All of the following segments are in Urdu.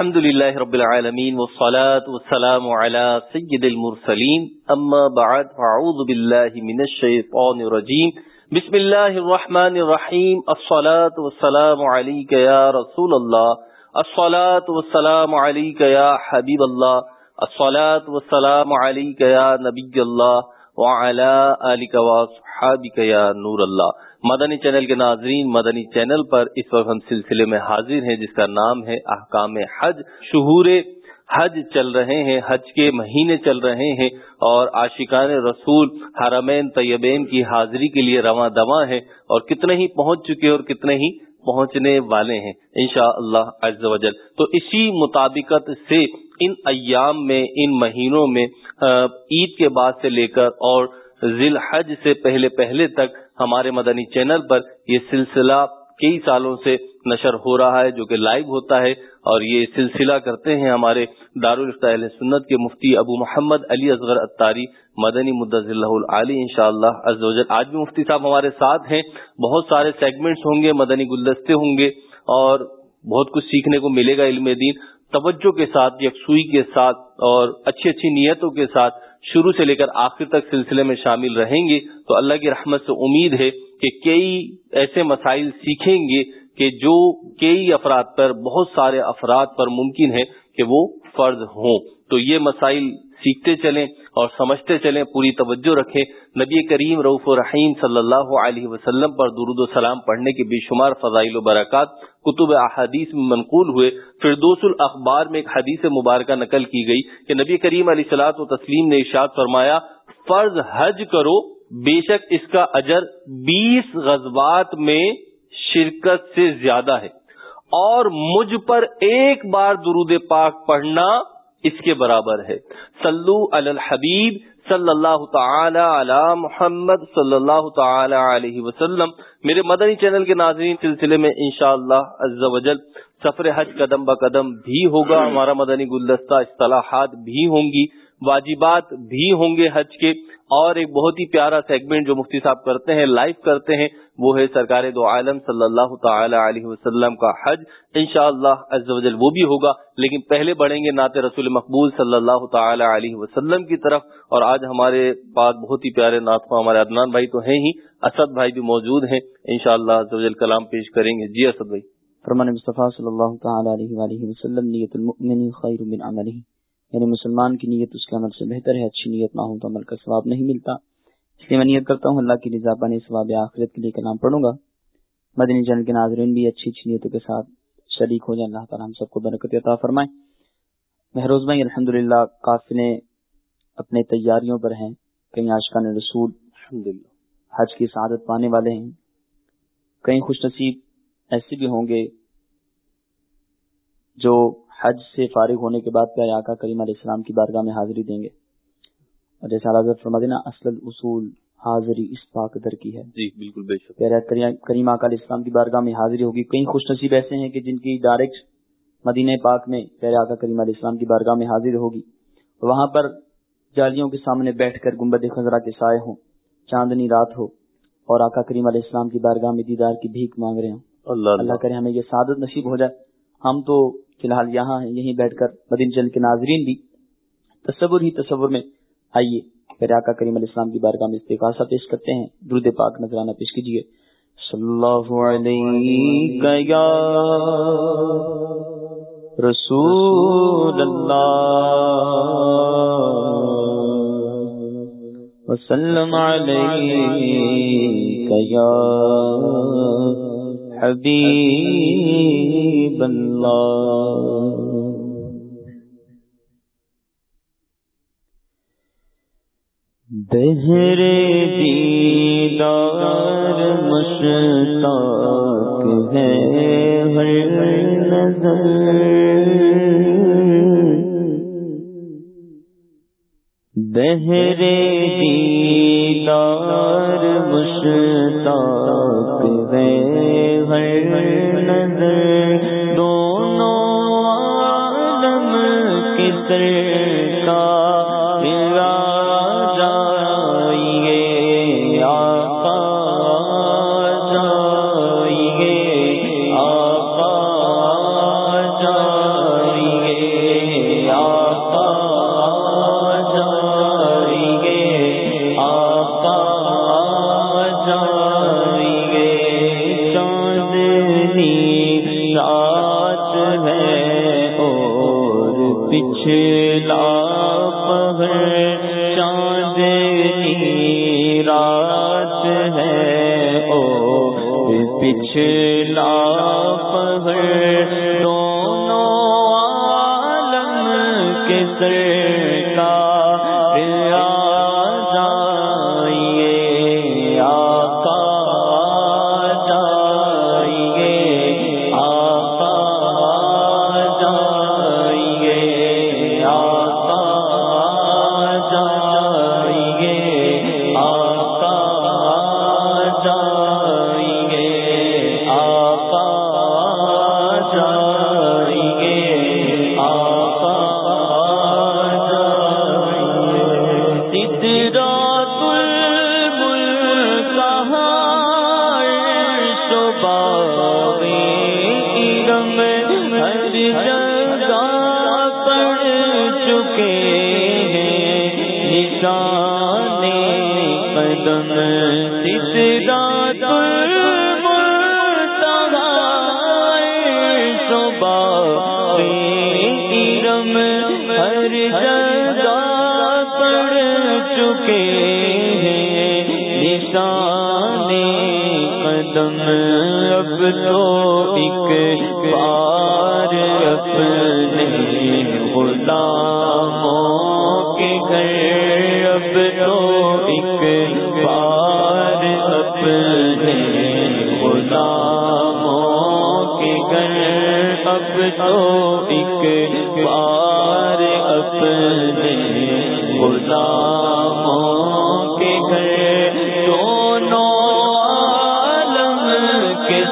الحمد لله رب العالمين والصلاة والسلام على سيد المرسلين. أما بعد فأعوذ بالله من الشيطان الرجيم. بسم الله الرحمن الرحيم. الصلاة والسلام عليك يا رسول الله. الصلاة والسلام عليك يا حبيب الله. الصلاة والسلام عليك يا نبي الله. وعلى نور الله مدنی چینل کے ناظرین، مدنی چینل پر اس وقت ہم سلسلے میں حاضر ہیں، جس کا نام ہے احکام حج۔ شہور حج چل رہے ہیں، حج کے مہینے چل رہے ہیں اور عاشقان رسول، حرمین، طیبین کی حاضری کے لیے رواں دواں ہیں اور کتنے ہی پہنچ چکے اور کتنے ہی پہنچنے والے ہیں انشاء اللہ عز و جل۔ تو اسی مطابقت سے ان ایام میں، ان مہینوں میں عید کے بعد سے لے کر اور ذیل حج سے پہلے پہلے تک ہمارے مدنی چینل پر یہ سلسلہ کئی سالوں سے نشر ہو رہا ہے جو کہ لائیو ہوتا ہے اور یہ سلسلہ کرتے ہیں ہمارے دارالفتہ سنت کے مفتی ابو محمد علی اصغر اتاری مدنی مدض اللہ علی ان شاء اللہ آج بھی مفتی صاحب ہمارے ساتھ ہیں۔ بہت سارے سیگمنٹس ہوں گے، مدنی گلدستے ہوں گے اور بہت کچھ سیکھنے کو ملے گا علم دین۔ توجہ کے ساتھ یکسوئی کے ساتھ اور اچھی اچھی نیتوں کے ساتھ شروع سے لے کر آخر تک سلسلے میں شامل رہیں گے۔ تو اللہ کی رحمت سے امید ہے کہ کئی ایسے مسائل سیکھیں گے کہ جو کئی افراد پر، بہت سارے افراد پر ممکن ہے کہ وہ فرض ہوں۔ تو یہ مسائل سیکھتے چلیں اور سمجھتے چلیں، پوری توجہ رکھیں۔ نبی کریم رعف و رحیم صلی اللہ علیہ وسلم پر درود و سلام پڑھنے کے بے شمار فضائل و برکات کتب احادیث میں منقول ہوئے۔ فردوس الاخبار میں ایک حدیث مبارکہ نقل کی گئی کہ نبی کریم علیہ سلاط و تسلیم نے ارشاد فرمایا، فرض حج کرو، بے شک اس کا اجر بیس غزبات میں شرکت سے زیادہ ہے۔ اور مجھ پر ایک بار درود پاک پڑھنا اس کے برابر ہے۔ سلو الحبیب صلی اللہ تعالی علی محمد صلی اللہ تعالی علیہ وسلم۔ میرے مدنی چینل کے ناظرین، سلسلے میں انشاءاللہ شاء اللہ سفر حج قدم با قدم بھی ہوگا۔ ہمارا مدنی گلدستہ اصطلاحات بھی ہوں گی، واجبات بھی ہوں گے حج کے۔ اور ایک بہت ہی پیارا سیگمنٹ جو مفتی صاحب کرتے ہیں لائف کرتے ہیں، وہ ہے سرکار دو عالم صلی اللہ تعالی علیہ وسلم کا حج۔ انشاءاللہ شاء اللہ وہ بھی ہوگا، لیکن پہلے بڑھیں گے نعت رسول مقبول صلی اللہ تعالی علیہ وسلم کی طرف۔ اور آج ہمارے پاس بہت ہی پیارے نعت ہمارے عدنان بھائی تو ہیں ہی۔ اسد بھائی بھی موجود ہیں۔ انشاءاللہ شاء اللہ کلام پیش کریں گے۔ جی اسد بھائی۔ فرمان مصطفیٰ صلی اللہ تعالی علیہ وآلہ وسلم، نیت المؤمن خیر من عملہ۔ یعنی مسلمان کی نیت اس کے عمل سے بہتر ہے اچھی نیت نہ ہو تو عمل کا ثواب نہیں ملتا۔ اس لیے میں نیت کرتا ہوں اللہ کی رضا بنے ثواب آخرت کے لیے کلام پڑھوں گا۔ مدنی جنگ کے ناظرین بھی اچھی اچھی نیتوں کے ساتھ شریک ہو جائیں۔ اللہ تعالیٰ ہم سب کو برکت عطا فرمائیں مہروز بھائی الحمد للہ قافلے اپنے تیاریوں پر ہیں۔ کئی آشقان رسول حج کی سعادت پانے والے ہیں۔ کئی خوش نصیب ایسے بھی ہوں گے جو حج سے فارغ ہونے کے بعد پیارے آقا کریم علیہ السلام کی بارگاہ میں حاضری دیں گے۔ اور جیسا حضرت فرما دینا اصل اصول حاضری اس پاک در کی ہے۔ جی بالکل بے شک۔ پیارے کریم آقا علیہ السلام کی بارگاہ میں حاضری ہوگی۔ کئی خوش نصیب ایسے ہیں کہ جن کی ڈائریکٹ مدینہ پاک میں پیارے آقا کریم علیہ السلام کی بارگاہ میں حاضر ہوگی۔ وہاں پر جالیوں کے سامنے بیٹھ کر گنبد خزرہ کے سائے ہوں۔ چاندنی رات ہو اور آقا کریم علیہ السلام کی بارگاہ میں دیدار کی بھیک مانگ رہے ہوں۔ اللہ اللہ۔ کرے ہمیں یہ سعادت نصیب ہو جائے۔ ہم تو فی الحال یہاں ہیں یہیں بیٹھ کر مدین چند کے ناظرین بھی تصور ہی تصور میں آئیے پھر آقا کریم علیہ السلام کی بارگاہ میں استقاصہ پیش کرتے ہیں۔ درود پاک نظرانہ پیش کیجیے۔ صلی اللہ علیہ یا رسول اللہ، وسلم علیہ یا حبیب اللہ۔ بہر دیدار مشتاق ہے ہر نظر۔ بہر دیدار مشتاق ہے پچھلا پہر دونوں عالم کے سر چکے ہیں۔ نشان قدم اب تو ایک بار اپنے غلاموں کے گھر اب تو ایک بار اپنے غلاموں کے گھر اب تو ایک بار اپنے غلام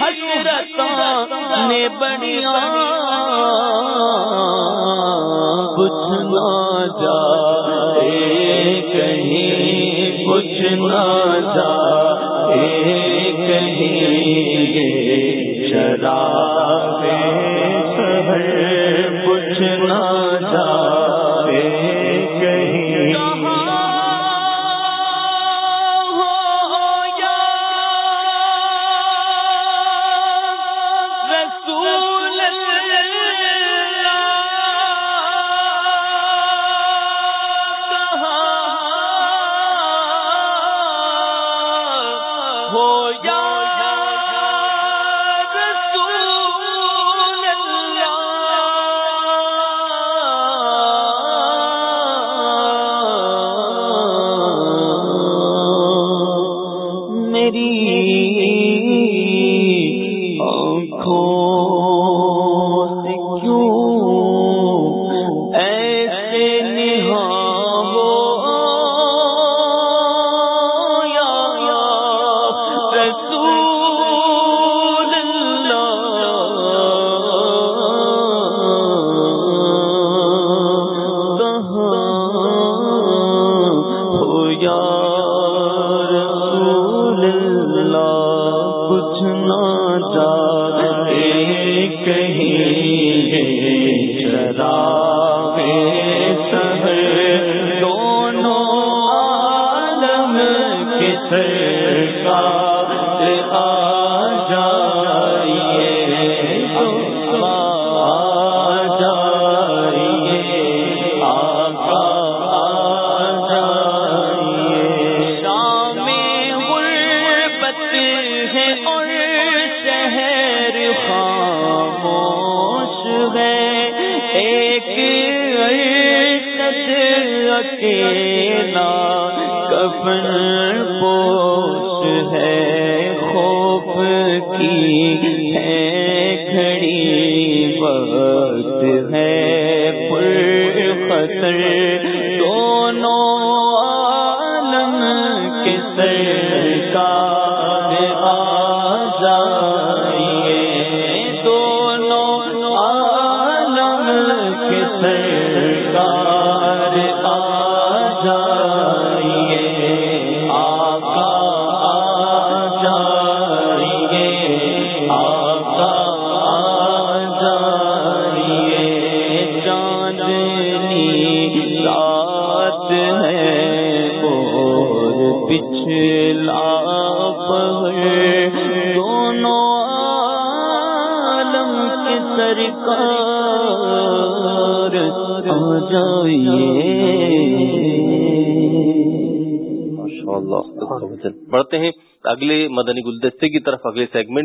حسرت نے بڑیا کچھ نہ جا کہیں کچھ نہ جا کہیں شراب کچھ جا کہیں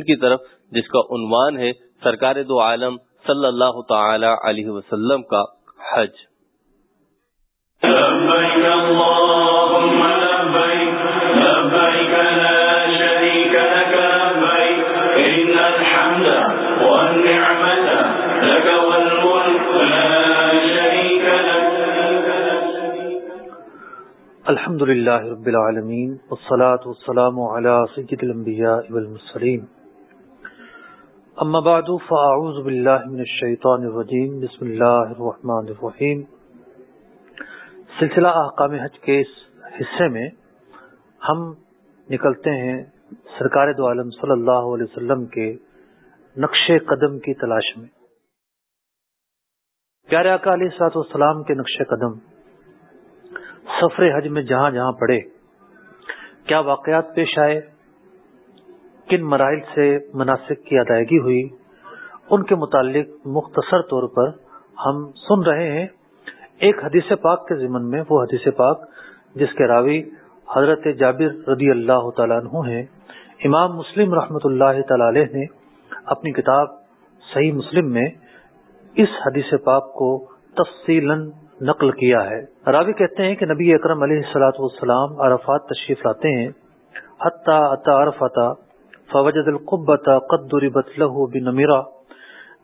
کی طرف جس کا عنوان ہے سرکار دو عالم صلی اللہ تعالی علیہ وسلم کا حج۔ الحمد للہ رب العالمین والصلاة والسلام على سید الانبیاء والمرسلین۔ اما بعد، فاعوذ باللہ من الشیطان الرجیم، بسم اللہ الرحمن الرحیم. سلسلہ احکام حج کے اس حصے میں ہم نکلتے ہیں سرکار دو عالم صلی اللہ علیہ وسلم کے نقش قدم کی تلاش میں. پیارے آقا علیہ السلاط والسلام کے نقش قدم، سفر حج میں جہاں جہاں پڑے کیا واقعات پیش آئے؟ کن مراحل سے مناسب کی ادائیگی ہوئی، ان کے متعلق مختصر طور پر ہم سن رہے ہیں۔ ایک حدیث پاک کے ضمن میں وہ حدیث پاک جس کے راوی حضرت جابر رضی اللہ تعالیٰ عنہ ہیں۔ امام مسلم رحمۃ اللہ تعالی علیہ نے اپنی کتاب صحیح مسلم میں اس حدیث پاک کو تفصیل نقل کیا ہے۔ راوی کہتے ہیں کہ نبی اکرم علیہ السلاۃ والسلام عرفات تشریف لاتے ہیں۔ حتیٰ عطا عرفتا فوجد القبت قدر بت بنمیرا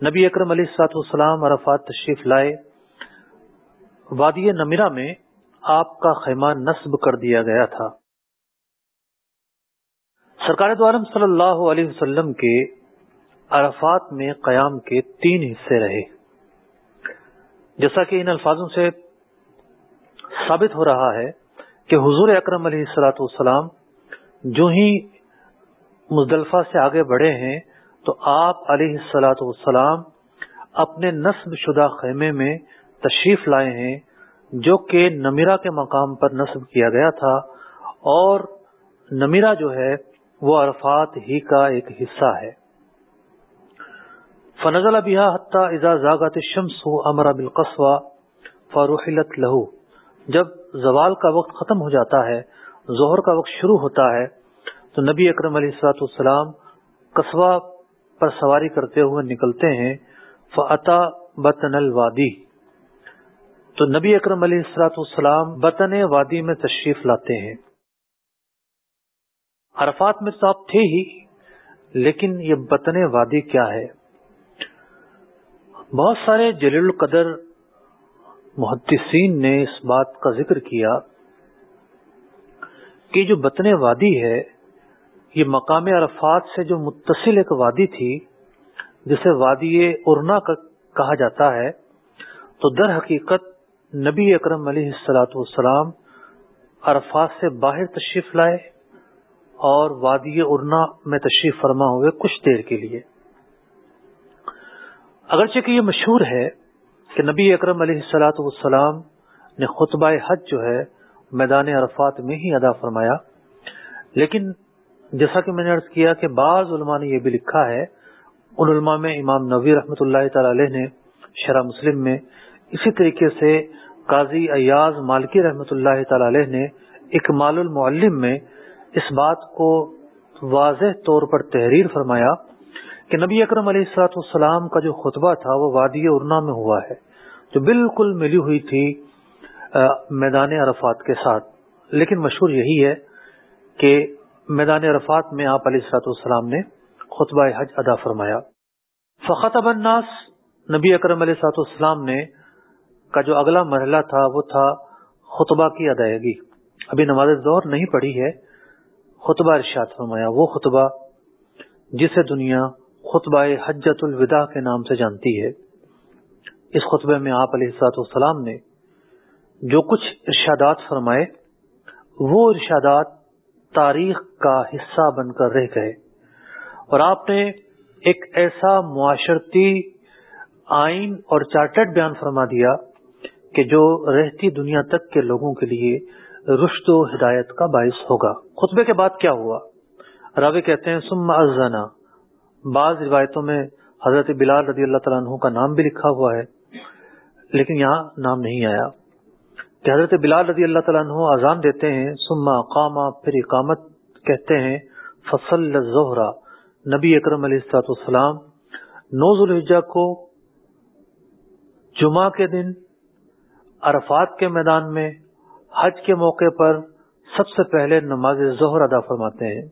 نبی اکرم علیہ السلاۃ والسلام عرفات تشریف لائے. وادی نمیرا میں آپ کا خیمہ نصب کر دیا گیا تھا۔ سرکار دوارم صلی اللہ علیہ وسلم کے عرفات میں قیام کے تین حصے رہے۔ جیسا کہ ان الفاظوں سے ثابت ہو رہا ہے کہ حضور اکرم علیہ السلاۃ والسلام جو ہی مزدلفہ سے آگے بڑھے ہیں، تو آپ علیہ السلاۃ والسلام اپنے نصب شدہ خیمے میں تشریف لائے ہیں، جو کہ نمیرا کے مقام پر نصب کیا گیا تھا، اور نمیرا جو ہے، وہ عرفات ہی کا ایک حصہ ہے۔ فنزل بها حتى اذا زاغت الشمس امر بالقصوى فروحلت له جب زوال کا وقت ختم ہو جاتا ہے، ظہر کا وقت شروع ہوتا ہے تو نبی اکرم علیہ الصلوۃ والسلام قصوہ پر سواری کرتے ہوئے نکلتے ہیں فاتا بطن الوادی۔ تو نبی اکرم علیہ السلاۃ والسلام بطن وادی میں تشریف لاتے ہیں۔ عرفات میں تو آپ تھے ہی، لیکن یہ بطن وادی کیا ہے؟ بہت سارے جلیل القدر محدثین نے اس بات کا ذکر کیا کہ جو بطن وادی ہے یہ مقام عرفات سے جو متصل ایک وادی تھی، جسے وادی ارنا کہا جاتا ہے، تو در حقیقت نبی اکرم علیہ السلاۃ والسلام عرفات سے باہر تشریف لائے اور وادی ارنا میں تشریف فرما ہوئے کچھ دیر کے لیے۔ اگرچہ کہ یہ مشہور ہے کہ نبی اکرم علیہ السلاۃ والسلام نے خطبہ حج جو ہے میدان عرفات میں ہی ادا فرمایا، لیکن جیسا کہ میں نے عرض کیا کہ بعض علماء نے یہ بھی لکھا ہے، ان علماء میں امام نبی رحمۃ اللہ تعالی علیہ نے شرح مسلم میں اسی طریقے سے قاضی ایاز مالکی رحمۃ اللہ تعالی علیہ نے اکمال المعلم میں اس بات کو واضح طور پر تحریر فرمایا کہ نبی اکرم علیہ السلاۃ والسلام کا جو خطبہ تھا، وہ وادی ارنا میں ہوا ہے، جو بالکل ملی ہوئی تھی میدان عرفات کے ساتھ۔ لیکن مشہور یہی ہے کہ میدان عرفات میں آپ علیہ السلاۃ والسلام نے خطبہ حج ادا فرمایا۔ فخط الناس، نبی اکرم علیہ سات السلام نے کا جو اگلا مرحلہ تھا وہ تھا خطبہ کی ادائیگی۔ ابھی نماز دور نہیں پڑھی ہے، خطبہ ارشاد فرمایا۔ وہ خطبہ جسے دنیا خطبہ حجت الوداع کے نام سے جانتی ہے۔ اس خطبے میں آپ علیہ سات السلام نے جو کچھ ارشادات فرمائے، وہ ارشادات تاریخ کا حصہ بن کر رہ گئے۔ اور آپ نے ایک ایسا معاشرتی آئین اور چارٹرڈ بیان فرما دیا کہ جو رہتی دنیا تک کے لوگوں کے لیے رشد و ہدایت کا باعث ہوگا۔ خطبے کے بعد کیا ہوا؟ راوی کہتے ہیں سم ازنا بعض روایتوں میں حضرت بلال رضی اللہ تعالیٰ عنہ کا نام بھی لکھا ہوا ہے، لیکن یہاں نام نہیں آیا۔ کہ حضرت بلال رضی اللہ تعالیٰ عنہ اذان دیتے ہیں سما قامہ پھر اقامت کہتے ہیں فصل زہرا نبی اکرم علیہ السلاط والسلام نوز الحجہ کو جمعہ کے دن، عرفات کے میدان میں، حج کے موقع پر سب سے پہلے نماز ظہر ادا فرماتے ہیں۔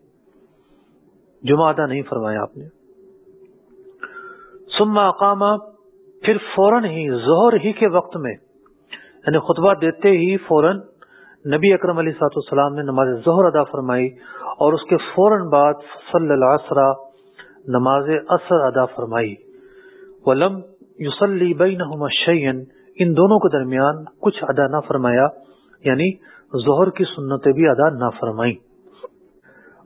جمعہ ادا نہیں فرمایا آپ نے۔ سما اقامہ پھر فوراً ہی، ظہر ہی کے وقت میں یعنی خطبہ دیتے ہی فوراً نبی اکرم علیہ سات السلام نے نماز ظہر ادا فرمائی اور اس کے فوراً بعد صلی اللہ نماز اثر ادا فرمائی۔ ولم یوسلی بین شعین ان دونوں کے درمیان کچھ ادا نہ فرمایا یعنی ظہر کی سنتیں بھی ادا نہ فرمائی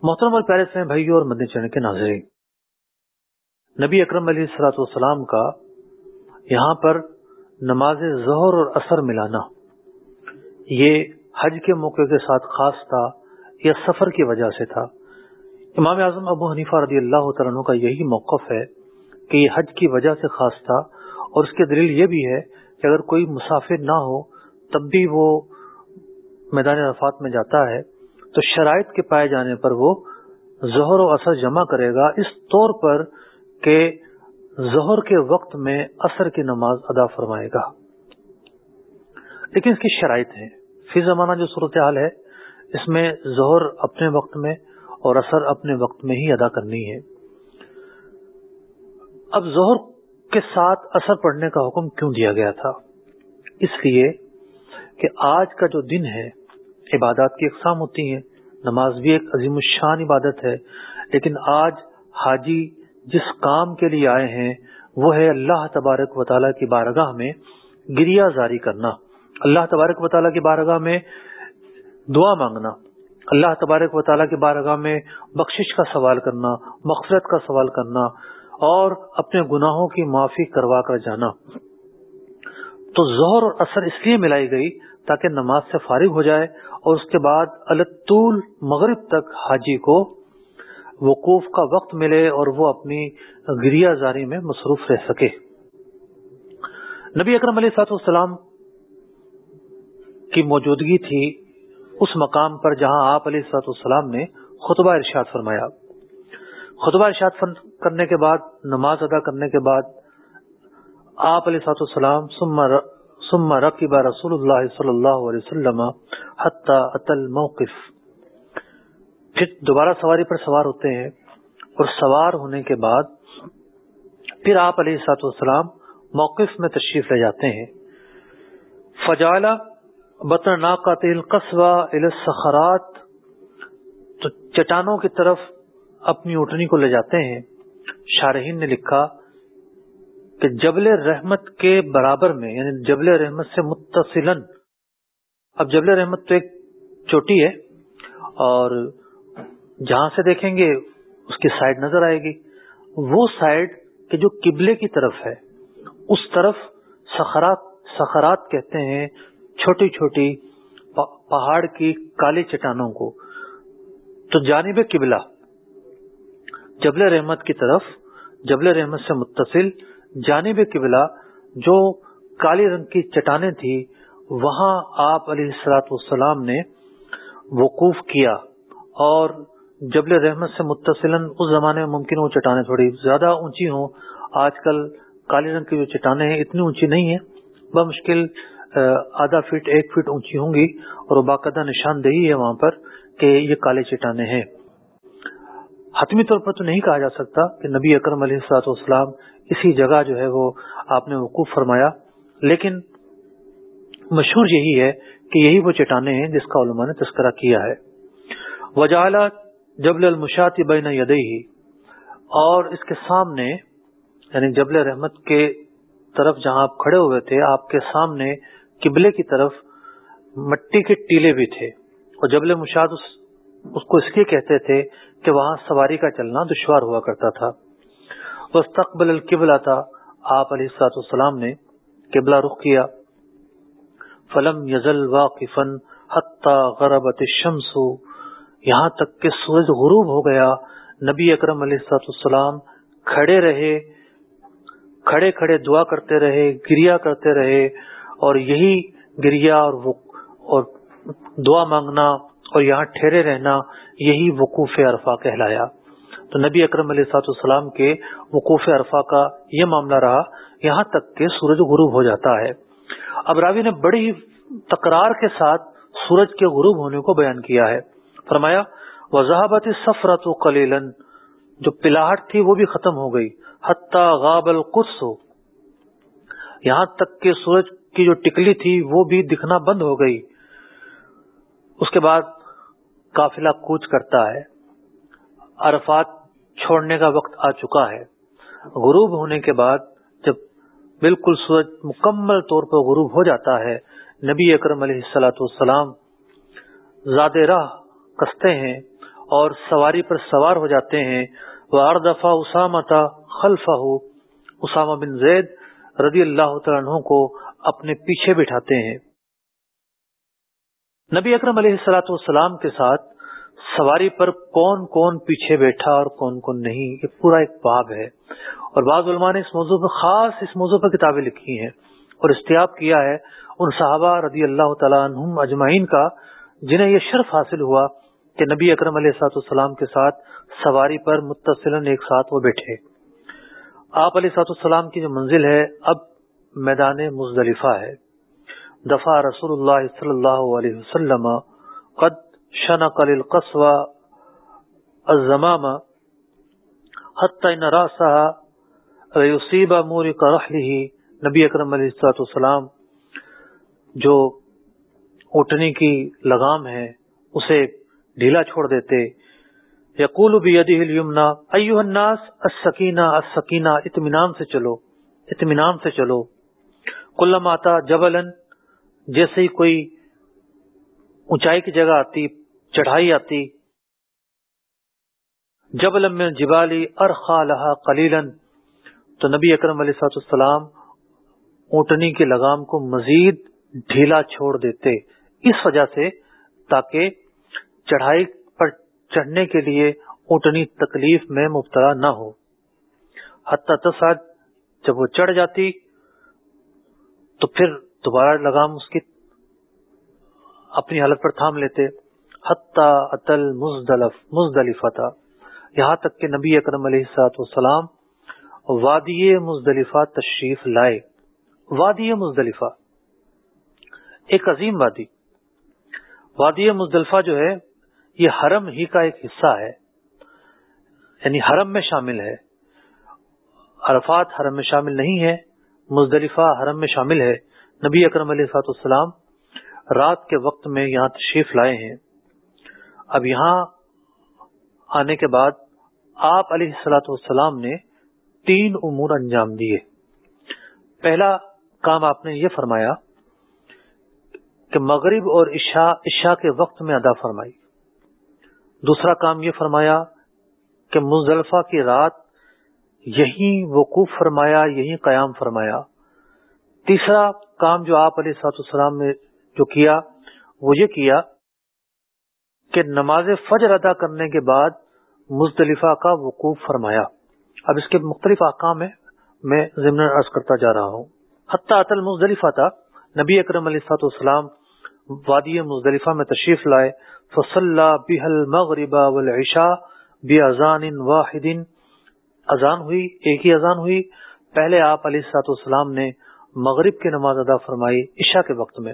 محترم اور پیارے سے بھائی اور مدنی چڑھنے کے ناظرین، نبی اکرم علیہ السلاۃ والسلام کا یہاں پر نماز ظہر اور اثر ملانا۔ یہ حج کے موقع کے ساتھ خاص تھا یا سفر کی وجہ سے تھا؟ امام اعظم ابو حنیفہ رضی اللہ عنہ کا یہی موقف ہے کہ یہ حج کی وجہ سے خاص تھا اور اس کی دلیل یہ بھی ہے کہ اگر کوئی مسافر نہ ہو، تب بھی وہ میدان رفات میں جاتا ہے، تو شرائط کے پائے جانے پر وہ ظہر و اثر جمع کرے گا۔ اس طور پر کہ ظہر کے وقت میں اثر کی نماز ادا فرمائے گا۔ لیکن اس کی شرائط ہیں۔ فی زمانہ جو صورتحال ہے، اس میں ظہر اپنے وقت میں اور اثر اپنے وقت میں ہی ادا کرنی ہے۔ اب ظہر کے ساتھ اثر پڑنے کا حکم کیوں دیا گیا تھا؟ اس لیے کہ آج کا جو دن ہے، عبادات کی اقسام ہوتی ہیں۔ نماز بھی ایک عظیم الشان عبادت ہے، لیکن آج حاجی جس کام کے لیے آئے ہیں، وہ ہے اللہ تبارک و تعالیٰ کی بارگاہ میں گریا زاری کرنا۔ اللہ تبارک و تعالیٰ کی بارگاہ میں دعا مانگنا۔ اللہ تبارک و تعالیٰ کی بارگاہ میں بخشش کا سوال کرنا، مغفرت کا سوال کرنا اور اپنے گناہوں کی معافی کروا کر جانا۔ تو زہر اور اثر اس لیے ملائی گئی تاکہ نماز سے فارغ ہو جائے اور اس کے بعد الطول مغرب تک حاجی کو وقوف کا وقت ملے اور وہ اپنی گریا زاری میں مصروف رہ سکے۔ نبی اکرم علیہ سات والسلام کی موجودگی تھی اس مقام پر جہاں آپ علیہ سات والسلام نے خطبہ ارشاد فرمایا۔ خطبہ ارشاد کرنے کے بعد، نماز ادا کرنے کے بعد آپ علیہ سات والسلام ثم رقب رسول اللہ صلی اللہ علیہ وسلم حتی اتل موقف۔ پھر دوبارہ سواری پر سوار ہوتے ہیں اور سوار ہونے کے بعد پھر آپ علیہ سات والسلام موقف میں تشریف لے جاتے ہیں۔ فجالہ بطن ناقاتل قصبہ السخرات تو چٹانوں کی طرف اپنی اٹھنی کو لے جاتے ہیں۔ شارحین نے لکھا کہ جبل رحمت کے برابر میں یعنی جبل رحمت سے متصل اب جبل رحمت تو ایک چوٹی ہے اور جہاں سے دیکھیں گے، اس کی سائڈ نظر آئے گی۔ وہ سائڈ کہ جو قبلے کی طرف ہے، اس طرف سخرات سخرات کہتے ہیں چھوٹی چھوٹی پہاڑ کی کالی چٹانوں کو۔ تو جانب قبلہ، جبل رحمت کی طرف، جبل رحمت سے متصل جانب قبلہ جو کالی رنگ کی چٹانیں تھی وہاں آپ علیہ السلاط والسلام نے وقوف کیا اور جبل رحمت سے متصل اس زمانے میں ممکن وہ چٹانیں تھوڑی زیادہ اونچی ہوں۔ آج کل کالی رنگ کی جو چٹانیں ہیں، اتنی اونچی نہیں ہیں۔ بمشکل آدھا فٹ، ایک فٹ اونچی ہوں گی اور وہ باقاعدہ نشاندہی ہے وہاں پر کہ یہ کالے چٹانیں ہیں۔ حتمی طور پر تو نہیں کہا جا سکتا کہ نبی اکرم علیہ السلاط والسلام اسی جگہ جو ہے وہ آپ نے وقوف فرمایا۔ لیکن مشہور یہی ہے کہ یہی وہ چٹانیں ہیں جس کا علماء نے تذکرہ کیا ہے۔ وجالہ جبل المشاط بین یدئی اور اس کے سامنے یعنی جبل رحمت کے طرف جہاں آپ کھڑے ہوئے تھے آپ کے سامنے قبلے کی طرف مٹی کے ٹیلے بھی تھے۔ اور جبل مشاد اس, اس کو اس لیے کہتے تھے کہ وہاں سواری کا چلنا دشوار ہوا کرتا تھا۔ وسطبل القبلہ تھا آپ علیہ السلاط السلام نے قبلہ رخ کیا۔ فلم یزل واقفن حتی غربت الشمس یہاں تک کہ سورج غروب ہو گیا۔ نبی اکرم علیہ السلاط السلام کھڑے رہے، کھڑے کھڑے دعا کرتے رہے، گریا کرتے رہے اور یہی گریا اور اور دعا مانگنا اور یہاں ٹھہرے رہنا، یہی وقوف عرفہ کہلایا۔ تو نبی اکرم علیہ سات السلام کے وقوف عرفہ کا یہ معاملہ رہا، یہاں تک کہ سورج غروب ہو جاتا ہے۔ اب راوی نے بڑی تکرار کے ساتھ سورج کے غروب ہونے کو بیان کیا ہے۔ فرمایا وضاحبت سفرت و کلیلن جو پلاہٹ تھی وہ بھی ختم ہو گئی حتیٰ غاب القدس۔ یہاں تک کہ سورج کی جو ٹکلی تھی وہ بھی دکھنا بند ہو گئی۔ اس کے بعد قافلہ کوچ کرتا ہے۔ عرفات چھوڑنے کا وقت آ چکا ہے۔ غروب ہونے کے بعد جب بالکل سورج مکمل طور پر غروب ہو جاتا ہے، نبی اکرم علیہ السلاۃ والسلام زیادہ راہ کستے ہیں اور سواری پر سوار ہو جاتے ہیں۔ وہ ہر دفعہ اسامہ تھا خلفہ اسامہ بن زید رضی اللہ تعالیٰ کو اپنے پیچھے بٹھاتے ہیں۔ نبی اکرم علیہ السلاۃ والسلام کے ساتھ سواری پر کون کون پیچھے بیٹھا اور کون کون نہیں، یہ پورا ایک باب ہے۔ اور بعض علماء نے اس موضوع پر خاص اس موضوع پر کتابیں لکھی ہیں اور استیاب کیا ہے ان صحابہ رضی اللہ تعالیٰ عنہم اجمعین کا جنہیں یہ شرف حاصل ہوا کہ نبی اکرم علیہ سات السلام کے ساتھ سواری پر متصل ایک ساتھ وہ بیٹھے۔ آپ علیہ سات السلام کی جو منزل ہے، اب میدان مزدلفہ ہے۔ دفاع رسول اللہ صلی اللہ علیہ وسلم قد شنق للقصوى الزمام حتى ان راسها يصيب مورق رحله نبی اکرم علیہ الصلوۃ والسلام جو اٹھنے کی لگام ہے، اسے ڈھیلا چھوڑ دیتے۔ یقول بیدہ الیمنا ایوہ الناس، السکینہ السکینہ، اطمینان سے چلو، اطمینان سے چلو۔ کلم آتا جبلن، جیسے ہی کوئی اونچائی کی جگہ آتی، چڑھائی آتی۔ جبل من جبالی ارخا لہا قلیلن۔ تو نبی اکرم علیہ سات السلام اونٹنی کی لگام کو مزید ڈھیلا چھوڑ دیتے۔ اس وجہ سے تاکہ چڑھائی پر چڑھنے کے لیے اونٹنی تکلیف میں مبتلا نہ ہو۔ حتیٰ تصاد جب وہ چڑھ جاتی تو پھر دوبارہ لگام اس کی اپنی حالت پر تھام لیتے۔ حتیٰ اتل مزدلف مزدلفہ یہاں تک کہ نبی اکرم علیہ سات وسلام وادی مزدلفہ تشریف لائے۔ وادی مزدلفہ، ایک عظیم وادی۔ وادی مزدلفہ جو ہے یہ حرم ہی کا ایک حصہ ہے یعنی حرم میں شامل ہے۔ عرفات حرم میں شامل نہیں ہے، مزدلفہ حرم میں شامل ہے۔ نبی اکرم علیہ سات السلام رات کے وقت میں یہاں تشریف لائے ہیں۔ اب یہاں آنے کے بعد آپ علیہ السلاۃ والسلام نے تین امور انجام دیے۔ پہلا کام آپ نے یہ فرمایا کہ مغرب اور عشاء عشاء کے وقت میں ادا فرمائی۔ دوسرا کام یہ فرمایا کہ مزدلفہ کی رات یہی وقوف فرمایا، یہی قیام فرمایا۔ تیسرا کام جو آپ علیہ سات السلام نے جو کیا، وہ یہ کیا کہ نماز فجر ادا کرنے کے بعد مزدلفہ کا وقوف فرمایا۔ اب اس کے مختلف احکام ہیں، میں ضمن عرض کرتا جا رہا ہوں۔ حتیٰ عطل مزدلفہ تھا، نبی اکرم علیہ سات والسلام وادی مزدلفہ میں تشریف لائے فصلہ بحل مغربہ والعشاء بی ازان واحد۔ اذان ہوئی، ایک ہی اذان ہوئی۔ پہلے آپ علیہ سات والسلام نے مغرب کی نماز ادا فرمائی عشاء کے وقت میں۔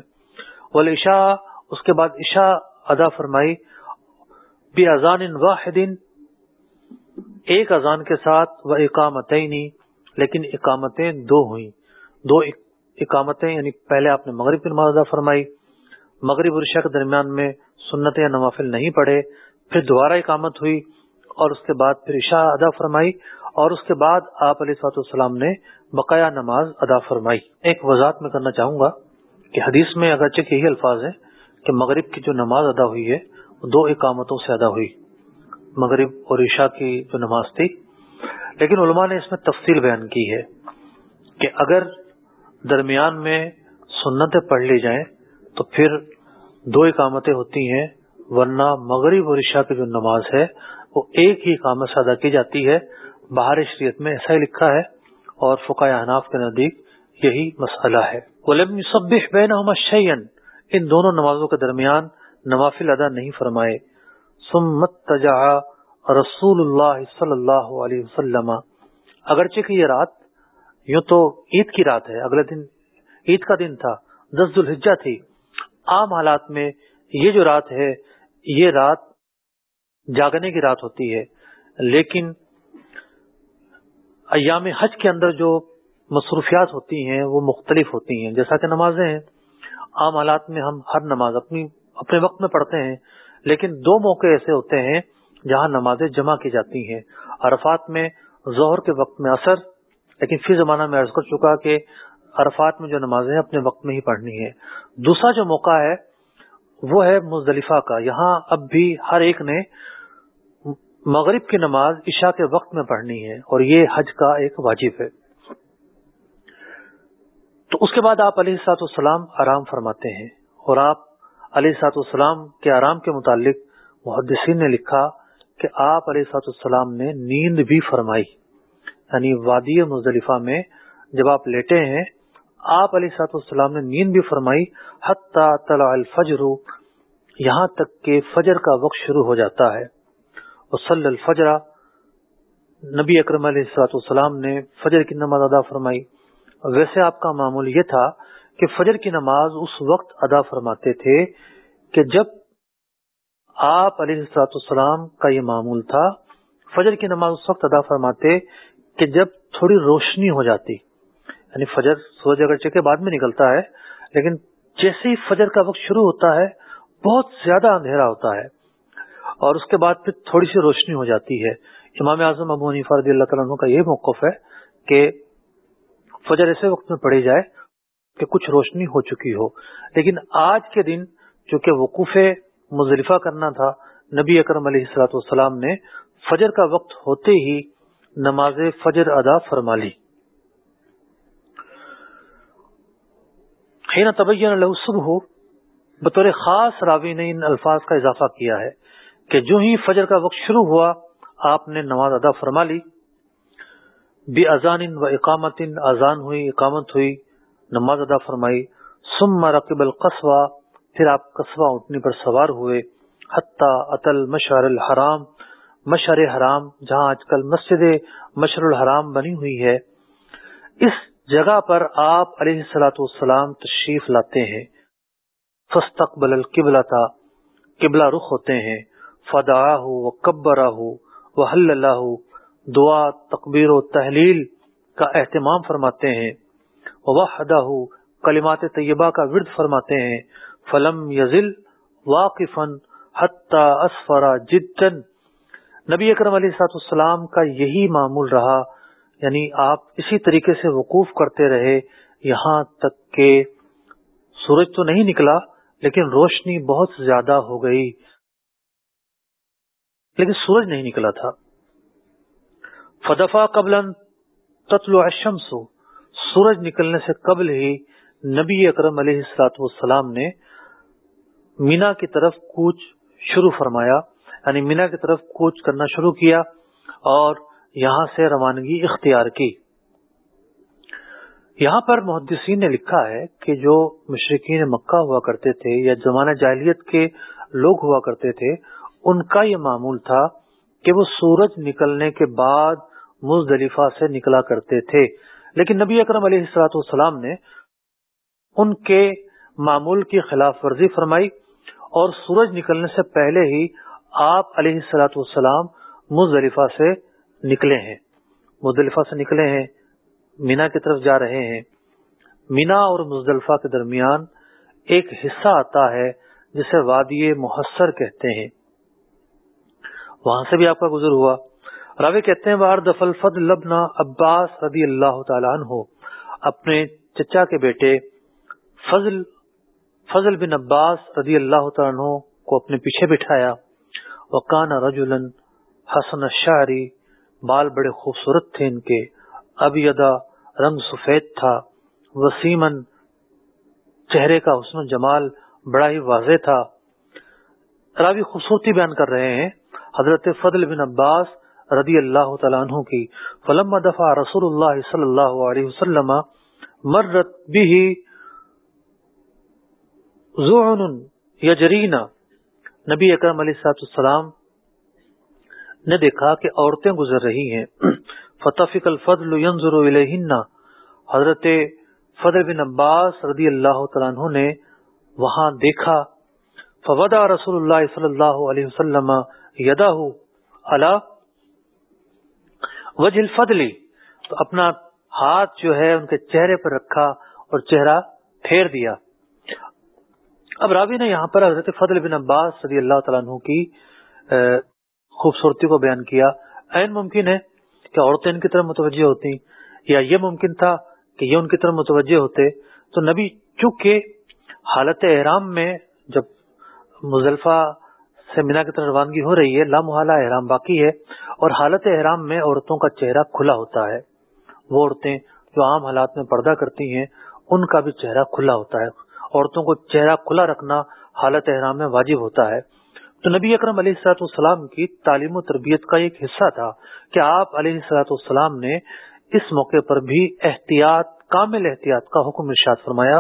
والعشاء، اس کے بعد عشاء ادا فرمائی۔ بی ازان واحد، ایک اذان کے ساتھ۔ وہ اقامتیں لیکن اقامتیں دو ہوئیں۔ دو اقامتیں یعنی پہلے آپ نے مغرب کی نماز ادا فرمائی۔ مغرب اور عشاء کے درمیان میں سنت یا نوافل نہیں پڑے پھر دوبارہ اقامت ہوئی اور اس کے بعد پھر عشاء ادا فرمائی اور اس کے بعد آپ علیہ سات والسلام نے بقایا نماز ادا فرمائی۔ ایک وضاحت میں کرنا چاہوں گا کہ حدیث میں اگرچہ یہی الفاظ ہیں کہ مغرب کی جو نماز ادا ہوئی ہے وہ دو اقامتوں سے ادا ہوئی، مغرب اور عشاء کی جو نماز تھی۔ لیکن علماء نے اس میں تفصیل بیان کی ہے کہ اگر درمیان میں سنتیں پڑھ لی جائیں تو پھر دو اقامتیں ہوتی ہیں، ورنہ مغرب اور عشاء کی جو نماز ہے، وہ ایک ہی اقامت سے ادا کی جاتی ہے۔ باہر شریعت میں ایسا ہی لکھا ہے اور فقہ احناف کے نزدیک یہی مسئلہ ہے۔ ان دونوں نمازوں کے درمیان نوافل ادا نہیں فرمائے۔ سمت تجا رسول اللہ صلی اللہ علیہ وسلم۔ اگرچہ کہ یہ رات یوں تو عید کی رات ہے، اگلے دن، عید کا دن تھا، دس الحجہ تھی۔ عام حالات میں یہ جو رات ہے، یہ رات جاگنے کی رات ہوتی ہے۔ لیکن ایام حج کے اندر جو مصروفیات ہوتی ہیں، وہ مختلف ہوتی ہیں۔ جیسا کہ نمازیں ہیں، عام حالات میں ہم ہر نماز اپنی، اپنے وقت میں پڑھتے ہیں، لیکن دو موقع ایسے ہوتے ہیں جہاں نمازیں جمع کی جاتی ہیں۔ عرفات میں ظہر کے وقت میں اثر، لیکن فی زمانہ میں عرض کر چکا کہ عرفات میں جو نمازیں اپنے وقت میں ہی پڑھنی ہے دوسرا جو موقع ہے، وہ ہے مزدلفہ کا۔ یہاں اب بھی ہر ایک نے مغرب کی نماز عشاء کے وقت میں پڑھنی ہے اور یہ حج کا ایک واجب ہے۔ تو اس کے بعد آپ علیہ سات والسلام آرام فرماتے ہیں اور آپ علیہ سات والسلام کے آرام کے متعلق محدثین نے لکھا کہ آپ علیہ سات والسلام نے نیند بھی فرمائی۔ یعنی وادی مزدلفہ میں جب آپ لیٹے ہیں آپ علیہ سات والسلام نے نیند بھی فرمائی، حتی طلع الفجر، یہاں تک کہ فجر کا وقت شروع ہو جاتا ہے۔ وصل الفجر، نبی اکرم علیہ السلاۃ والسلام نے فجر کی نماز ادا فرمائی۔ ویسے آپ کا معمول یہ تھا کہ فجر کی نماز اس وقت ادا فرماتے تھے کہ جب آپ علیہ السلاۃ والسلام کا یہ معمول تھا، فجر کی نماز اس وقت ادا فرماتے کہ جب تھوڑی روشنی ہو جاتی۔ یعنی فجر، سورج اگر کے بعد میں نکلتا ہے، لیکن جیسے ہی فجر کا وقت شروع ہوتا ہے، بہت زیادہ اندھیرا ہوتا ہے۔ اور اس کے بعد پھر تھوڑی سی روشنی ہو جاتی ہے۔ امام اعظم ابو حنیفہ رضی اللہ تعالیٰ کا یہ موقف ہے کہ فجر ایسے وقت میں پڑھی جائے کہ کچھ روشنی ہو چکی ہو۔ لیکن آج کے دن چونکہ وقوف مزرفہ کرنا تھا، نبی اکرم علیہ السلاۃ والسلام نے فجر کا وقت ہوتے ہی نماز فجر ادا فرما لی۔ طبی صبح، بطور خاص راوی نے ان الفاظ کا اضافہ کیا ہے کہ جو ہی فجر کا وقت شروع ہوا، آپ نے نماز ادا فرما لی۔ بے اذان و اقامت، اذان ہوئی، اقامت ہوئی، نماز ادا فرمائی۔ سم رقب القصوہ پھر آپ قصبہ اٹھنے پر سوار ہوئے۔ حتیٰ اطل مشعر الحرام مشر حرام، جہاں آج کل مسجد مشر الحرام بنی ہوئی ہے۔ اس جگہ پر آپ علیہ السلاۃ والسلام تشریف لاتے ہیں فستقبل القبلہ قبلہ رخ ہوتے ہیں فدا ہو و قبرا ہو اللہ دعا تقبیر و تحلیل کا اہتمام فرماتے ہیں وحدہ ہو کلمات طیبہ کا ورد فرماتے ہیں، فلم یزل واقفن حتی اسفرا جدن نبی اکرم علیہ سات السلام کا یہی معمول رہا یعنی آپ اسی طریقے سے وقوف کرتے رہے، یہاں تک کہ سورج تو نہیں نکلا، لیکن روشنی بہت زیادہ ہو گئی۔ لیکن سورج نہیں نکلا تھا۔ فدفا قبل تتلو الشمس۔ سورج نکلنے سے قبل ہی نبی اکرم علیہ السلاط والسلام نے مینا کی طرف کوچ شروع فرمایا یعنی مینا کی طرف کوچ کرنا شروع کیا اور یہاں سے روانگی اختیار کی۔ یہاں پر محدثین نے لکھا ہے کہ جو مشرقین مکہ ہوا کرتے تھے یا زمانہ جاہلیت کے لوگ ہوا کرتے تھے، ان کا یہ معمول تھا کہ وہ سورج نکلنے کے بعد مزدلفہ سے نکلا کرتے تھے۔ لیکن نبی اکرم علیہ السلاۃ والسلام نے ان کے معمول کی خلاف ورزی فرمائی اور سورج نکلنے سے پہلے ہی آپ علیہ السلاۃ والسلام مزدلفہ سے نکلے ہیں۔ مزدلفہ سے نکلے ہیں، مینا کی طرف جا رہے ہیں۔ مینا اور مزدلفہ کے درمیان ایک حصہ آتا ہے جسے وادی محسر کہتے ہیں۔ وہاں سے بھی آپ کا گزر ہوا۔ راوی کہتے ہیں بار دفل فد لبنا عباس رضی اللہ تعالیٰ عنہ، اپنے چچا کے بیٹے فضل فضل بن عباس رضی اللہ تعالیٰ عنہ کو اپنے پیچھے بٹھایا۔ وکان رجولن حسن شاعری بال بڑے خوبصورت تھے ان کے۔ ابیدا رنگ سفید تھا۔ وسیمن چہرے کا حسن و جمال بڑا ہی واضح تھا۔ راوی خوبصورتی بیان کر رہے ہیں۔ حضرت فضل بن عباس رضی اللہ تعالیٰ عنہ کی فلم دفع رسول اللہ صلی اللہ علیہ وسلم، مرت بھی زعن یجرینا، نبی اکرم علیہ السلام نے دیکھا کہ عورتیں گزر رہی ہیں۔ فتفق الفضل ينظر الیہن حضرت فضل بن عباس رضی اللہ تعالیٰ عنہ نے وہاں دیکھا۔ فودا رسول اللہ صلی اللہ علیہ وسلم یدا علی وجہ الفضلی تو اپنا ہاتھ جو ہے ان کے چہرے پر رکھا اور چہرہ پھیر دیا۔ اب راوی نے یہاں پر حضرت فضل بن عباس رضی اللہ تعالیٰ عنہ کی خوبصورتی کو بیان کیا۔ این ممکن ہے کہ عورتیں ان کی طرف متوجہ ہوتی یا یہ ممکن تھا کہ یہ ان کی طرف متوجہ ہوتے۔ تو نبی چونکہ حالت احرام میں جب مزلفہ سے مینا کی طرف روانگی ہو رہی ہے لامحالہ احرام باقی ہے اور حالت احرام میں عورتوں کا چہرہ کھلا ہوتا ہے۔ وہ عورتیں جو عام حالات میں پردہ کرتی ہیں، ان کا بھی چہرہ کھلا ہوتا ہے۔ عورتوں کو چہرہ کھلا رکھنا حالت احرام میں واجب ہوتا ہے۔ تو نبی اکرم علیہ السلاط والسلام کی تعلیم و تربیت کا ایک حصہ تھا کہ آپ علیہ السلاط والسلام نے اس موقع پر بھی احتیاط، کامل احتیاط کا حکم ارشاد فرمایا۔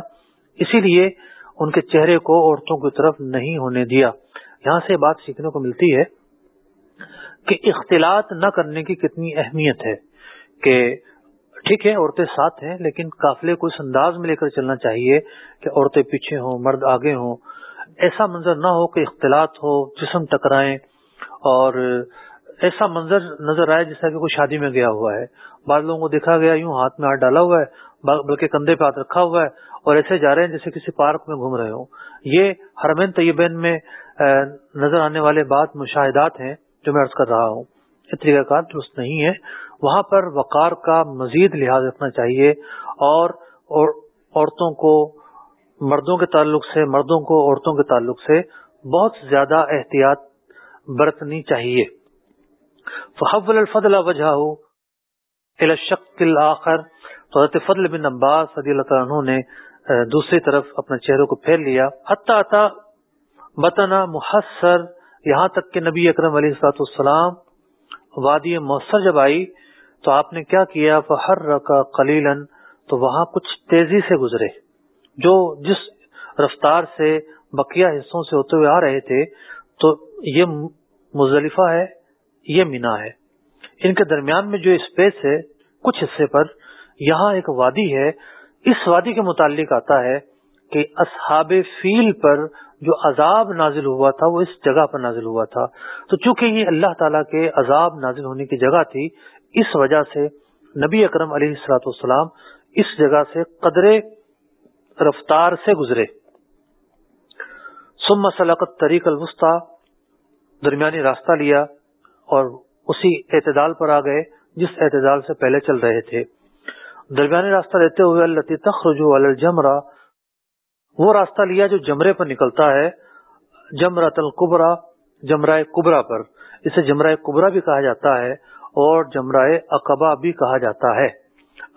اسی لیے ان کے چہرے کو عورتوں کی طرف نہیں ہونے دیا۔ یہاں سے بات سیکھنے کو ملتی ہے کہ اختلاط نہ کرنے کی کتنی اہمیت ہے کہ ٹھیک ہے، عورتیں ساتھ ہیں، لیکن قافلے کو اس انداز میں لے کر چلنا چاہیے کہ عورتیں پیچھے ہوں، مرد آگے ہوں۔ ایسا منظر نہ ہو کہ اختلاط ہو، جسم ٹکرائیں اور ایسا منظر نظر آئے جیسا کہ کوئی شادی میں گیا ہوا ہے۔ بعض لوگوں کو دیکھا گیا، یوں ہاتھ میں ہاتھ ڈالا ہوا ہے بلکہ کندھے پہ ہاتھ رکھا ہوا ہے اور ایسے جا رہے ہیں جیسے کسی پارک میں گھوم رہے ہوں۔ یہ حرمین طیبین میں نظر آنے والے بات مشاہدات ہیں جو میں عرض کر رہا ہوں۔ یہ طریقہ کار درست نہیں ہے۔ وہاں پر وقار کا مزید لحاظ رکھنا چاہیے اور عورتوں کو مردوں کے تعلق سے، مردوں کو عورتوں کے تعلق سے بہت زیادہ احتیاط برتنی چاہیے۔ فحول الفضل وجہ آخر حضرت فضل بن عباس رضی اللہ عنہ نے دوسری طرف اپنے چہروں کو پھیر لیا۔ حتیٰ عطا بتنا محسر یہاں تک کہ نبی اکرم علیہ السلاط السلام وادی مؤثر جب آئی تو آپ نے کیا کیا؟ فہر رکا قلیلن تو وہاں کچھ تیزی سے گزرے۔ جو جس رفتار سے بقیہ حصوں سے ہوتے ہوئے آ رہے تھے، تو یہ مزدلفہ ہے، یہ مینا ہے۔ ان کے درمیان میں جو اسپیس ہے، کچھ حصے پر یہاں ایک وادی ہے۔ اس وادی کے متعلق آتا ہے کہ اصحاب فیل پر جو عذاب نازل ہوا تھا، وہ اس جگہ پر نازل ہوا تھا۔ تو چونکہ یہ اللہ تعالیٰ کے عذاب نازل ہونے کی جگہ تھی، اس وجہ سے نبی اکرم علیہ السلاۃ والسلام اس جگہ سے قدرے رفتار سے گزرے۔ سم سلاقت طریق الوسطی، درمیانی راستہ لیا اور اسی اعتدال پر آ گئے جس اعتدال سے پہلے چل رہے تھے۔ درمیانی راستہ لیتے ہوئے اللہ تخرجو الجمرہ وہ راستہ لیا جو جمرے پر نکلتا ہے جمرہ القبرا جمرہ کبرا پر۔ اسے جمرہ کبرا بھی کہا جاتا ہے اور جمرہ اقبا بھی کہا جاتا ہے۔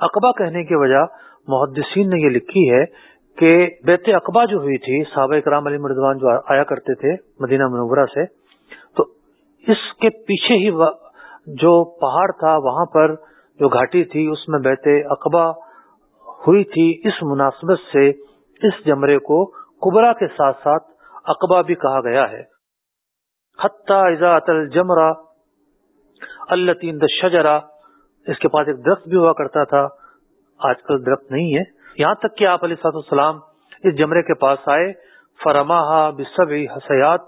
اقبا کہنے کی وجہ محدثین نے یہ لکھی ہے کہ بیت اقبا جو ہوئی تھی، صحابہ کرام علی مردوان جو آیا کرتے تھے مدینہ منورہ سے، تو اس کے پیچھے ہی جو پہاڑ تھا، وہاں پر جو گھاٹی تھی، اس میں بیت اقبا ہوئی تھی۔ اس مناسبت سے اس جمرے کو کبرا کے ساتھ ساتھ اقبا بھی کہا گیا ہے۔ جمرا اللہ تین شجرا اس کے پاس ایک درخت بھی ہوا کرتا تھا۔ آج کل درخت نہیں ہے۔ یہاں تک کہ آپ علیہ السلام اس جمرے کے پاس آئے فرما بسب حسیات،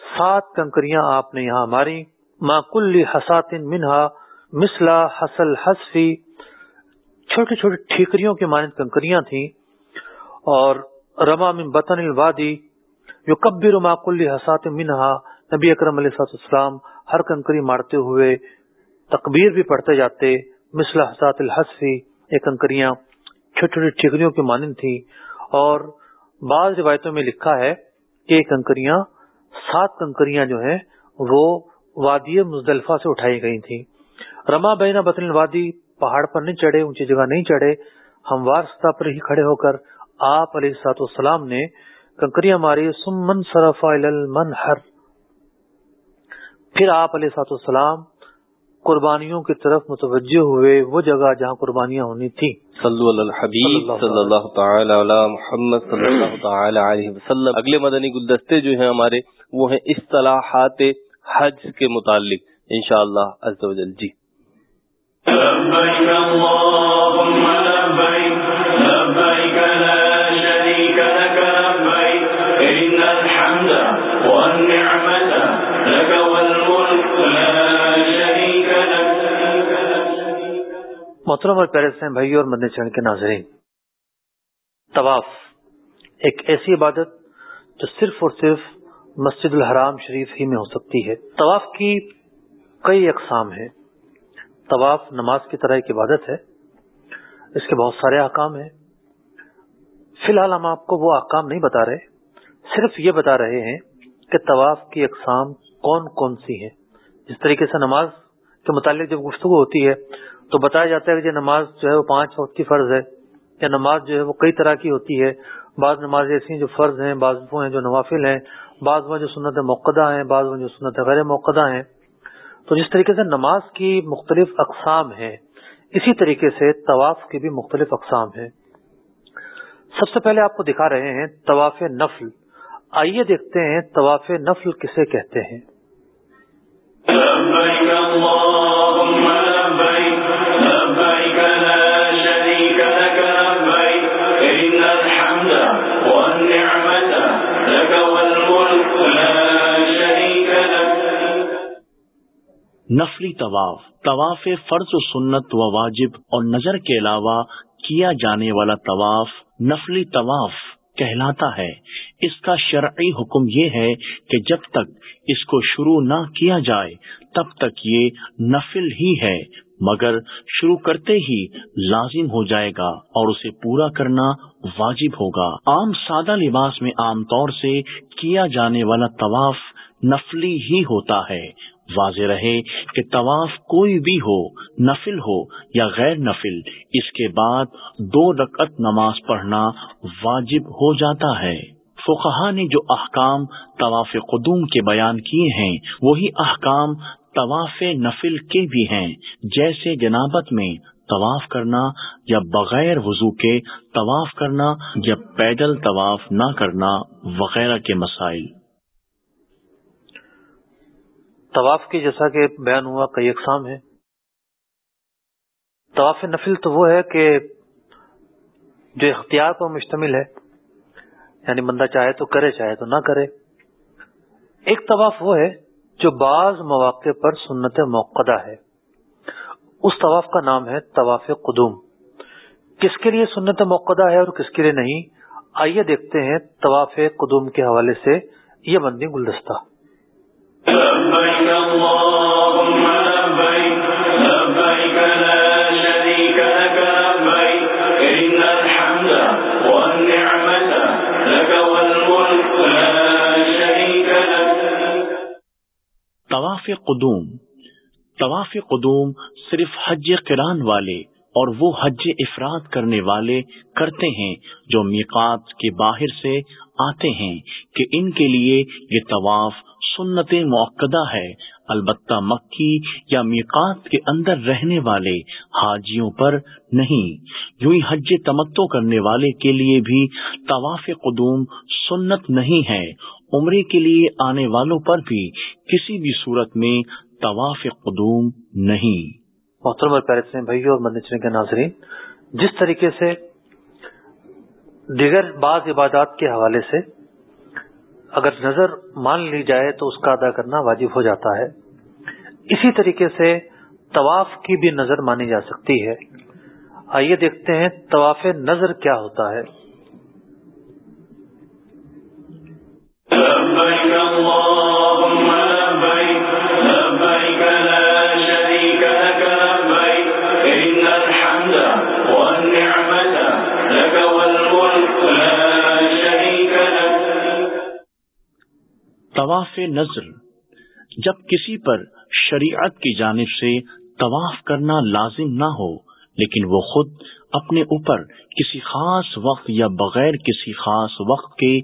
سات کنکریاں آپ نے یہاں ماری ماں کل حسات منہا مسلا حسل حسفی چھوٹی چھوٹی ٹھیکریوں کی مانند کنکریاں تھیں، اور رما من بطن الوادی جو کبر ما کل حسات منہا، نبی اکرم علیہ السلام ہر کنکری مارتے ہوئے تکبیر بھی پڑھتے جاتے مسلا حسات الحسفی یہ کنکریاں۔ چھوٹی چھوٹی ٹھیکریوں کی مانند تھی اور بعض روایتوں میں لکھا ہے کہ کنکریاں، سات کنکریاں جو ہیں، وہ وادی مزدلفہ سے اٹھائی گئی تھی رما بینا بطن وادی پہاڑ پر نہیں چڑھے، اونچی جگہ نہیں چڑھے، ہموار سطح پر ہی کھڑے ہو کر آپ علیہ سات والسلام نے کنکریاں ماری سمن سرفا ہر پھر آپ علیہ سات والسلام قربانیوں کی طرف متوجہ ہوئے وہ جگہ جہاں قربانیاں ہونی تھی صلو علی الحبیب صلی اللہ تعالی علی محمد صلی اللہ تعالی علیہ وسلم۔ اگلے مدنی گلدستے جو ہیں ہمارے وہ ہیں اصطلاحات حج کے متعلق انشاءاللہ و جل۔ جی۔ محترم اور پیرس ہیں بھائی اور مدنی چین کے ناظرین، طواف ایک ایسی عبادت جو صرف اور صرف مسجد الحرام شریف ہی میں ہو سکتی ہے۔ طواف کی کئی اقسام ہیں۔ طواف نماز کی طرح ایک عبادت ہے، اس کے بہت سارے احکام ہیں۔ فی الحال ہم آپ کو وہ احکام نہیں بتا رہے، صرف یہ بتا رہے ہیں کہ طواف کی اقسام کون کون سی ہیں۔ جس طریقے سے نماز کے متعلق جب گفتگو ہوتی ہے تو بتایا جاتا ہے کہ نماز جو ہے وہ پانچ وقت کی فرض ہے یا نماز جو ہے وہ کئی طرح کی ہوتی ہے بعض نماز ایسی ہیں جو فرض ہیں، بعض وہ ہیں جو نوافل ہیں، بعض وہ جو سنت موقع ہیں، بعض وہ جو سنت غیر موقع ہیں۔ تو جس طریقے سے نماز کی مختلف اقسام ہیں، اسی طریقے سے طواف کی بھی مختلف اقسام ہیں۔ سب سے پہلے آپ کو دکھا رہے ہیں طواف نفل۔ آئیے دیکھتے ہیں طواف نفل کسے کہتے ہیں۔ نفلی طواف طواف فرض و سنت و واجب اور نظر کے علاوہ کیا جانے والا طواف نفلی طواف کہلاتا ہے۔ اس کا شرعی حکم یہ ہے کہ جب تک اس کو شروع نہ کیا جائے، تب تک یہ نفل ہی ہے، مگر شروع کرتے ہی لازم ہو جائے گا اور اسے پورا کرنا واجب ہوگا۔ عام سادہ لباس میں عام طور سے کیا جانے والا طواف نفلی ہی ہوتا ہے۔ واضح رہے کہ طواف کوئی بھی ہو، نفل ہو یا غیر نفل، اس کے بعد دو رکعت نماز پڑھنا واجب ہو جاتا ہے۔ فقہا نے جو احکام طواف قدوم کے بیان کیے ہیں، وہی احکام طواف نفل کے بھی ہیں۔ جیسے جنابت میں طواف کرنا یا بغیر وضو کے طواف کرنا یا پیدل طواف نہ کرنا وغیرہ کے مسائل۔ طواف کی جیسا کہ بیان ہوا کئی اقسام ہے طواف نفل تو وہ ہے کہ جو اختیار پر مشتمل ہے یعنی بندہ چاہے تو کرے، چاہے تو نہ کرے۔ ایک طواف وہ ہے جو بعض مواقع پر سنت موقع ہے۔ اس طواف کا نام ہے طواف قدوم۔ کس کے لیے سنت موقع ہے اور کس کے لیے نہیں؟ آئیے دیکھتے ہیں طواف قدوم کے حوالے سے یہ بندی گلدستہ۔ طواف قدوم۔ طواف قدوم صرف حج کران والے اور وہ حج افراد کرنے والے کرتے ہیں جو میقات کے باہر سے آتے ہیں کہ ان کے لیے یہ طواف سنت موقع ہے۔ البتہ مکی یا میقات کے اندر رہنے والے حاجیوں پر نہیں۔ یوں ہی حج تمتو کرنے والے کے لیے بھی طواف قدوم سنت نہیں ہے۔ عمرے کے لیے آنے والوں پر بھی کسی بھی صورت میں طواف قدوم نہیں۔ محترم پیرس بھائی اور مدنی کے ناظرین، جس طریقے سے دیگر بعض عبادات کے حوالے سے اگر نظر مان لی جائے تو اس کا ادا کرنا واجب ہو جاتا ہے۔ اسی طریقے سے طواف کی بھی نظر مانی جا سکتی ہے۔ آئیے دیکھتے ہیں طواف نظر کیا ہوتا ہے۔ طواف نظر جب کسی پر شریعت کی جانب سے طواف کرنا لازم نہ ہو لیکن وہ خود اپنے اوپر کسی خاص وقت یا بغیر کسی خاص وقت کے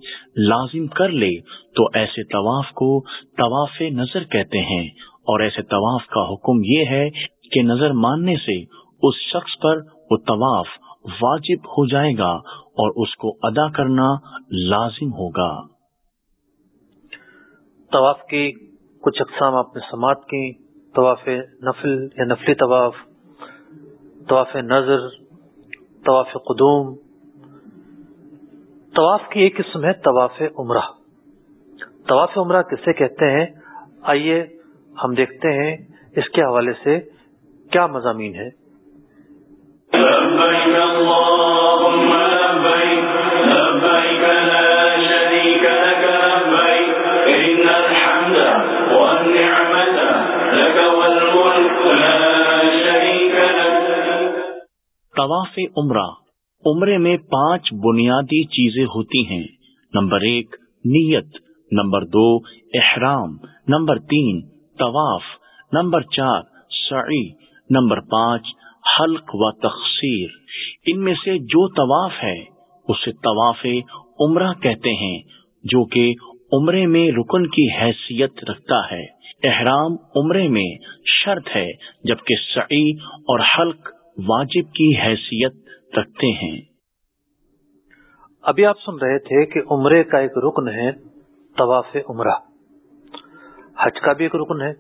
لازم کر لے تو ایسے طواف کو طواف نظر کہتے ہیں اور ایسے طواف کا حکم یہ ہے کہ نظر ماننے سے اس شخص پر وہ طواف واجب ہو جائے گا اور اس کو ادا کرنا لازم ہوگا۔ طواف کی کچھ اقسام آپ نے سماعت کی، طواف نفل یا نفلی طواف طواف نظر، طواف قدوم۔ طواف کی ایک قسم ہے طواف عمرہ۔ طواف عمرہ کسے کہتے ہیں؟ آئیے ہم دیکھتے ہیں اس کے حوالے سے کیا مضامین ہے طواف عمرہ عمرے میں پانچ بنیادی چیزیں ہوتی ہیں۔ نمبر ایک، نیت۔ نمبر دو، احرام۔ نمبر تین، طواف۔ نمبر چار، سعی۔ نمبر پانچ، حلق و تخصیر ان میں سے جو طواف ہے، اسے طواف عمرہ کہتے ہیں، جو کہ عمرے میں رکن کی حیثیت رکھتا ہے۔ احرام عمرے میں شرط ہے، جبکہ سعی اور حلق واجب کی حیثیت رکھتے ہیں۔ ابھی آپ سن رہے تھے کہ عمرے کا ایک رکن ہے طواف عمرہ۔ حج کا بھی ایک رکن ہے۔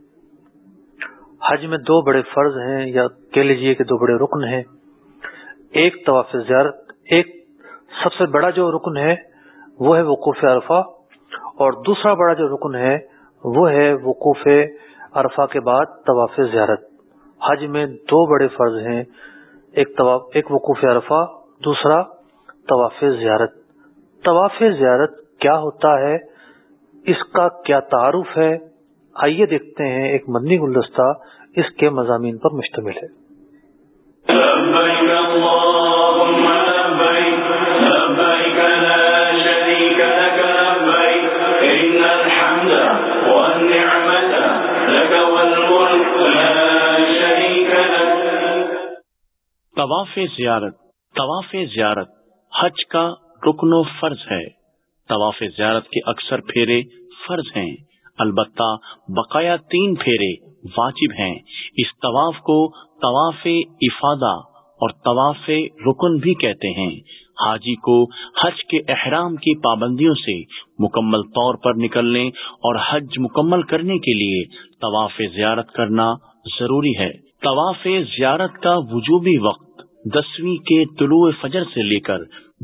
حج میں دو بڑے فرض ہیں یا کہہ لیجیے کہ دو بڑے رکن ہیں۔ ایک طواف زیارت، ایک سب سے بڑا جو رکن ہے وہ ہے وقوف عرفہ اور دوسرا بڑا جو رکن ہے وہ ہے وقوف عرفہ کے بعد طواف زیارت۔ حج میں دو بڑے فرض ہیں، ایک ایک وقوف عرفہ، دوسرا طواف زیارت۔ طواف زیارت کیا ہوتا ہے؟ اس کا کیا تعارف ہے؟ آئیے دیکھتے ہیں ایک مدنی گلدستہ اس کے مضامین پر مشتمل ہے۔ طواف زیارت طواف زیارت حج کا رکن و فرض ہے۔ طواف زیارت کے اکثر پھیرے فرض ہیں۔ البتہ بقایا تین پھیرے واجب ہیں۔ اس طواف کو طواف افادہ اور طواف رکن بھی کہتے ہیں۔ حاجی کو حج کے احرام کی پابندیوں سے مکمل طور پر نکلنے اور حج مکمل کرنے کے لیے طواف زیارت کرنا ضروری ہے۔ طواف زیارت کا وجوبی وقت، دسویں کے طلوع فجر سے لے کر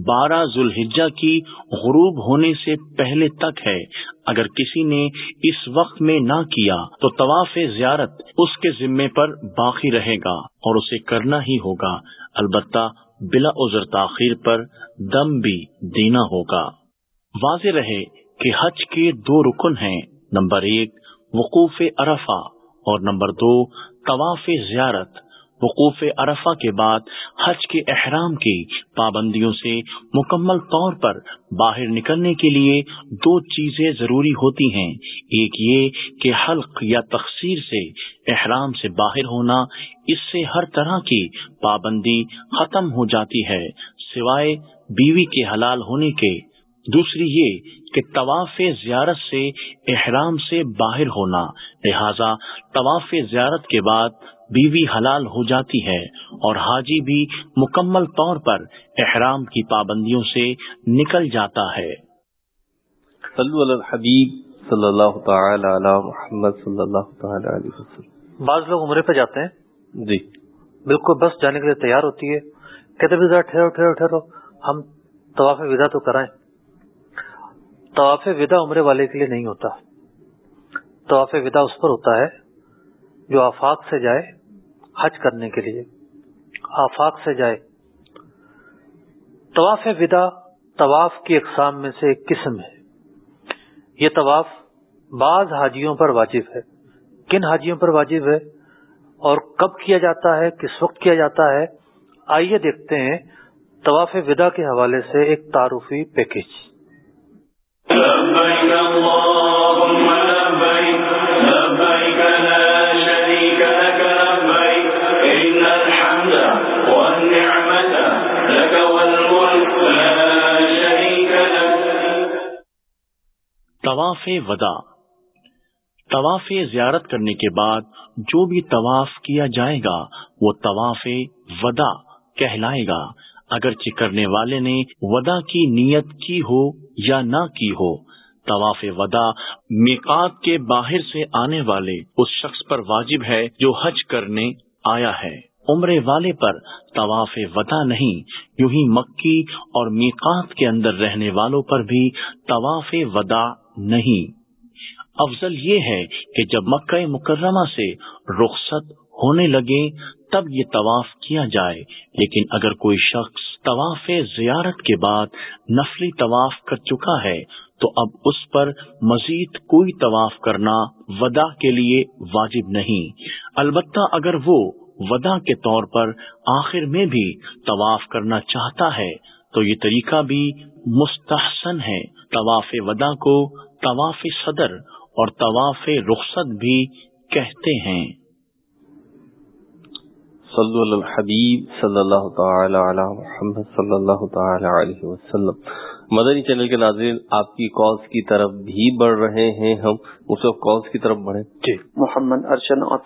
بارہ ذوالحجہ کی غروب ہونے سے پہلے تک ہے۔ اگر کسی نے اس وقت میں نہ کیا تو طواف زیارت اس کے ذمے پر باقی رہے گا اور اسے کرنا ہی ہوگا۔ البتہ بلا عذر تاخیر پر دم بھی دینا ہوگا۔ واضح رہے کہ حج کے دو رکن ہیں۔ نمبر ایک، وقوف ارفا اور نمبر دو، طواف زیارت، وقوف عرفہ کے بعد حج کے احرام کی پابندیوں سے مکمل طور پر باہر نکلنے کے لیے دو چیزیں ضروری ہوتی ہیں۔ ایک یہ کہ حلق یا تخصیر سے احرام سے باہر ہونا اس سے ہر طرح کی پابندی ختم ہو جاتی ہے، سوائے بیوی کے حلال ہونے کے۔ دوسری یہ کہ طواف زیارت سے احرام سے باہر ہونا لہذا طواف زیارت کے بعد بیوی حلال ہو جاتی ہے اور حاجی بھی مکمل طور پر احرام کی پابندیوں سے نکل جاتا ہے۔ صلو علی الحبیب صلی اللہ تعالی علی محمد صلی اللہ تعالی علیہ وسلم۔ بعض لوگ عمرے پہ جاتے ہیں۔ جی۔ بالکل بس جانے کے لیے تیار ہوتی ہے۔ کہتے بھی ذرا ٹھہرو ٹھہرو ٹھہرو ہم طواف ودا تو کرائیں۔ طواف ودا عمرے والے کے لیے نہیں ہوتا۔ طواف ودا اس پر ہوتا ہے جو آفاق سے جائے حج کرنے کے لیے۔ آفاق سے جائے۔ طواف ودا طواف کی اقسام میں سے ایک قسم ہے۔ یہ طواف بعض حاجیوں پر واجب ہے۔ کن حاجیوں پر واجب ہے اور کب کیا جاتا ہے، کس وقت کیا جاتا ہے، آئیے دیکھتے ہیں طواف ودا کے حوالے سے ایک تعارفی پیکج طواف ودا، طواف زیارت کرنے کے بعد جو بھی طواف کیا جائے گا، وہ طواف ودا کہلائے گا۔ اگرچہ کرنے والے نے ودا کی نیت کی ہو یا نہ کی ہو، طواف ودا میقات کے باہر سے آنے والے اس شخص پر واجب ہے جو حج کرنے آیا ہے۔ عمرے والے پر طواف ودا نہیں، یوں ہی مکی اور میقات کے اندر رہنے والوں پر بھی طواف ودا نہیں۔ افضل یہ ہے کہ جب مکہ مکرمہ سے رخصت ہونے لگے تب یہ طواف کیا جائے۔ لیکن اگر کوئی شخص طواف زیارت کے بعد نفلی طواف کر چکا ہے، تو اب اس پر مزید کوئی طواف کرنا ودا کے لیے واجب نہیں۔ البتہ اگر وہ ودا کے طور پر آخر میں بھی طواف کرنا چاہتا ہے، تو یہ طریقہ بھی مستحسن ہے۔ طواف ودا کو طواف صدر اور طواف رخصت بھی کہتے ہیں۔ صلو علی الحبیب صلی اللہ تعالی علی محمد صلی اللہ تعالی علیہ وسلم۔ مدنی چینل کے ناظرین، آپ کی کالز کی طرف بھی بڑھ رہے ہیں ہم۔ اس وقت کالز کی طرف بڑھیں۔ جی۔ محمد ارشن اور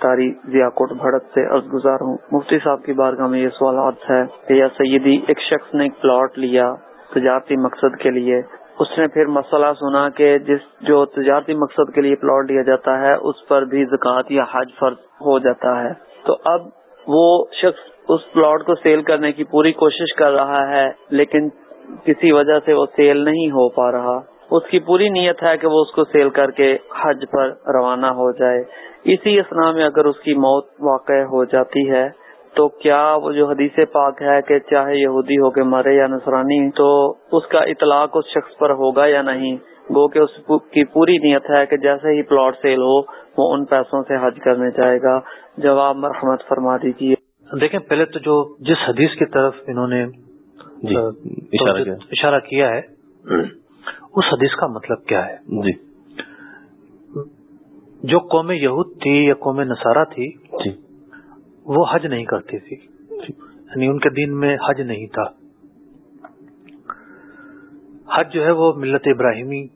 ضیا کوٹ بھڑت سے عرض گزار ہوں۔ مفتی صاحب کی بارگاہ میں یہ سوالات ہے کہ یا سیدی ایک شخص نے ایک پلاٹ لیا تجارتی مقصد کے لیے، اس نے پھر مسئلہ سنا کہ جس جو تجارتی مقصد کے لیے پلاٹ لیا جاتا ہے، اس پر بھی زکوٰۃ یا حج فرض ہو جاتا ہے۔ تو اب وہ شخص اس پلاٹ کو سیل کرنے کی پوری کوشش کر رہا ہے، لیکن کسی وجہ سے وہ سیل نہیں ہو پا رہا۔ اس کی پوری نیت ہے کہ وہ اس کو سیل کر کے حج پر روانہ ہو جائے۔ اسی اسنا میں اگر اس کی موت واقع ہو جاتی ہے، تو کیا وہ جو حدیث پاک ہے کہ چاہے یہودی ہو کے مرے یا نصرانی، تو اس کا اطلاق اس شخص پر ہوگا یا نہیں؟ گو کہ اس کی پوری نیت ہے کہ جیسے ہی پلاٹ سیل ہو، وہ ان پیسوں سے حج کرنے جائے گا۔ جواب مرحمت فرما دیجیے دیکھیں پہلے تو جو جس حدیث کی طرف انہوں نے جی اشارہ کیا۔ اشارہ کیا ہے اس حدیث کا مطلب کیا ہے؟ جی۔ جو قوم یہود تھی یا قوم نصارہ تھی جی۔ وہ حج نہیں کرتی تھی۔ یعنی ان کے دین میں حج نہیں تھا۔ حج جو ہے وہ ملت ابراہیمی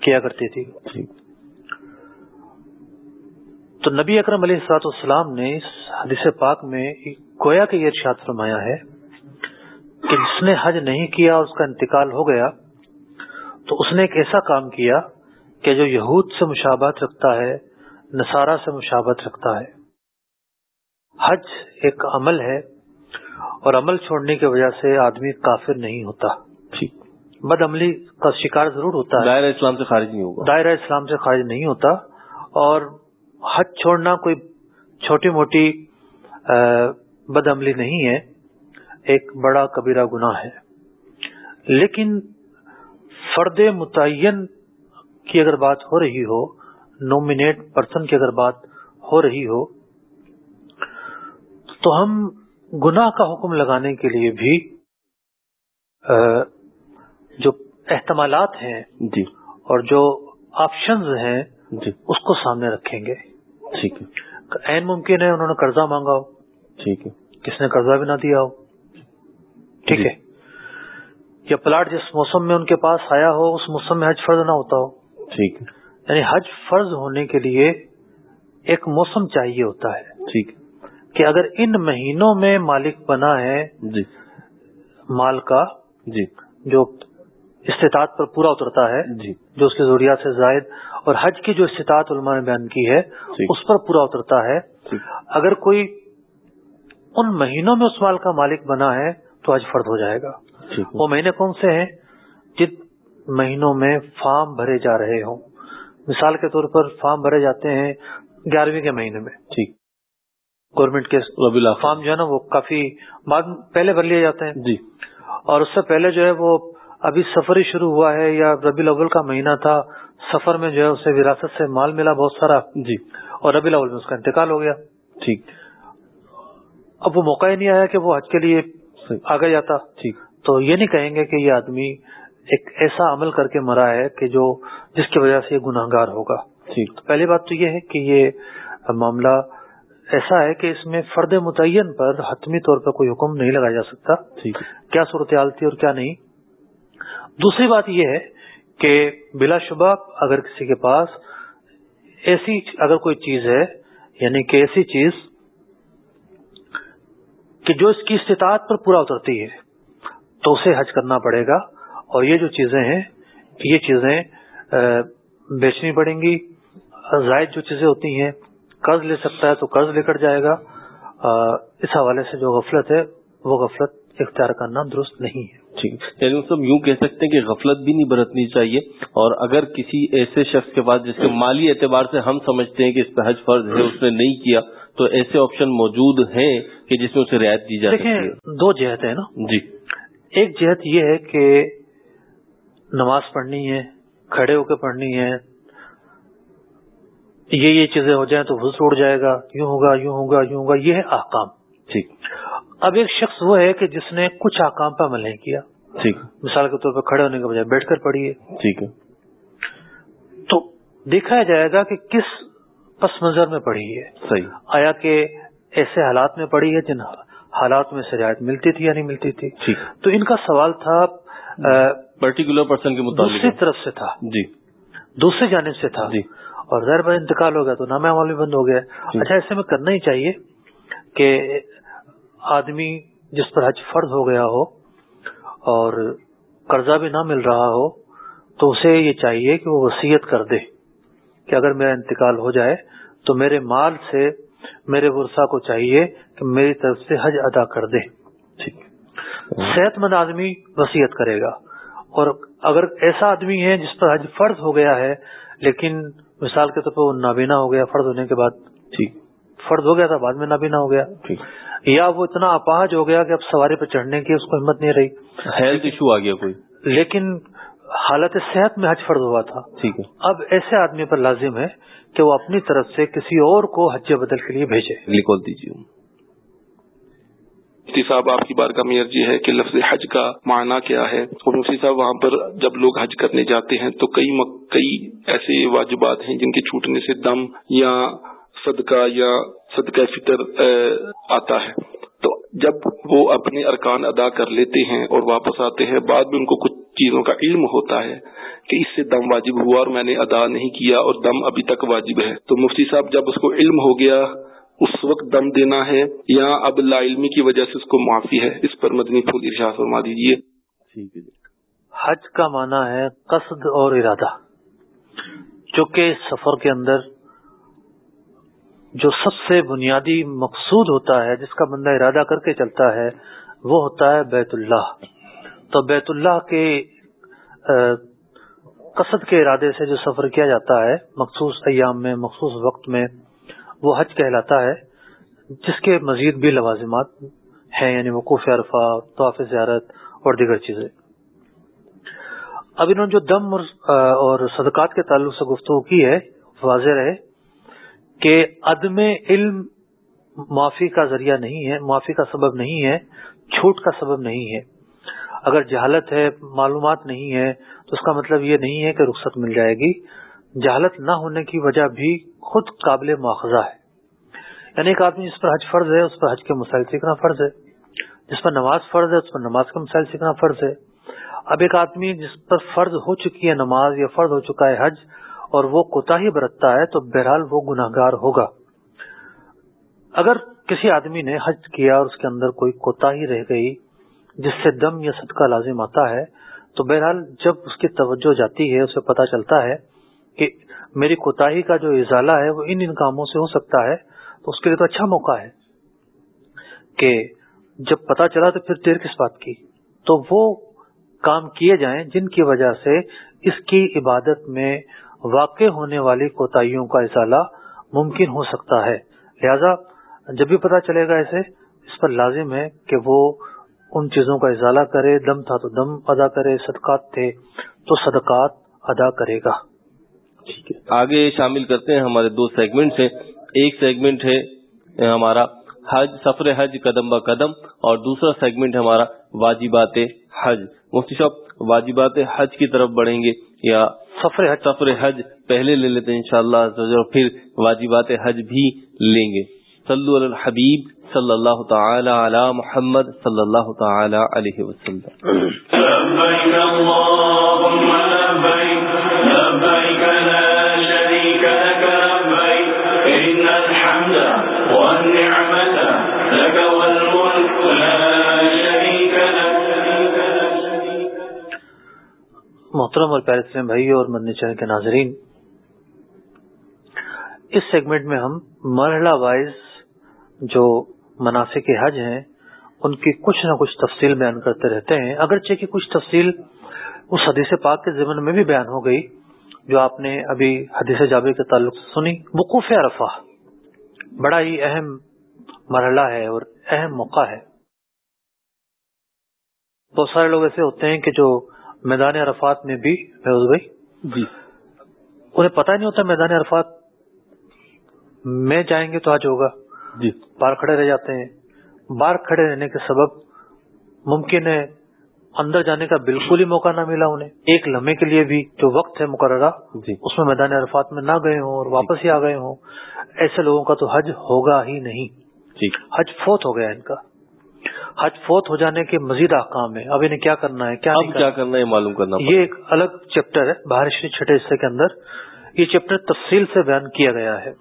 کیا کرتی تھی۔ جی۔ تو نبی اکرم علیہ السلاط والسلام نے اس حدیث پاک میں گویا کہ یہ ارشاد فرمایا ہے کہ جس نے حج نہیں کیا اس کا انتقال ہو گیا تو اس نے ایک ایسا کام کیا کہ جو یہود سے مشابہت رکھتا ہے نصارہ سے مشابہت رکھتا ہے۔ حج ایک عمل ہے اور عمل چھوڑنے کی وجہ سے آدمی کافر نہیں ہوتا۔ بد عملی کا شکار ضرور ہوتا ہے۔ دائرہ اسلام سے خارج نہیں ہوگا۔ دائرہ اسلام سے خارج نہیں ہوتا اور حج چھوڑنا کوئی چھوٹی موٹی بد عملی نہیں ہے ایک بڑا کبیرہ گناہ ہے۔ لیکن فرد متعین کی اگر بات ہو رہی ہو نومینیٹ پرسن کی اگر بات ہو رہی ہو تو ہم گناہ کا حکم لگانے کے لیے بھی جو احتمالات ہیں جی۔ اور جو آپشنز ہیں جی۔ اس کو سامنے رکھیں گے۔ ٹھیک ہے۔ این ممکن ہے انہوں نے قرضہ مانگا ہو۔ ٹھیک ہے۔ کس نے قرضہ بھی نہ دیا ہو۔ ٹھیک ہے۔ یا پلاٹ جس موسم میں ان کے پاس آیا ہو اس موسم میں حج فرض نہ ہوتا ہو۔ ٹھیک ہے۔ یعنی حج فرض ہونے کے لیے ایک موسم چاہیے ہوتا ہے۔ ٹھیک کہ اگر ان مہینوں میں مالک بنا ہے جی۔ مال کا جی۔ جو استطاعت پر پورا اترتا ہے جی۔ جو اس کی ضروریات سے زائد اور حج کی جو استطاعت علماء نے بیان کی ہے ٹھیک۔ اس پر پورا اترتا ہے۔ ٹھیک اگر کوئی ان مہینوں میں اس مال کا مالک بنا ہے تو حج فرد ہو جائے گا۔ ہے وہ مہینے کون سے ہیں؟ جن مہینوں میں فارم بھرے جا رہے ہوں۔ مثال کے طور پر فارم بھرے جاتے ہیں گیارہویں کے مہینے میں۔ ٹھیک گورنمنٹ کے فارم جو ہے نا وہ کافی بعد پہلے بھر لیے جاتے ہیں۔ جی۔ اور اس سے پہلے جو ہے وہ ابھی سفر ہی شروع ہوا ہے یا ربی الاول کا مہینہ تھا سفر میں جو ہے اسے وراثت سے مال ملا بہت سارا۔ جی۔ اور ربی الاول میں اس کا انتقال ہو گیا۔ ٹھیک۔ اب وہ موقع ہی نہیں آیا کہ وہ حج کے لیے آگے جاتا ٹھیک۔ تو یہ نہیں کہیں گے کہ یہ آدمی ایک ایسا عمل کر کے مرا ہے کہ جو جس کی وجہ سے یہ گناہ گار ہوگا۔ ٹھیک۔ پہلی بات تو یہ ہے کہ یہ معاملہ ایسا ہے کہ اس میں فرد متعین پر حتمی طور پر کوئی حکم نہیں لگایا جا سکتا۔ ٹھیک۔ کیا صورتحال تھی اور کیا نہیں۔ دوسری بات یہ ہے کہ بلا شبہ اگر کسی کے پاس ایسی اگر کوئی چیز ہے یعنی کہ ایسی چیز کہ جو اس کی استطاعت پر پورا اترتی ہے، تو اسے حج کرنا پڑے گا۔ اور یہ جو چیزیں ہیں، یہ چیزیں بیچنی پڑیں گی۔ زائد جو چیزیں ہوتی ہیں، قرض لے سکتا ہے تو قرض لے کر جائے گا۔ اس حوالے سے جو غفلت ہے، وہ غفلت اختیار کرنا درست نہیں ہے۔ ٹھیک۔ یعنی سب یوں کہہ سکتے ہیں کہ غفلت بھی نہیں برتنی چاہیے اور اگر کسی ایسے شخص کے پاس جس کے مالی اعتبار سے ہم سمجھتے ہیں کہ اس پہ حج فرض ہے اس نے نہیں کیا تو ایسے آپشن موجود ہیں کہ جس میں اسے رعایت دی جا سکتی ہے۔ دیکھیں دو جہت ہے نا۔ جی۔ ایک جہت یہ ہے کہ نماز پڑھنی ہے کھڑے ہو کے پڑھنی ہے یہ یہ چیزیں ہو جائیں تو حضر اڑ جائے گا یوں ہوگا یوں ہوگا یوں ہوگا یہ ہے احکام ٹھیک۔ اب ایک شخص وہ ہے کہ جس نے کچھ احکام پہ عمل نہیں کیا۔ ٹھیک مثال کے طور پر کھڑے ہونے کے بجائے بیٹھ کر پڑھیے۔ ٹھیک ہے۔ تو دیکھا جائے گا کہ کس پس منظر میں پڑھی ہے۔ صحیح۔ آیا کہ ایسے حالات میں پڑھی ہے جن حالات میں سے رعایت ملتی تھی یا نہیں ملتی تھی۔ ٹھیک۔ تو ان کا سوال تھا پرٹیکولر پرسن کے دوسری مطابق طرف سے تھا۔ جی۔ دوسری جانب سے تھا۔ جی۔ اور پر انتقال ہو گیا تو نام عمل بھی بند ہو گیا۔ اچھا ایسے میں کرنا ہی چاہیے کہ آدمی جس پر حج فرض ہو گیا ہو اور قرضہ بھی نہ مل رہا ہو تو اسے یہ چاہیے کہ وہ وسیعت کر دے کہ اگر میرا انتقال ہو جائے تو میرے مال سے میرے ورثہ کو چاہیے کہ میری طرف سے حج ادا کر دے۔ ٹھیک۔ صحت مند آدمی وسیعت کرے گا۔ اور اگر ایسا آدمی ہے جس پر حج فرض ہو گیا ہے، لیکن مثال کے طور پر وہ نابینا ہو گیا فرض ہونے کے بعد، ٹھیک۔ فرض ہو گیا تھا، بعد میں نابینا ہو گیا۔ ٹھیک۔ یا وہ اتنا اپاہج ہو گیا کہ اب سواری پہ چڑھنے کی اس کو ہمت نہیں رہی۔ ہیلتھ ایشو آ گیا کوئی؟ لیکن حالت صحت میں حج فرض ہوا تھا۔ ٹھیک ہے۔ اب ایسے آدمی پر لازم ہے کہ وہ اپنی طرف سے کسی اور کو حج بدل کے لیے بھیجے۔ لکھول دیجیے۔ مفتی صاحب آپ کی بارگاہ میں عرضی ہے کہ لفظ حج کا معنی کیا ہے؟ اور مفتی صاحب وہاں پر جب لوگ حج کرنے جاتے ہیں تو کئی. کئی ایسے واجبات ہیں جن کے چھوٹنے سے دم یا صدقہ یا صدقہ فطر آتا ہے۔ تو جب وہ اپنے ارکان ادا کر لیتے ہیں اور واپس آتے ہیں بعد میں ان کو کچھ چیزوں کا علم ہوتا ہے کہ اس سے دم واجب ہوا اور میں نے ادا نہیں کیا اور دم ابھی تک واجب ہے۔ تو مفتی صاحب جب اس کو علم ہو گیا اس وقت دم دینا ہے یا اب لا علمی کی وجہ سے اس کو معافی ہے؟ اس پر مدنی پھول ارشاد فرما دیجیے جی حج کا معنی ہے قصد اور ارادہ۔ چونکہ سفر کے اندر جو سب سے بنیادی مقصود ہوتا ہے، جس کا بندہ ارادہ کر کے چلتا ہے، وہ ہوتا ہے بیت اللہ۔ تو بیت اللہ کے قصد کے ارادے سے جو سفر کیا جاتا ہے، مخصوص ایام میں، مخصوص وقت میں، وہ حج کہلاتا ہے، جس کے مزید بھی لوازمات ہیں یعنی وقوف عرفہ، طواف زیارت اور دیگر چیزیں۔ اب انہوں نے جو دم اور صدقات کے تعلق سے گفتگو کی ہے، واضح رہے۔ کہ عدم علم معافی کا ذریعہ نہیں ہے، معافی کا سبب نہیں ہے، چھوٹ کا سبب نہیں ہے۔ اگر جہالت ہے، معلومات نہیں ہے، تو اس کا مطلب یہ نہیں ہے کہ رخصت مل جائے گی۔ جہالت نہ ہونے کی وجہ بھی خود قابل مواخذہ ہے۔ یعنی ایک آدمی جس پر حج فرض ہے، اس پر حج کے مسائل سیکھنا فرض ہے۔ جس پر نماز فرض ہے، اس پر نماز کے مسائل سیکھنا فرض ہے۔ اب ایک آدمی جس پر فرض ہو چکی ہے نماز یا فرض ہو چکا ہے حج اور وہ کوتا ہی برتتا ہے تو بہرحال وہ گناہ گار ہوگا۔ اگر کسی آدمی نے حج کیا اور اس کے اندر کوئی کوتا ہی رہ گئی جس سے دم یا صدقہ لازم آتا ہے، تو بہرحال جب اس کی توجہ جاتی ہے، اسے پتا چلتا ہے کہ میری کوتا کا جو ازالہ ہے، وہ ان ان کاموں سے ہو سکتا ہے، تو اس کے لیے تو اچھا موقع ہے کہ جب پتا چلا تو پھر دیر کس بات کی۔ تو وہ کام کیے جائیں جن کی وجہ سے اس کی عبادت میں واقع ہونے والی کوتاہیوں کا ازالہ ممکن ہو سکتا ہے۔ لہذا جب بھی پتا چلے گا اسے، اس پر لازم ہے کہ وہ ان چیزوں کا ازالہ کرے، دم تھا تو دم ادا کرے، صدقات تھے تو صدقات ادا کرے گا۔ ٹھیک ہے۔ آگے شامل کرتے ہیں ہمارے دو سیگمنٹ ہیں۔ ایک سیگمنٹ ہے ہمارا حج، سفر حج قدم با قدم، اور دوسرا سیگمنٹ ہمارا واجبات حج۔ مفتی صاحب، واجبات حج کی طرف بڑھیں گے یا سفر حج سفر حج پہلے لے لیتے ہیں انشاءاللہ پھر واجبات حج بھی لیں گے صلو علی الحبیب صلی اللہ تعالی علی محمد صلی اللہ تعالی علیہ وسلم محترم اور پیارے اسلام بھائی اور مدنی چینل کے ناظرین، اس سیگمنٹ میں ہم مرحلہ وائز جو مناسب حج ہیں، ان کی کچھ نہ کچھ تفصیل بیان کرتے رہتے ہیں۔ اگرچہ کہ کچھ تفصیل اس حدیث پاک کے ضمن میں بھی بیان ہو گئی، جو آپ نے ابھی حدیث جابر کے تعلق سے سنی۔ وقوف عرفہ بڑا ہی اہم مرحلہ ہے اور اہم موقع ہے۔ بہت سارے لوگ ایسے ہوتے ہیں کہ جو میدان عرفات میں بھی بھائی؟ جی۔ انہیں پتہ ہی نہیں ہوتا میدان عرفات میں جائیں گے تو آج ہوگا۔ جی۔ باہر کھڑے رہ جاتے ہیں۔ باہر کھڑے رہنے کے سبب ممکن ہے اندر جانے کا بالکل ہی موقع نہ ملا انہیں۔ ایک لمحے کے لیے بھی جو وقت ہے مقررہ جی۔ اس میں میدان عرفات میں نہ گئے ہوں اور واپس ہی آ گئے ہوں ایسے لوگوں کا تو حج ہوگا ہی نہیں۔ جی۔ حج فوت ہو گیا ان کا۔ حج فوت ہو جانے کے مزید احکام ہے اب انہیں کیا کرنا ہے؟ کیا اب کیا کرنا ہے معلوم کرنا یہ ایک الگ چیپٹر ہے باہر شریف چھٹے حصے کے اندر۔ یہ چیپٹر تفصیل سے بیان کیا گیا ہے۔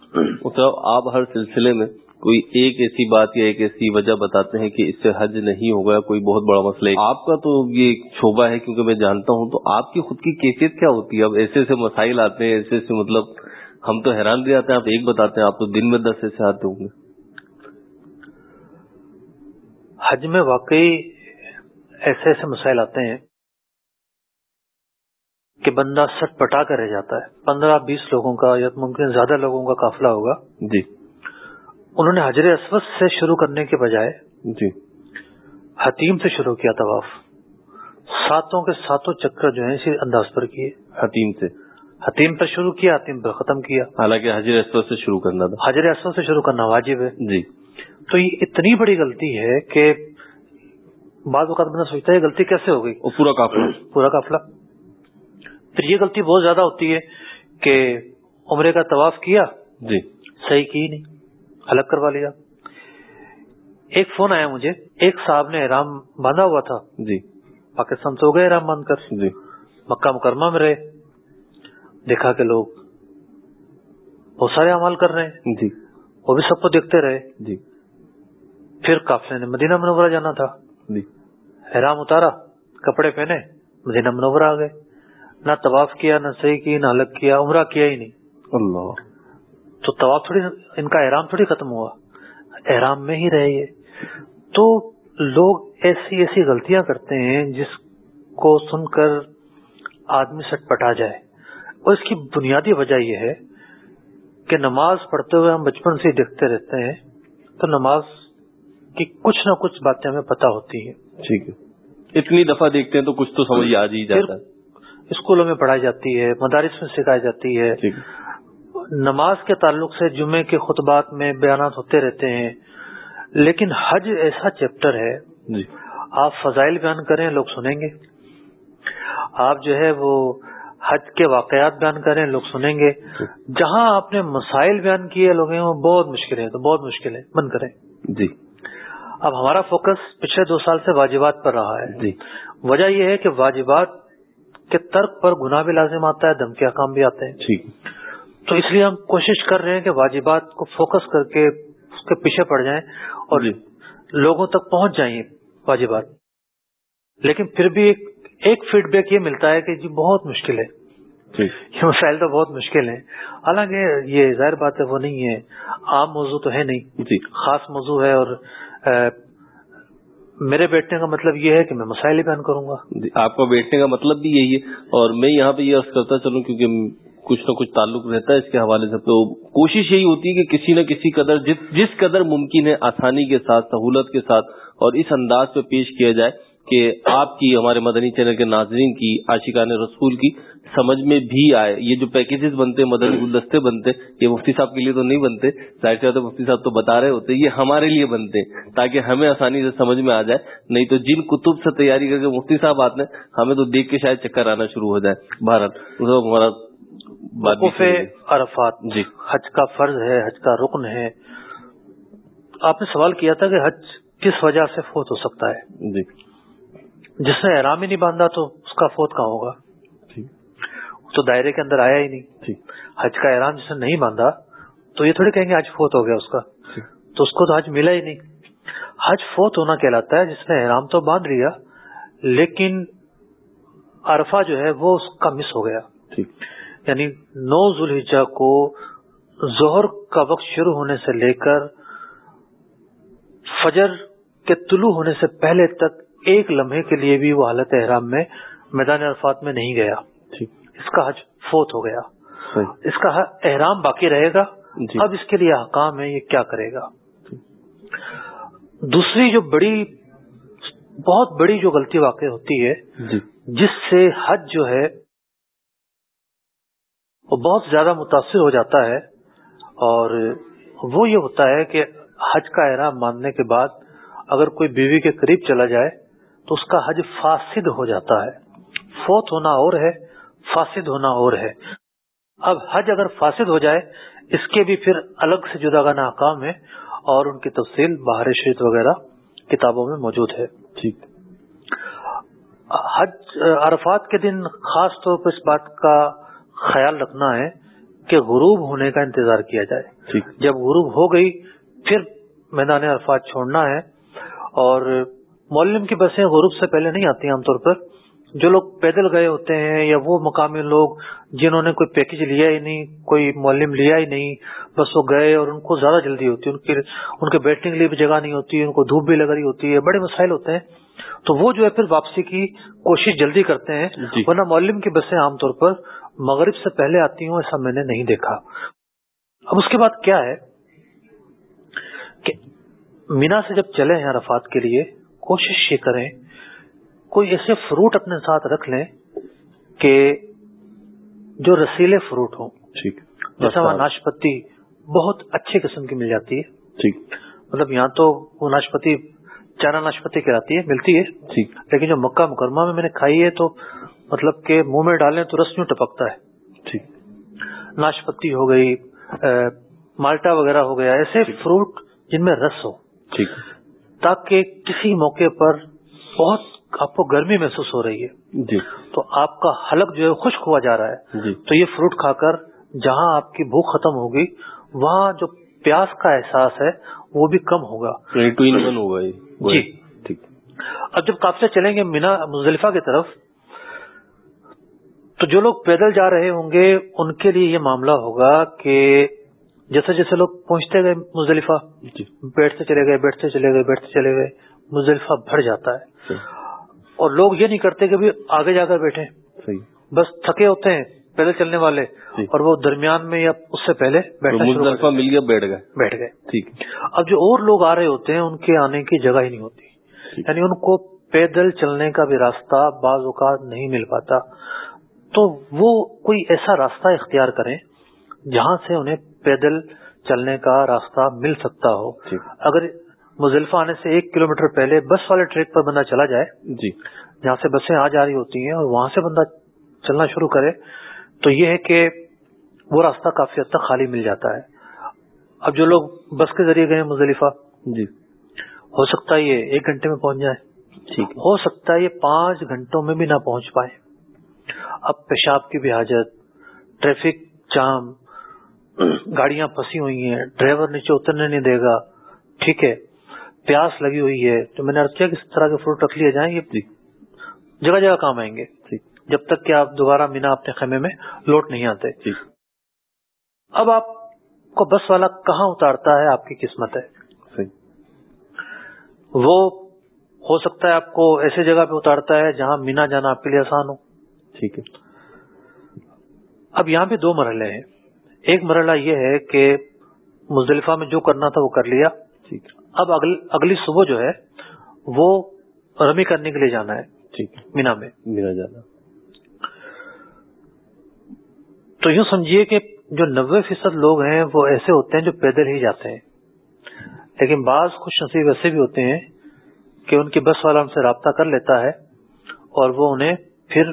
مطلب آپ ہر سلسلے میں کوئی ایک ایسی بات یا ایک ایسی وجہ بتاتے ہیں کہ اس سے حج نہیں ہوگا کوئی بہت بڑا مسئلہ ہے۔ آپ کا تو یہ شعبہ ہے کیونکہ میں جانتا ہوں تو آپ کی خود کی کیفیت کیا ہوتی ہے؟ اب ایسے ایسے مسائل آتے ہیں ایسے ایسے مطلب ہم تو حیران بھی آتے ہیں آپ ایک بتاتے ہیں آپ تو دن میں دس ایسے آتے ہوں گے۔ حج میں واقعی ایسے ایسے مسائل آتے ہیں کہ بندہ سٹ پٹا کر رہ جاتا ہے۔ پندرہ بیس لوگوں کا یا ممکن زیادہ لوگوں کا قافلہ ہوگا۔ جی۔ انہوں نے حجر اسود سے شروع کرنے کے بجائے جی۔ حتیم سے شروع کیا طواف۔ ساتوں کے ساتوں چکر جو ہیں اسی انداز پر کیے۔ حتیم سے۔ حتیم پر شروع کیا حتیم پر ختم کیا۔ حالانکہ حجر اسود سے شروع کرنا تھا۔ حجر اسود سے شروع کرنا واجب ہے۔ جی۔ تو یہ اتنی بڑی غلطی ہے کہ بعض اوقات بندہ سوچتا ہے یہ غلطی کیسے ہو گئی؟ پورا کافی پورا قافلہ۔ پھر یہ غلطی بہت زیادہ ہوتی ہے کہ عمرے کا طواف کیا جی۔ صحیح کی نہیں الگ کروا لیا۔ ایک فون آیا مجھے ایک صاحب نے احرام باندھا ہوا تھا۔ جی۔ پاکستان سے ہو گئے احرام باندھ کر۔ جی۔ مکہ مکرمہ میں رہے۔ دیکھا کہ لوگ بہت سارے اعمال کر رہے ہیں۔ جی۔ وہ بھی سب کو دیکھتے رہے۔ جی۔ پھر قافلے نے مدینہ منورہ جانا تھا۔ جی۔ احرام اتارا کپڑے پہنے مدینہ منورہ آ گئے۔ نہ طواف کیا نہ صحیح کی نہ الگ کیا عمرہ کیا ہی نہیں۔ اللہ۔ تو طواف تھوڑی ان کا احرام تھوڑی ختم ہوا۔ احرام میں ہی رہے یہ۔ تو لوگ ایسی ایسی غلطیاں کرتے ہیں جس کو سن کر آدمی سٹ پٹا جائے۔ اور اس کی بنیادی وجہ یہ ہے کہ نماز پڑھتے ہوئے ہم بچپن سے دیکھتے رہتے ہیں۔ تو نماز کی کچھ نہ کچھ باتیں ہمیں پتہ ہوتی ہیں۔ ٹھیک ہے۔ اتنی دفعہ دیکھتے ہیں تو کچھ تو سمجھ آ ہی جاتا ہے۔ اسکولوں میں پڑھائی جاتی ہے مدارس میں سکھائی جاتی ہے۔ نماز کے تعلق سے جمعے کے خطبات میں بیانات ہوتے رہتے ہیں۔ لیکن حج ایسا چیپٹر ہے۔ جی۔ آپ فضائل بیان کریں لوگ سنیں گے۔ آپ جو ہے وہ حج کے واقعات بیان کریں لوگ سنیں گے۔ جہاں آپ نے مسائل بیان کیے لوگ ہیں وہ بہت مشکل ہے تو بہت مشکل ہے۔ من کریں۔ جی۔ اب ہمارا فوکس پچھلے دو سال سے واجبات پر رہا ہے۔ جی۔ وجہ یہ ہے کہ واجبات کے ترک پر گناہ بھی لازم آتا ہے دھمکی احکام بھی آتے ہیں۔ ٹھیک۔ تو اس لیے ہم کوشش کر رہے ہیں کہ واجبات کو فوکس کر کے اس کے پیچھے پڑ جائیں اور جی۔ لوگوں تک پہنچ جائیں واجبات۔ لیکن پھر بھی ایک ایک فیڈ بیک یہ ملتا ہے کہ جی بہت مشکل ہے۔ ٹھیک یہ مسائل تو بہت مشکل ہیں۔ حالانکہ یہ ظاہر بات ہے وہ نہیں ہے۔ عام موضوع تو ہے نہیں۔ جی۔ خاص موضوع ہے اور میرے بیٹھنے کا مطلب یہ ہے کہ میں مسائل ہی بیان کروں گا۔ جی، آپ کا بیٹھنے کا مطلب بھی یہی ہے اور میں یہاں پہ یہ عرض کرتا چلوں کیونکہ کچھ نہ کچھ تعلق رہتا ہے اس کے حوالے سے، تو کوشش یہی ہوتی ہے کہ کسی نہ کسی قدر جس قدر ممکن ہے آسانی کے ساتھ، سہولت کے ساتھ اور اس انداز پہ پیش کیا جائے۔ کہ آپ کی ہمارے مدنی چینل کے ناظرین کی عاشقان رسول کی سمجھ میں بھی آئے۔ یہ جو پیکیجز بنتے ہیں مدنی گلدستے بنتے یہ مفتی صاحب کے لیے تو نہیں بنتے۔ ظاہر سی ہے مفتی صاحب تو بتا رہے ہوتے یہ ہمارے لیے بنتے تاکہ ہمیں آسانی سے سمجھ میں آ جائے۔ نہیں تو جن کتب سے تیاری کر کے مفتی صاحب آتے ہیں ہمیں تو دیکھ کے شاید چکر آنا شروع ہو جائے۔ بھارت ہمارا وقوف۔ عرفات جی۔ حج کا فرض ہے حج کا رکن ہے۔ آپ نے سوال کیا تھا کہ حج کس وجہ سے فوت ہو سکتا ہے؟ جی۔ جس نے احرام ہی نہیں باندھا تو اس کا فوت کہاں ہوگا؟ وہ تو دائرے کے اندر آیا ہی نہیں۔ حج کا احرام جس نے نہیں باندھا تو یہ تھوڑی کہیں گے حج فوت ہو گیا اس کا۔ تو اس کو تو حج ملا ہی نہیں۔ حج فوت ہونا کہلاتا ہے جس نے احرام تو باندھ لیا لیکن عرفہ جو ہے وہ اس کا مس ہو گیا۔ یعنی نو ذوالحجہ کو ظہر کا وقت شروع ہونے سے لے کر فجر کے طلوع ہونے سے پہلے تک ایک لمحے کے لیے بھی وہ حالت احرام میں میدان عرفات میں نہیں گیا۔ اس کا حج فوت ہو گیا۔ اس کا احرام باقی رہے گا۔ جی۔ اب اس کے لیے حکام ہے یہ کیا کرے گا؟ دوسری جو بڑی بہت بڑی جو غلطی واقع ہوتی ہے جی۔ جس سے حج جو ہے وہ بہت زیادہ متاثر ہو جاتا ہے۔ اور وہ یہ ہوتا ہے کہ حج کا احرام ماننے کے بعد اگر کوئی بیوی کے قریب چلا جائے تو اس کا حج فاسد ہو جاتا ہے۔ فوت ہونا اور ہے فاسد ہونا اور ہے۔ اب حج اگر فاسد ہو جائے اس کے بھی پھر الگ سے جداگانہ احکام ہے اور ان کی تفصیل باہر شریعت وغیرہ کتابوں میں موجود ہے۔ ٹھیک۔ حج عرفات کے دن خاص طور پر اس بات کا خیال رکھنا ہے کہ غروب ہونے کا انتظار کیا جائے۔ جب غروب ہو گئی پھر میدان عرفات چھوڑنا ہے اور مولم کی بسیں غروب سے پہلے نہیں آتی عام طور پر۔ جو لوگ پیدل گئے ہوتے ہیں یا وہ مقامی لوگ جنہوں نے کوئی پیکج لیا ہی نہیں کوئی مولم لیا ہی نہیں بس وہ گئے اور ان کو زیادہ جلدی ہوتی ہے۔ ان کی ان کے بیٹھنے کے لیے بھی جگہ نہیں ہوتی ان کو دھوپ بھی لگ رہی ہوتی ہے بڑے مسائل ہوتے ہیں۔ تو وہ جو ہے پھر واپسی کی کوشش جلدی کرتے ہیں جی۔ ورنہ مولم کی بسیں عام طور پر مغرب سے پہلے آتی ہوں ایسا میں نے نہیں دیکھا۔ اب اس کے بعد کیا ہے کہ مینا سے جب چلے ہیں عرفات کے لیے کوشش یہ کریں کوئی ایسے فروٹ اپنے ساتھ رکھ لیں کہ جو رسیلے فروٹ ہوں۔ ٹھیک۔ جیسا وہاں ناشپتی بہت اچھی قسم کی مل جاتی ہے۔ ٹھیک۔ مطلب یہاں تو وہ ناشپتی چارا ناشپتی کہلاتی ہے ملتی ہے۔ ٹھیک۔ لیکن جو مکہ مکرمہ میں میں نے کھائی ہے تو مطلب کہ منہ میں ڈالیں تو رس یوں ٹپکتا ہے۔ ٹھیک۔ ناشپتی ہو گئی مالٹا وغیرہ ہو گیا ایسے فروٹ جن میں رس ہو۔ ٹھیک۔ تاکہ کسی موقع پر بہت آپ کو گرمی محسوس ہو رہی ہے۔ جی۔ تو آپ کا حلق جو ہے خشک ہوا جا رہا ہے۔ جی۔ تو یہ فروٹ کھا کر جہاں آپ کی بھوک ختم ہوگی وہاں جو پیاس کا احساس ہے وہ بھی کم ہوگا۔ ون ہوگا جی۔ ٹھیک۔ اب جب قافلے چلیں گے مینا مزدلفہ کی طرف تو جو لوگ پیدل جا رہے ہوں گے ان کے لیے یہ معاملہ ہوگا کہ جیسے جیسے لوگ پہنچتے گئے مزدلفہ جی۔ بیٹھتے چلے گئے بیٹھتے چلے گئے بیٹھتے چلے گئے مزدلفہ بھر جاتا ہے۔ اور لوگ یہ نہیں کرتے کہ بھی آگے جا کر بیٹھے بس تھکے ہوتے ہیں پیدل چلنے والے۔ جی۔ اور وہ درمیان میں یا اس سے پہلے بیٹھنا مل گیا بیٹھ گئے۔ بیٹھ گئے۔ ٹھیک اب جو اور لوگ آ رہے ہوتے ہیں ان کے آنے کی جگہ ہی نہیں ہوتی۔ یعنی ان کو پیدل چلنے کا بھی راستہ بعض اوقات نہیں مل پاتا۔ تو وہ کوئی ایسا راستہ اختیار کریں جہاں سے انہیں پیدل چلنے کا راستہ مل سکتا ہو۔ اگر مزلفہ آنے سے ایک کلومیٹر پہلے بس والے ٹریک پر بندہ چلا جائے جی۔ جہاں سے بسیں آ جا رہی ہوتی ہیں اور وہاں سے بندہ چلنا شروع کرے تو یہ ہے کہ وہ راستہ کافی حد تک خالی مل جاتا ہے۔ اب جو لوگ بس کے ذریعے گئے مزدلفہ جی۔ ہو سکتا ہے یہ ایک گھنٹے میں پہنچ جائے۔ ہو سکتا ہے یہ پانچ گھنٹوں میں بھی نہ پہنچ پائے۔ اب پیشاب کی بھی حاجت ٹریفک جام گاڑیاں پھنسی ہوئی ہیں ڈرائیور نیچے اترنے نہیں دے گا۔ ٹھیک ہے پیاس لگی ہوئی ہے۔ تو میں نے ارد کیا کس طرح کے فروٹ رکھ لیے جائیں یہ جی۔ جگہ جگہ کام آئیں گے۔ جب تک کہ آپ دوبارہ مینا اپنے خیمے میں لوٹ نہیں آتے۔ جی۔ اب آپ کو بس والا کہاں اتارتا ہے؟ آپ کی قسمت ہے۔ وہ ہو سکتا ہے آپ کو ایسے جگہ پہ اتارتا ہے جہاں مینا جانا آپ کے لیے آسان ہو۔ ٹھیک ہے۔ اب یہاں پہ دو مرحلے ہیں۔ ایک مرحلہ یہ ہے کہ مزدلفہ میں جو کرنا تھا وہ کر لیا۔ ٹھیک۔ اب اگل, اگلی صبح جو ہے وہ رمی کرنے کے لیے جانا ہے۔ ٹھیک۔ مینا میں۔ میرا جانا۔ تو یوں سمجھیے کہ جو نوے فیصد لوگ ہیں وہ ایسے ہوتے ہیں جو پیدل ہی جاتے ہیں۔ لیکن بعض خوش نصیب ایسے بھی ہوتے ہیں کہ ان کی بس والا ان سے رابطہ کر لیتا ہے اور وہ انہیں پھر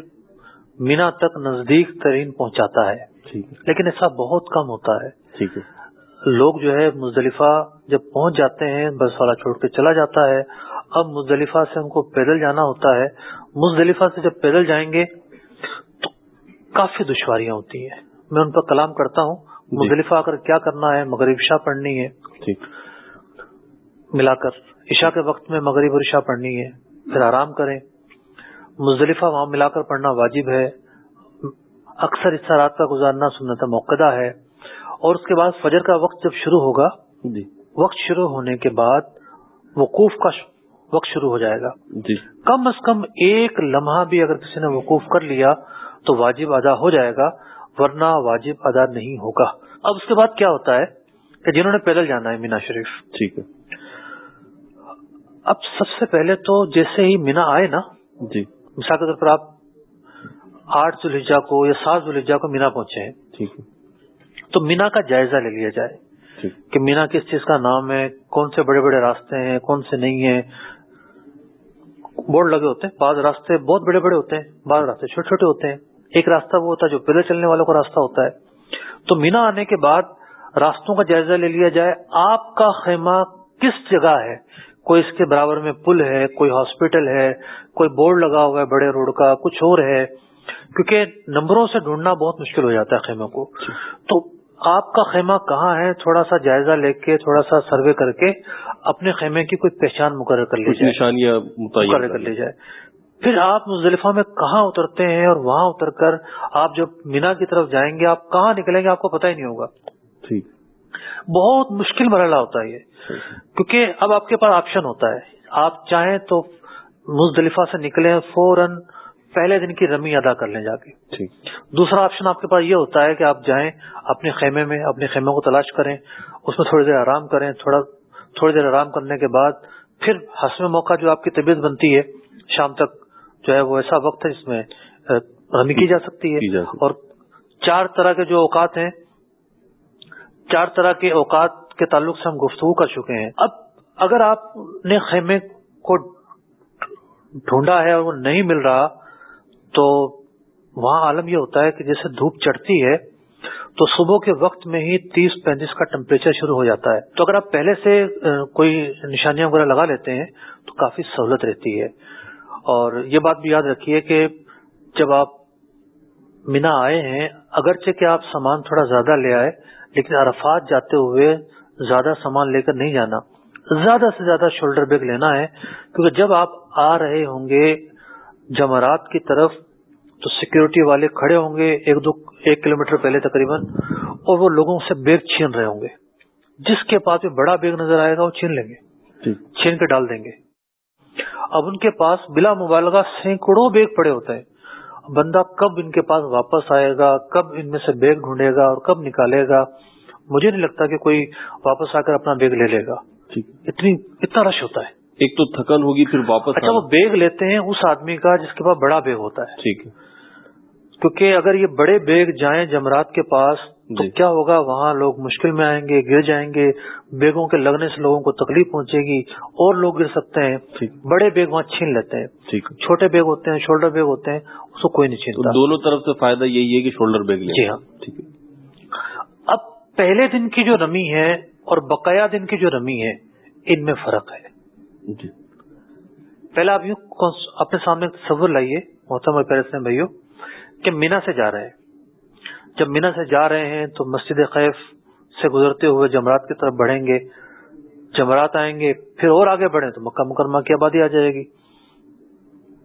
مینا تک نزدیک ترین پہنچاتا ہے۔ لیکن ایسا بہت کم ہوتا ہے۔ ٹھیک ہے۔ لوگ جو ہے مزدلفہ جب پہنچ جاتے ہیں بس والا چھوڑ کے چلا جاتا ہے۔ اب مزدلفہ سے ان کو پیدل جانا ہوتا ہے۔ مزدلفہ سے جب پیدل جائیں گے تو کافی دشواریاں ہوتی ہیں۔ میں ان پر کلام کرتا ہوں۔ مزدلفہ آ کر کیا کرنا ہے مغرب شاہ پڑھنی ہے۔ ملا کر عشاء کے وقت میں مغرب اور عشاء پڑھنی ہے۔ پھر آرام کریں۔ مزدلفہ وہاں ملا کر پڑھنا واجب ہے۔ اکثر اس رات کا گزارنا سنت موقع ہے۔ اور اس کے بعد فجر کا وقت جب شروع ہوگا جی۔ وقت شروع ہونے کے بعد وقوف کا وقت شروع ہو جائے گا۔ جی۔ کم از کم ایک لمحہ بھی اگر کسی نے وقوف کر لیا تو واجب ادا ہو جائے گا ورنہ واجب ادا نہیں ہوگا۔ اب اس کے بعد کیا ہوتا ہے کہ جنہوں نے پیدل جانا ہے مینا شریف۔ ٹھیک ہے۔ اب سب سے پہلے تو جیسے ہی مینا آئے نا جی۔ مثال کے طور پر آپ آٹھ ذوالحجہ کو یا سات ذوالحجہ کو مینا پہنچے ہیں۔ تو مینا کا جائزہ لے لیا جائے۔ کہ مینا کس چیز کا نام ہے کون سے بڑے بڑے راستے ہیں کون سے نہیں ہیں۔ بورڈ لگے ہوتے ہیں بعض راستے بہت بڑے بڑے ہوتے ہیں بعض راستے چھوٹے چھوٹے ہوتے ہیں۔ ایک راستہ وہ ہوتا ہے جو پیدل چلنے والوں کا راستہ ہوتا ہے۔ تو مینا آنے کے بعد راستوں کا جائزہ لے لیا جائے۔ آپ کا خیمہ کس جگہ ہے؟ کوئی اس کے برابر میں پل ہے کوئی ہاسپٹل ہے کوئی بورڈ لگا ہوا ہے بڑے روڈ کا کچھ اور ہے۔ کیونکہ نمبروں سے ڈھونڈنا بہت مشکل ہو جاتا ہے خیموں کو۔ تو آپ کا خیمہ کہاں ہے؟ تھوڑا سا جائزہ لے کے تھوڑا سا سروے کر کے اپنے خیمے کی کوئی پہچان مقرر کر لی جائے۔ نشانیاں مقرر کر لی جائے۔ پھر آپ مزدلفہ میں کہاں اترتے ہیں اور وہاں اتر کر آپ جب مینا کی طرف جائیں گے آپ کہاں نکلیں گے؟ آپ کو پتہ ہی نہیں ہوگا۔ ٹھیک بہت مشکل مرحلہ ہوتا ہے یہ۔ کیونکہ اب آپ کے پاس آپشن ہوتا ہے۔ آپ چاہیں تو مزدلفہ سے نکلیں فوراً پہلے دن کی رمی ادا کر لیں جا کے۔ دوسرا آپشن آپ کے پاس یہ ہوتا ہے کہ آپ جائیں اپنے خیمے میں اپنے خیمے کو تلاش کریں اس میں تھوڑی دیر آرام کریں تھوڑا تھوڑی دیر آرام کرنے کے بعد پھر حسم موقع جو آپ کی طبیعت بنتی ہے شام تک جو ہے وہ ایسا وقت ہے جس میں رمی کی جا سکتی ہے۔ اور چار طرح کے جو اوقات ہیں چار طرح کے اوقات کے تعلق سے ہم گفتگو کر چکے ہیں۔ اب اگر آپ نے خیمے کو ڈھونڈا ہے اور وہ نہیں مل رہا تو وہاں عالم یہ ہوتا ہے کہ جیسے دھوپ چڑھتی ہے تو صبح کے وقت میں ہی تیس پینتیس کا ٹمپریچر شروع ہو جاتا ہے۔ تو اگر آپ پہلے سے کوئی نشانیاں وغیرہ لگا لیتے ہیں تو کافی سہولت رہتی ہے۔ اور یہ بات بھی یاد رکھیے کہ جب آپ مینا آئے ہیں، اگرچہ کہ آپ سامان تھوڑا زیادہ لے آئے، لیکن عرفات جاتے ہوئے زیادہ سامان لے کر نہیں جانا۔ زیادہ سے زیادہ شولڈر بیگ لینا ہے، کیونکہ جب آپ آ رہے ہوں گے جمعرات کی طرف تو سیکورٹی والے کھڑے ہوں گے ایک دو ایک کلومیٹر پہلے تقریباً اور وہ لوگوں سے بیگ چھین رہے ہوں گے۔ جس کے پاس بھی بڑا بیگ نظر آئے گا وہ چھین لیں گے۔ ٹھیک چھین کے ڈال دیں گے۔ اب ان کے پاس بلا مبالغہ سینکڑوں بیگ پڑے ہوتے ہیں۔ بندہ کب ان کے پاس واپس آئے گا کب ان میں سے بیگ ڈھونڈے گا اور کب نکالے گا مجھے نہیں لگتا کہ کوئی واپس آ کر اپنا بیگ لے لے گا۔ ٹھیک اتنی اتنا رش ہوتا ہے۔ ایک تو تھکن ہوگی پھر واپس اچھا وہ۔ بیگ لیتے ہیں اس آدمی کا جس کے پاس بڑا بیگ ہوتا ہے۔ ٹھیک ہے۔ کیونکہ اگر یہ بڑے بیگ جائیں جمرات کے پاس تو جی۔ کیا ہوگا؟ وہاں لوگ مشکل میں آئیں گے گر جائیں گے بیگوں کے لگنے سے لوگوں کو تکلیف پہنچے گی اور لوگ گر سکتے ہیں۔ بڑے بیگ وہاں چھین لیتے ہیں۔ چھوٹے بیگ ہوتے ہیں شولڈر بیگ ہوتے ہیں اس کو کوئی نہیں چھینتا۔ دونوں طرف سے فائدہ یہی ہے کہ شولڈر بیگ جی ہاں۔ ٹھیک ہے۔ اب پہلے دن کی جو رمی ہے اور بقایا دن کی جو رمی ہے ان میں فرق ہے۔ جی۔ پہلا آپ یوں اپنے سامنے تصور لائیے محترم اور پیرس بھائیو۔ کہ مینا سے جا رہے ہیں۔ جب مینا سے جا رہے ہیں تو مسجد خیف سے گزرتے ہوئے جمرات کی طرف بڑھیں گے۔ جمرات آئیں گے پھر اور آگے بڑھیں تو مکہ مکرمہ کی آبادی آ جائے گی۔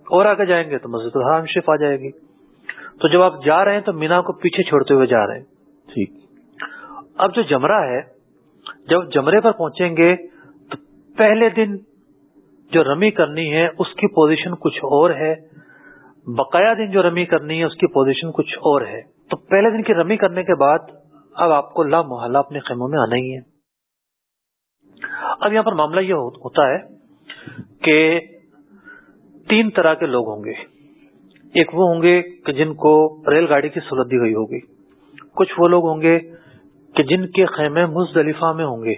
اور آگے جائیں گے تو مسجد الحرام شریف آ جائے گی۔ تو جب آپ جا رہے ہیں تو مینا کو پیچھے چھوڑتے ہوئے جا رہے ہیں۔ ٹھیک۔ اب جو جمرہ ہے جب جمرے پر پہنچیں گے تو پہلے دن جو رمی کرنی ہے اس کی پوزیشن کچھ اور ہے۔ بقایا دن جو رمی کرنی ہے اس کی پوزیشن کچھ اور ہے۔ تو پہلے دن کی رمی کرنے کے بعد اب آپ کو لا محلہ اپنے خیموں میں آنا ہی ہے۔ اب یہاں پر معاملہ یہ ہو- ہوتا ہے کہ تین طرح کے لوگ ہوں گے۔ ایک وہ ہوں گے کہ جن کو ریل گاڑی کی سہولت دی گئی ہوگی۔ کچھ وہ لوگ ہوں گے کہ جن کے خیمے مزدلفہ میں ہوں گے۔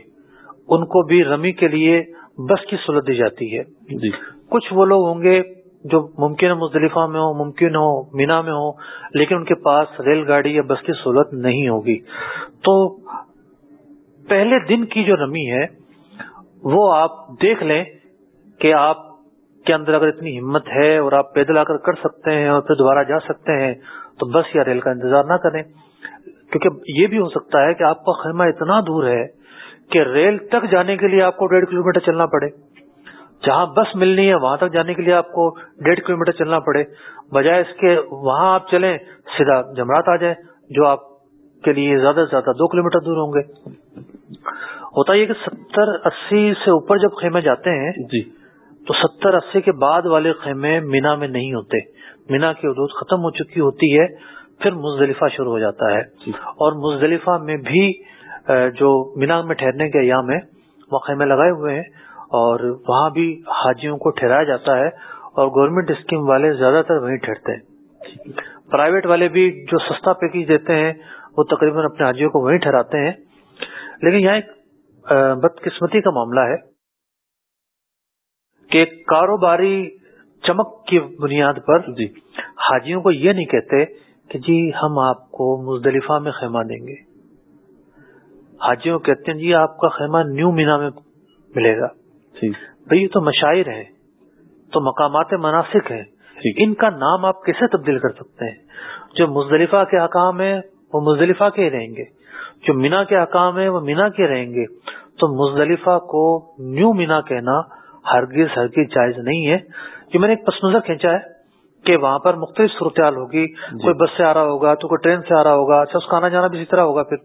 ان کو بھی رمی کے لیے بس کی سہولت دی جاتی ہے۔ جی۔ کچھ وہ لوگ ہوں گے جو ممکن ہے مزدلفہ میں ہو، ممکن ہو، مینا میں ہو، لیکن ان کے پاس ریل گاڑی یا بس کی سہولت نہیں ہوگی۔ تو پہلے دن کی جو رمی ہے، وہ آپ دیکھ لیں کہ آپ کے اندر اگر اتنی ہمت ہے اور آپ پیدل آ کر کر سکتے ہیں اور پھر دوبارہ جا سکتے ہیں، تو بس یا ریل کا انتظار نہ کریں۔ کیونکہ یہ بھی ہو سکتا ہے کہ آپ کا خیمہ اتنا دور ہے کہ ریل تک جانے کے لیے آپ کو ڈیڑھ کلو چلنا پڑے۔ جہاں بس ملنی ہے وہاں تک جانے کے لیے آپ کو ڈیڑھ کلو چلنا پڑے۔ بجائے اس کے وہاں آپ چلیں سیدھا جمرات آ جائیں جو آپ کے لیے زیادہ سے زیادہ دو کلو دور ہوں گے۔ ہوتا یہ کہ ستر اسی سے اوپر جب خیمے جاتے ہیں جی۔ تو ستر اسی کے بعد والے خیمے مینا میں نہیں ہوتے۔ مینا کی حدود ختم ہو چکی ہوتی ہے پھر مزدلفہ شروع ہو جاتا ہے۔ جی۔ اور مزدلفہ میں بھی جو مینا میں ٹھہرنے کے ایام ہے وہ خیمے لگائے ہوئے ہیں۔ اور وہاں بھی حاجیوں کو ٹھہرایا جاتا ہے اور گورنمنٹ اسکیم والے زیادہ تر وہیں ٹھہرتے ہیں۔ پرائیویٹ والے بھی جو سستا پیکج دیتے ہیں وہ تقریباً اپنے حاجیوں کو وہیں ٹھہراتے ہیں۔ لیکن یہاں ایک بدقسمتی کا معاملہ ہے کہ کاروباری چمک کی بنیاد پر جی۔ حاجیوں کو یہ نہیں کہتے کہ جی ہم آپ کو مزدلفہ میں خیمہ دیں گے۔ حاجیوں کہتے ہیں جی آپ کا خیمہ نیو مینا میں ملے گا۔ بھئی یہ تو مشاعر ہیں تو مقامات مناسک ہیں۔ ٹھیک ان کا نام آپ کیسے تبدیل کر سکتے ہیں؟ جو مزدلفہ کے حکام ہیں وہ مزدلفہ کے ہی رہیں گے۔ جو مینا کے حکام ہیں وہ مینا کے رہیں گے۔ تو مزدلفہ کو نیو مینا کہنا ہرگز ہرگز جائز نہیں ہے۔ جو میں نے ایک پس منظر کھینچا ہے کہ وہاں پر مختلف صورتحال ہوگی۔ کوئی بس سے آ رہا ہوگا تو کوئی ٹرین سے آ رہا ہوگا اچھا اس کا آنا جانا بھی اسی طرح ہوگا پھر۔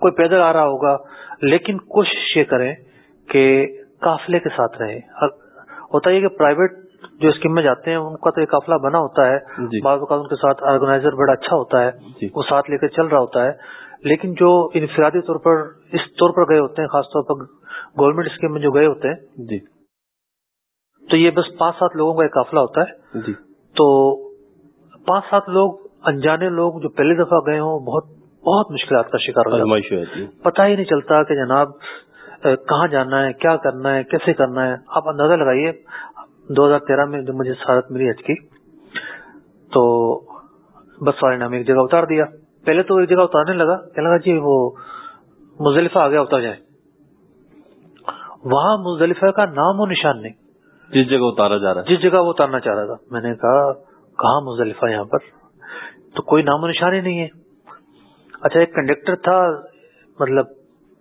کوئی پیدل آ رہا ہوگا۔ لیکن کوشش یہ کریں کہ قافلے کے ساتھ اور ہوتا یہ کہ پرائیویٹ جو اسکیم میں جاتے ہیں ان کا تو ایک قافلہ بنا ہوتا ہے۔ جی۔ بعض اوقات ان کے ساتھ آرگنائزر بڑا اچھا ہوتا ہے۔ جی۔ وہ ساتھ لے کر چل رہا ہوتا ہے۔ لیکن جو انفرادی طور پر اس طور پر گئے ہوتے ہیں خاص طور پر گورنمنٹ اسکیم میں جو گئے ہوتے ہیں جی۔ تو یہ بس پانچ سات لوگوں کا ایک قافلہ ہوتا ہے۔ جی۔ تو پانچ سات لوگ انجانے لوگ جو پہلی دفعہ گئے ہوں بہت بہت مشکلات کا شکار ہو جاتے ہیں۔ ہے۔ پتہ ہی نہیں چلتا کہ جناب کہاں جانا ہے کیا کرنا ہے کیسے کرنا ہے آپ اندازہ لگائیے دو ہزار تیرہ میں جب مجھے سعادت ملی حج کی۔ تو بس والے نے ہمیں ایک جگہ اتار دیا۔ پہلے تو ایک جگہ اتارنے لگا کہنے لگا جی وہ مزدلفہ آ گیا اتر جائیں۔ وہاں مزدلفہ کا نام و نشان نہیں۔ جس جگہ اتارا جا رہا جس جگہ وہ اتارنا چاہ رہا تھا۔ میں نے کہا کہاں مزدلفہ یہاں پر؟ تو کوئی نام و نشان ہی نہیں ہے۔ اچھا ایک کنڈکٹر تھا مطلب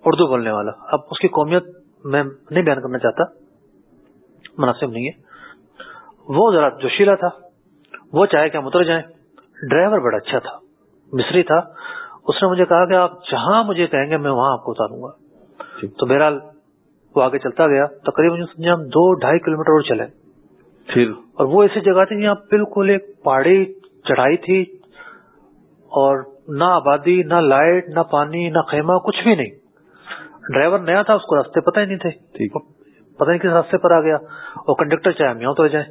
اردو بولنے والا۔ اب اس کی قومیت میں نہیں بیان کرنا چاہتا مناسب نہیں ہے۔ وہ ذرا جوشیلا تھا وہ چاہے کہ ہم اتر جائیں۔ ڈرائیور بڑا اچھا تھا مصری تھا۔ اس نے مجھے کہا کہ آپ جہاں مجھے کہیں گے میں وہاں آپ کو اتاروں گا۔ ٹھیک۔ تو بہرحال وہ آگے چلتا گیا۔ تقریباً ہم دو ڈھائی کلو میٹر اور چلے۔ پھر؟ اور وہ ایسی جگہ تھی جہاں بالکل ایک پہاڑی چڑھائی تھی اور نہ آبادی نہ لائٹ نہ پانی نہ خیمہ کچھ بھی نہیں۔ ڈرائیور نیا تھا اس کو راستے پتہ ہی نہیں تھے۔ پتہ نہیں کس راستے پر آ گیا۔ اور کنڈکٹر چاہے ہم یہاں اتر جائیں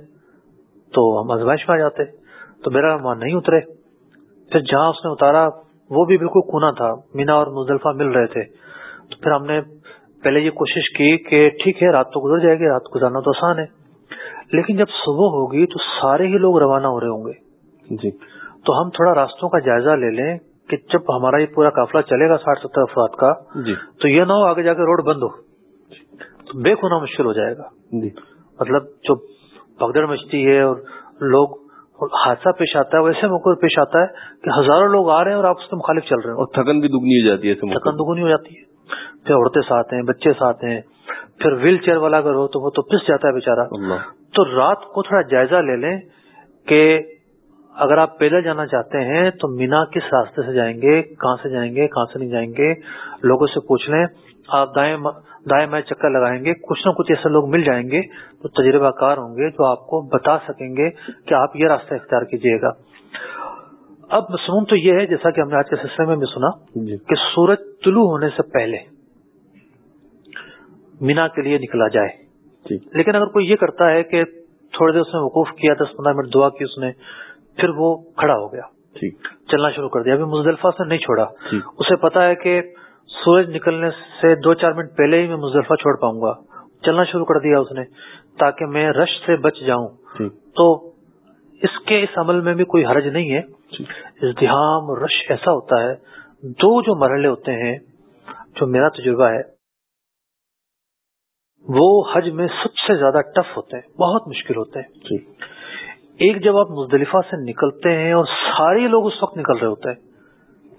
تو ہم ازمائش میں آ جاتے۔ تو میرا وہاں نہیں اترے۔ پھر جہاں اس نے اتارا وہ بھی بالکل کونا تھا۔ مینا اور مزدلفہ مل رہے تھے۔ تو پھر ہم نے پہلے یہ کوشش کی کہ ٹھیک ہے رات تو گزر جائے گی رات گزارنا تو آسان ہے۔ لیکن جب صبح ہوگی تو سارے ہی لوگ روانہ ہو رہے ہوں گے۔ جی۔ تو ہم تھوڑا راستوں کا جائزہ لے لیں۔ کہ جب ہمارا یہ پورا قافلہ چلے گا ساٹھ ستر افراد کا جی۔ تو یہ نہ ہو آگے جا کے روڈ بند ہو۔ تو بے ہونا مشکل ہو جائے گا۔ جی۔ مطلب جو بگدڑ مچتی ہے اور لوگ حادثہ پیش آتا ہے ویسے موقع پیش آتا ہے کہ ہزاروں لوگ آ رہے ہیں اور آپ اس کے مخالف چل رہے ہیں۔ اور تھکن بھی دگنی ہو جاتی ہے تھکن دگنی ہو جاتی ہے۔ پھر عورتیں ساتھ ہیں بچے ساتھ ہیں پھر ویل چیئر والا اگر ہو تو وہ تو پس جاتا ہے بیچارہ۔ اللہ۔ تو رات کو تھوڑا جائزہ لے لیں کہ اگر آپ پیدل جانا چاہتے ہیں تو مینا کس راستے سے جائیں گے؟ کہاں سے جائیں گے؟ کہاں سے نہیں جائیں گے؟ لوگوں سے پوچھ لیں۔ آپ دائیں دائیں میں چکر لگائیں گے۔ کچھ نہ کچھ ایسے لوگ مل جائیں گے تو تجربہ کار ہوں گے جو آپ کو بتا سکیں گے کہ آپ یہ راستہ اختیار کیجیے گا۔ اب مصنون تو یہ ہے جیسا کہ ہم نے آج کے سلسلے میں بھی سنا جی۔ کہ سورج طلوع ہونے سے پہلے مینا کے لیے نکلا جائے۔ لیکن اگر کوئی یہ کرتا ہے کہ تھوڑی دیر اس نے وقوف کیا دس پندرہ منٹ دعا کی اس نے پھر وہ کھڑا ہو گیا۔ چلنا شروع کر دیا۔ ابھی مزدلفہ سے نہیں چھوڑا۔ اسے پتا ہے کہ سورج نکلنے سے دو چار منٹ پہلے ہی میں مزدلفہ چھوڑ پاؤں گا۔ چلنا شروع کر دیا اس نے تاکہ میں رش سے بچ جاؤں۔ تو اس کے اس عمل میں بھی کوئی حرج نہیں ہے۔ ازدحام رش ایسا ہوتا ہے۔ دو جو مرحلے ہوتے ہیں جو میرا تجربہ ہے وہ حج میں سب سے زیادہ ٹف ہوتے ہیں بہت مشکل ہوتے ہیں۔ ایک جب آپ مزدلفہ سے نکلتے ہیں اور سارے لوگ اس وقت نکل رہے ہوتے ہیں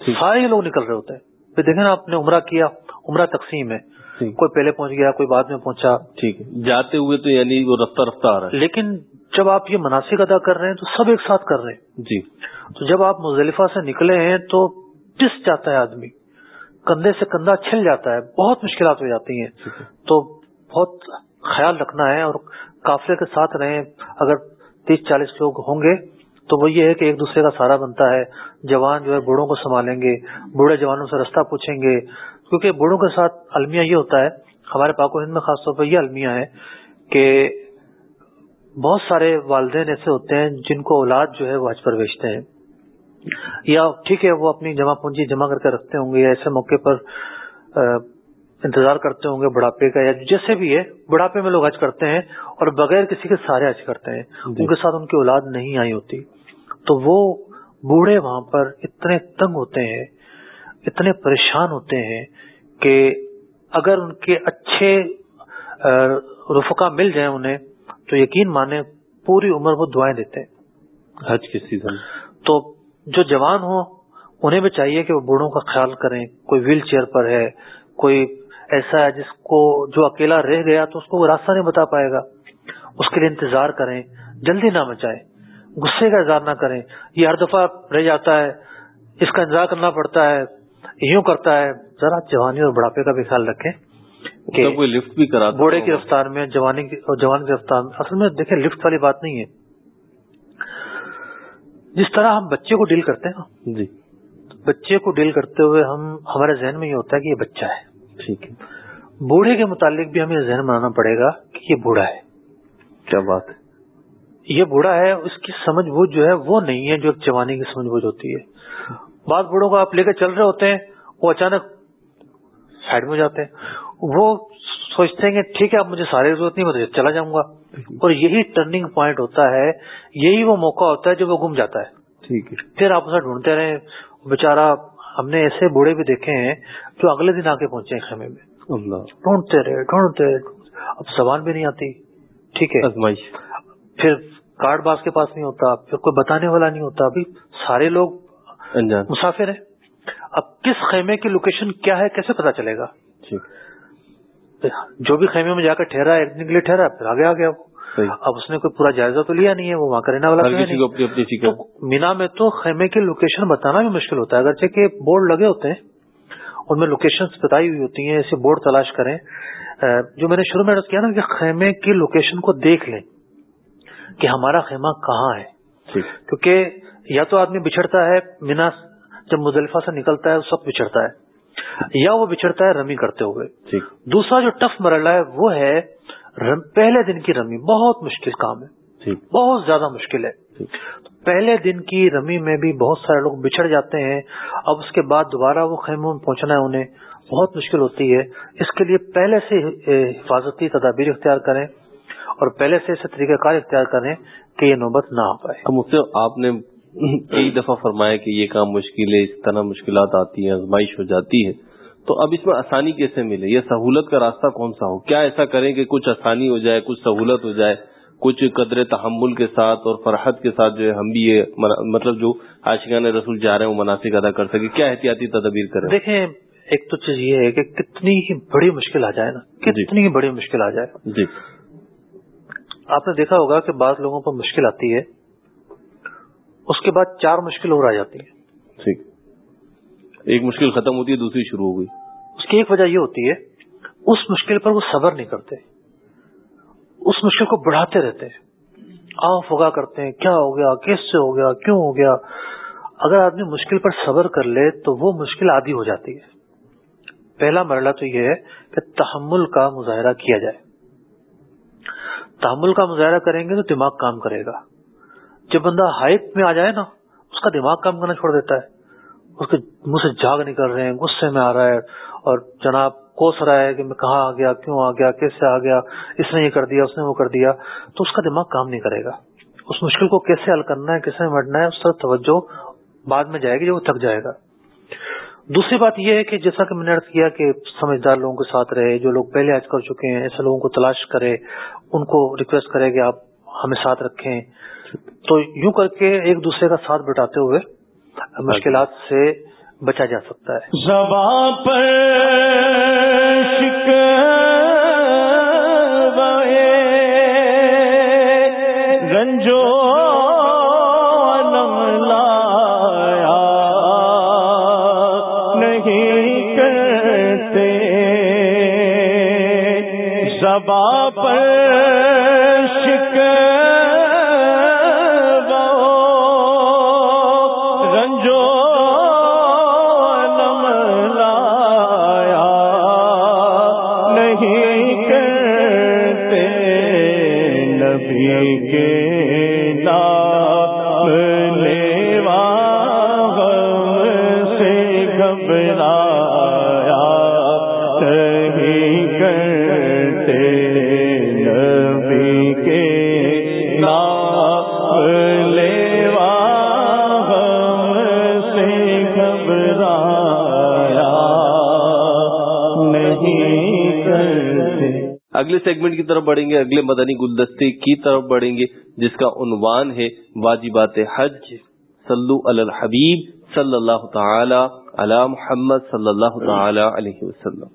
ٹھیک سارے لوگ نکل رہے ہوتے ہیں۔ پھر دیکھیں نا آپ نے عمرہ کیا عمرہ تقسیم ہے۔ ٹھیک کوئی پہلے پہنچ گیا کوئی بعد میں پہنچا۔ ٹھیک ہے۔ جاتے ہوئے تو یعنی وہ رفتہ رفتہ آ رہا ہے۔ لیکن جب آپ یہ مناسب ادا کر رہے ہیں تو سب ایک ساتھ کر رہے ہیں۔ جی۔ تو جب آپ مزدلفہ سے نکلے ہیں تو پس جاتا ہے آدمی۔ کندھے سے کندھا چھل جاتا ہے بہت مشکلات ہو جاتی ہیں۔ تو بہت خیال رکھنا ہے اور قافلے کے ساتھ رہیں۔ اگر تیس چالیس لوگ ہوں گے، تو وہ یہ ہے کہ ایک دوسرے کا سہارا بنتا ہے۔ جوان جو ہے بوڑھوں کو سنبھالیں گے، بوڑھے جوانوں سے رستہ پوچھیں گے۔ کیونکہ بوڑھوں کے ساتھ المیہ یہ ہوتا ہے، ہمارے پاک و ہند میں خاص طور پر یہ المیہ ہے کہ بہت سارے والدین ایسے ہوتے ہیں جن کو اولاد جو ہے وہ حج پر بیچتے ہیں۔ یا ٹھیک ہے، وہ اپنی جمع پونجی جمع کر کے رکھتے ہوں گے، یا ایسے موقع پر انتظار کرتے ہوں گے بڑھاپے کا یا جیسے بھی ہے بڑھاپے میں لوگ حج کرتے ہیں اور بغیر کسی کے سارے حج کرتے ہیں۔ ان کے ساتھ ان کی اولاد نہیں آئی ہوتی۔ تو وہ بوڑھے وہاں پر اتنے تنگ ہوتے ہیں اتنے پریشان ہوتے ہیں کہ اگر ان کے اچھے رفقا مل جائیں انہیں تو یقین مانے پوری عمر وہ دعائیں دیتے ہیں۔ حج کے سیزن تو جو جوان ہو انہیں بھی چاہیے کہ وہ بوڑھوں کا خیال کریں۔ کوئی ویل چیئر پر ہے کوئی ایسا ہے جس کو جو اکیلا رہ گیا تو اس کو وہ راستہ نہیں بتا پائے گا۔ اس کے لیے انتظار کریں جلدی نہ مچائیں۔ غصے کا اظہار نہ کریں۔ یہ ہر دفعہ رہ جاتا ہے اس کا انتظار کرنا پڑتا ہے یوں کرتا ہے۔ ذرا جوانی اور بڑھاپے کا بھی خیال رکھیں کہ کوئی لفٹ بھی کرا بوڑھے کی رفتار میں جوانی کی جوان کی رفتار میں۔ اصل میں دیکھیں لفٹ والی بات نہیں ہے۔ جس طرح ہم بچے کو ڈیل کرتے ہیں جی۔ بچے کو ڈیل کرتے ہوئے ہم ہمارے ذہن میں یہ ہوتا ہے کہ یہ بچہ ہے۔ ٹھیک ہے۔ بوڑھے کے متعلق بھی ہمیں ذہن بنانا پڑے گا کہ یہ بوڑھا ہے۔ کیا بات ہے؟ یہ بوڑھا ہے اس کی سمجھ بوجھ جو ہے وہ نہیں ہے جو ایک جوانی کی سمجھ بوجھ ہوتی ہے۔ بعض بوڑھوں کو آپ لے کے چل رہے ہوتے ہیں وہ اچانک سائڈ میں جاتے ہیں۔ وہ سوچتے ہیں کہ ٹھیک ہے اب مجھے سارے ضرورت نہیں میں چلا جاؤں گا۔ اور یہی ٹرننگ پوائنٹ ہوتا ہے یہی وہ موقع ہوتا ہے جب وہ گم جاتا ہے۔ ٹھیک ہے۔ پھر آپ اسے ڈھونڈتے رہے بےچارا ہم نے ایسے بوڑھے بھی دیکھے ہیں جو اگلے دن آ کے پہنچے ہیں خیمے میں۔ ڈھونڈتے رہے ڈھونڈتے رہے۔ اب زبان بھی نہیں آتی۔ ٹھیک ہے۔ پھر کارڈ باز کے پاس نہیں ہوتا پھر کوئی بتانے والا نہیں ہوتا۔ ابھی سارے لوگ مسافر ہیں۔ اب کس خیمے کی لوکیشن کیا ہے کیسے پتا چلے گا؟ جو بھی خیمے میں جا کر ٹھہرا ایک دن کے لیے ٹھہرا پھر آگے آ گیا وہ۔ اب اس نے کوئی پورا جائزہ تو لیا نہیں ہے وہ وہاں کا رہنے والا مینا میں تو خیمے کی لوکیشن بتانا بھی مشکل ہوتا ہے۔ اگرچہ کہ بورڈ لگے ہوتے ہیں ان میں لوکیشن بتائی ہوئی ہوتی ہیں ایسے بورڈ تلاش کریں۔ جو میں نے شروع میں کیا نا کہ خیمے کی لوکیشن کو دیکھ لیں کہ ہمارا خیمہ کہاں ہے۔ کیونکہ یا تو آدمی بچھڑتا ہے مینا جب مزدلفہ سے نکلتا ہے اس وقت بچھڑتا ہے۔ یا وہ بچھڑتا ہے رمی کرتے ہوئے۔ دوسرا جو ٹف مرحلہ ہے وہ ہے پہلے دن کی رمی بہت مشکل کام ہے۔ بہت زیادہ مشکل ہے۔ پہلے دن کی رمی میں بھی بہت سارے لوگ بچھڑ جاتے ہیں۔ اب اس کے بعد دوبارہ وہ خیموں میں پہنچنا ہے انہیں۔ بہت مشکل ہوتی ہے۔ اس کے لیے پہلے سے حفاظتی تدابیر اختیار کریں اور پہلے سے ایسے طریقہ کار اختیار کریں کہ یہ نوبت نہ آ پائے۔ سے آپ نے کئی دفعہ فرمایا کہ یہ کام مشکل ہے اس طرح مشکلات آتی ہیں آزمائش ہو جاتی ہے۔ تو اب اس میں آسانی کیسے ملے؟ یہ سہولت کا راستہ کون سا ہو؟ کیا ایسا کریں کہ کچھ آسانی ہو جائے کچھ سہولت ہو جائے کچھ قدر تحمل کے ساتھ اور فرحت کے ساتھ جو ہے ہم بھی یہ مطلب جو عاشقان رسول جا رہے ہیں وہ مناسب ادا کر سکے کیا احتیاطی تدابیر کریں؟ دیکھیں ایک تو چیز یہ ہے کہ کتنی ہی بڑی مشکل آ جائے نا جی۔ کتنی ہی بڑی مشکل آ جائے۔ جی۔ آپ نے دیکھا ہوگا کہ بعض لوگوں پر مشکل آتی ہے اس کے بعد چار مشکل اور آ جاتی ہے ٹھیک۔ ایک مشکل ختم ہوتی ہے، دوسری شروع ہو گئی۔ اس کی ایک وجہ یہ ہوتی ہے، اس مشکل پر وہ صبر نہیں کرتے۔ اس مشکل کو بڑھاتے رہتے ہیں۔ آ فگا کرتے ہیں، کیا ہو گیا کیس سے ہو گیا، کیوں ہو گیا۔ اگر آدمی مشکل پر صبر کر لے تو وہ مشکل عادی ہو جاتی ہے۔ پہلا مرحلہ تو یہ ہے کہ تحمل کا مظاہرہ کیا جائے۔ تحمل کا مظاہرہ کریں گے تو دماغ کام کرے گا۔ جب بندہ ہائپ میں آ جائے نا، اس کا دماغ کام کرنا چھوڑ دیتا ہے۔ اس کے منہ سے جاگ نکل رہے ہیں، غصے میں آ رہا ہے اور جناب کوس رہا ہے کہ میں کہاں آ گیا، کیوں آ گیا، کیسے آ گیا، اس نے یہ کر دیا، اس نے وہ کر دیا، تو اس کا دماغ کام نہیں کرے گا۔ اس مشکل کو کیسے حل کرنا ہے، کیسے مٹنا ہے، اس طرح توجہ بعد میں جائے گی جب وہ تھک جائے گا۔ دوسری بات یہ ہے کہ جیسا کہ میں نے کیا کہ سمجھدار لوگوں کے ساتھ رہے، جو لوگ پہلے آج کر چکے ہیں، ایسے لوگوں کو تلاش کرے، ان کو ریکویسٹ کرے کہ آپ ہمیں ساتھ رکھیں۔ تو یوں کر کے ایک دوسرے کا ساتھ بٹاتے ہوئے مشکلات سے بچا جا سکتا ہے۔ زباں پر رنجو اگلے سیگمنٹ کی طرف بڑھیں گے، اگلے مدنی گلدستے کی طرف بڑھیں گے، جس کا عنوان ہے واجبات حج، صلو علی الحبیب صلی اللہ تعالی علی محمد صلی اللہ تعالی علیہ وسلم۔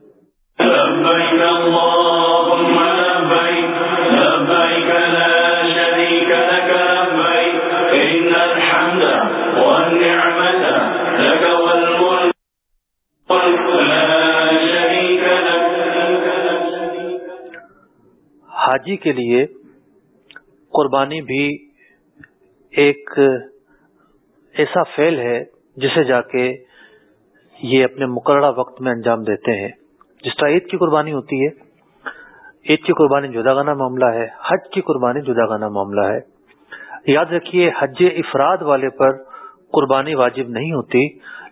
حاجی کے لیے قربانی بھی ایک ایسا فعل ہے جسے جا کے یہ اپنے مقررہ وقت میں انجام دیتے ہیں۔ جس طرح عید کی قربانی ہوتی ہے، عید کی قربانی جدا گانا معاملہ ہے، حج کی قربانی جدا گانا معاملہ ہے۔ یاد رکھیے، حج افراد والے پر قربانی واجب نہیں ہوتی،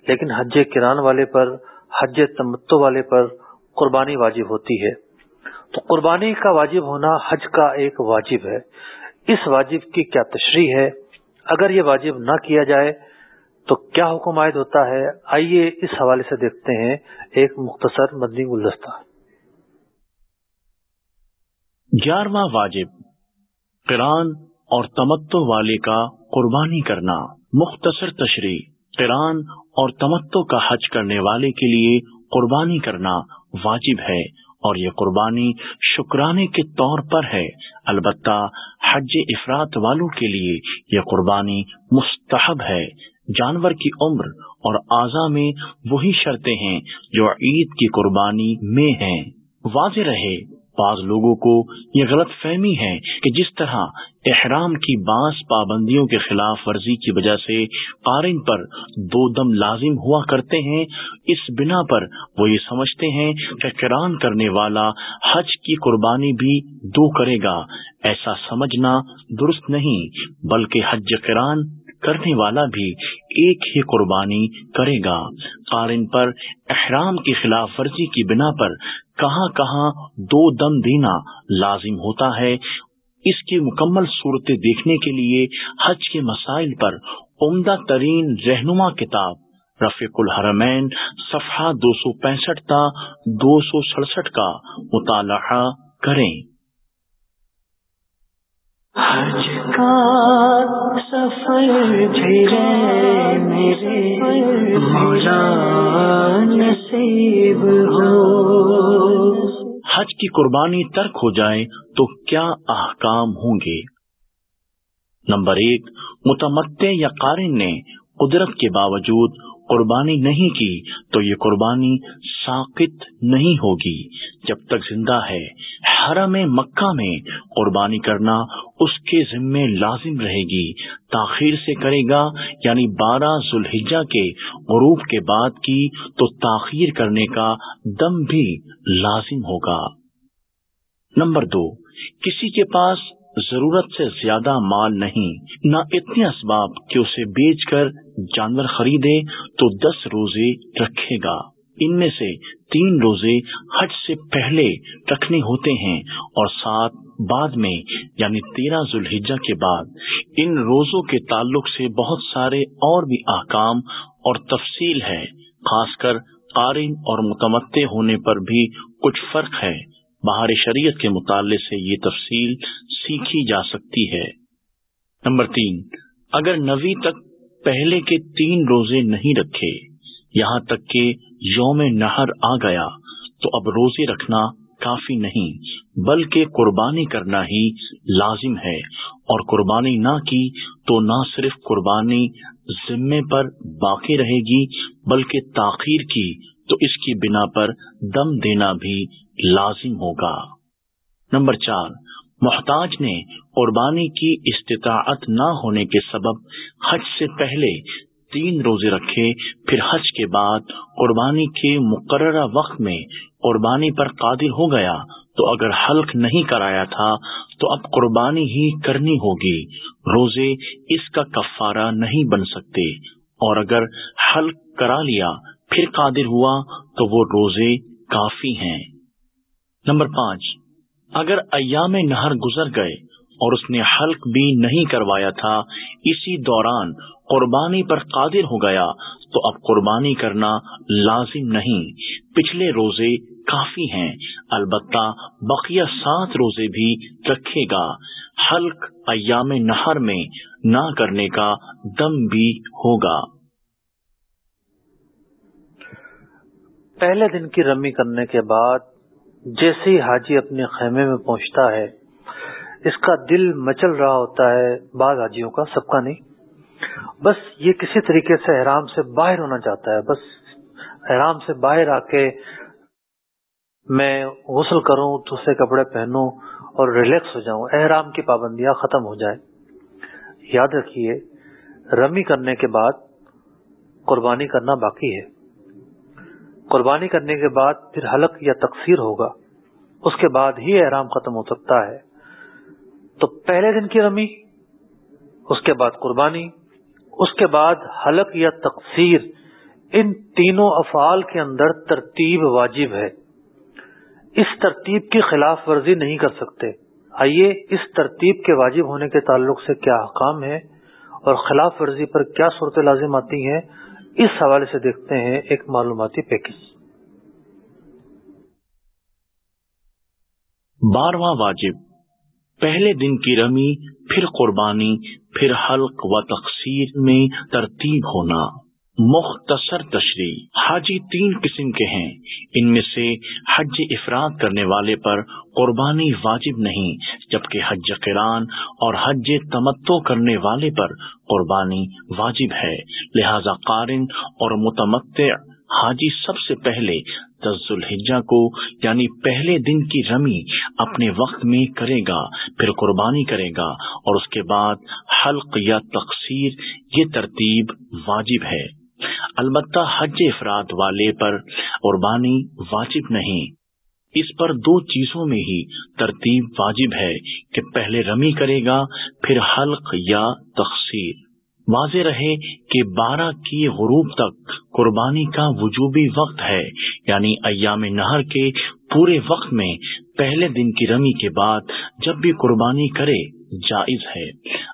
لیکن حج کران والے پر، حج تمتو والے پر قربانی واجب ہوتی ہے۔ تو قربانی کا واجب ہونا حج کا ایک واجب ہے۔ اس واجب کی کیا تشریح ہے؟ اگر یہ واجب نہ کیا جائے تو کیا حکم عائد ہوتا ہے؟ آئیے اس حوالے سے دیکھتے ہیں ایک مختصر مدنی گلدستہ۔ گیارہواں واجب، قرآن اور تمتو والے کا قربانی کرنا۔ مختصر تشریح، قرآن اور تمتو کا حج کرنے والے کے لیے قربانی کرنا واجب ہے۔ اور یہ قربانی شکرانے کے طور پر ہے۔ البتہ حج افراد والوں کے لیے یہ قربانی مستحب ہے۔ جانور کی عمر اور اعضا میں وہی شرطیں ہیں جو عید کی قربانی میں ہیں۔ واضح رہے۔ بعض لوگوں کو یہ غلط فہمی ہے کہ جس طرح احرام کی بعض پابندیوں کے خلاف ورزی کی وجہ سے قارن پر دو دم لازم ہوا کرتے ہیں، اس بنا پر وہ یہ سمجھتے ہیں کہ کران کرنے والا حج کی قربانی بھی دو کرے گا۔ ایسا سمجھنا درست نہیں، بلکہ حج کران کرنے والا بھی ایک ہی قربانی کرے گا۔ قارن پر احرام کی خلاف ورزی کی بنا پر کہاں کہاں دو دم دینا لازم ہوتا ہے، اس کی مکمل صورتیں دیکھنے کے لیے حج کے مسائل پر عمدہ ترین رہنما کتاب رفیق الحرمین صفحہ دو سو پینسٹھ تا دو سو سڑسٹھ کا مطالعہ کریں۔ حج کا سفر میرے مولا نصیب ہو۔ حج کی قربانی ترک ہو جائے تو کیا احکام ہوں گے؟ نمبر ایک، متمتع یا قارن نے قدرت کے باوجود قربانی نہیں کی تو یہ قربانی ساقت نہیں ہوگی۔ جب تک زندہ ہے حرم مکہ میں، قربانی کرنا اس کے ذمے لازم رہے گی۔ تاخیر سے کرے گا یعنی بارہ ذوالحجہ کے غروب کے بعد کی تو تاخیر کرنے کا دم بھی لازم ہوگا۔ نمبر دو، کسی کے پاس ضرورت سے زیادہ مال نہیں، نہ اتنے اسباب کہ اسے بیچ کر جانور خریدے تو دس روزے رکھے گا۔ ان میں سے تین روزے حج سے پہلے رکھنے ہوتے ہیں اور سات بعد میں یعنی تیرہ ذوالحجہ کے بعد۔ ان روزوں کے تعلق سے بہت سارے اور بھی احکام اور تفصیل ہے خاص کر قارن اور متمتع ہونے پر بھی کچھ فرق ہے۔ بہار شریعت کے مطالعے سے یہ تفصیل سیکھی جا سکتی ہے۔ نمبر تین، اگر نوی تک پہلے کے تین روزے نہیں رکھے، یہاں تک کہ یوم نہر آ گیا تو اب روزے رکھنا کافی نہیں، بلکہ قربانی کرنا ہی لازم ہے۔ اور قربانی نہ کی تو نہ صرف قربانی ذمے پر باقی رہے گی، بلکہ تاخیر کی تو اس کی بنا پر دم دینا بھی لازم ہوگا۔ نمبر چار محتاج نے قربانی کی استطاعت نہ ہونے کے سبب حج سے پہلے تین روزے رکھے، پھر حج کے بعد قربانی کے مقررہ وقت میں قربانی پر قادر ہو گیا۔ تو اگر حلق نہیں کرایا تھا، تو اب قربانی ہی کرنی ہوگی۔ روزے اس کا کفارہ نہیں بن سکتے۔ اور اگر حلق کرا لیا، پھر قادر ہوا، تو وہ روزے کافی ہیں۔ نمبر پانچ۔ اگر ایام نہر گزر گئے اور اس نے حلق بھی نہیں کروایا تھا، اسی دوران قربانی پر قادر ہو گیا، تو اب قربانی کرنا لازم نہیں۔ پچھلے روزے کافی ہیں، البتہ بقیہ سات روزے بھی رکھے گا۔ حلق ایام نہر میں نہ کرنے کا دم بھی ہوگا۔ پہلے دن کی رمی کرنے کے بعد جیسے ہی حاجی اپنے خیمے میں پہنچتا ہے، اس کا دل مچل رہا ہوتا ہے۔ بعض حاجیوں کا سب کا نہیں۔ بس یہ کسی طریقے سے احرام سے باہر ہونا چاہتا ہے۔ بس احرام سے باہر آ کے میں غسل کروں، دوسرے کپڑے پہنوں اور ریلیکس ہو جاؤں۔ احرام کی پابندیاں ختم ہو جائے یاد رکھیے، رمی کرنے کے بعد قربانی کرنا باقی ہے۔ قربانی کرنے کے بعد پھر حلق یا تقسیر ہوگا۔ اس کے بعد ہی احرام ختم ہو سکتا ہے۔ تو پہلے دن کی رمی، اس کے بعد قربانی، اس کے بعد حلق یا تقسیر ان تینوں افعال کے اندر ترتیب واجب ہے۔ اس ترتیب کی خلاف ورزی نہیں کر سکتے۔ آئیے، اس ترتیب کے واجب ہونے کے تعلق سے کیا حکام ہے اور خلاف ورزی پر کیا صورت لازم آتی ہیں اس حوالے سے دیکھتے ہیں ایک معلوماتی پیکج بارواں واجب۔ پہلے دن کی رمی، پھر قربانی، پھر حلق و تقسیر میں ترتیب ہونا۔ مختصر تشریح، حاجی تین قسم کے ہیں۔ ان میں سے حج افراد کرنے والے پر قربانی واجب نہیں، جبکہ حج کران اور حج تمتو کرنے والے پر قربانی واجب ہے۔ لہذا قارن اور متمتع حاجی سب سے پہلے دس الحجہ کو یعنی پہلے دن کی رمی اپنے وقت میں کرے گا، پھر قربانی کرے گا، اور اس کے بعد حلق یا تقسیر یہ ترتیب واجب ہے۔ البتہ حج افراد والے پر قربانی واجب نہیں۔ اس پر دو چیزوں میں ہی ترتیب واجب ہے کہ پہلے رمی کرے گا، پھر حلق یا تقسیر واضح رہے کہ بارہ کی غروب تک قربانی کا وجوبی وقت ہے یعنی ایام نہر کے پورے وقت میں پہلے دن کی رمی کے بعد جب بھی قربانی کرے جائز ہے۔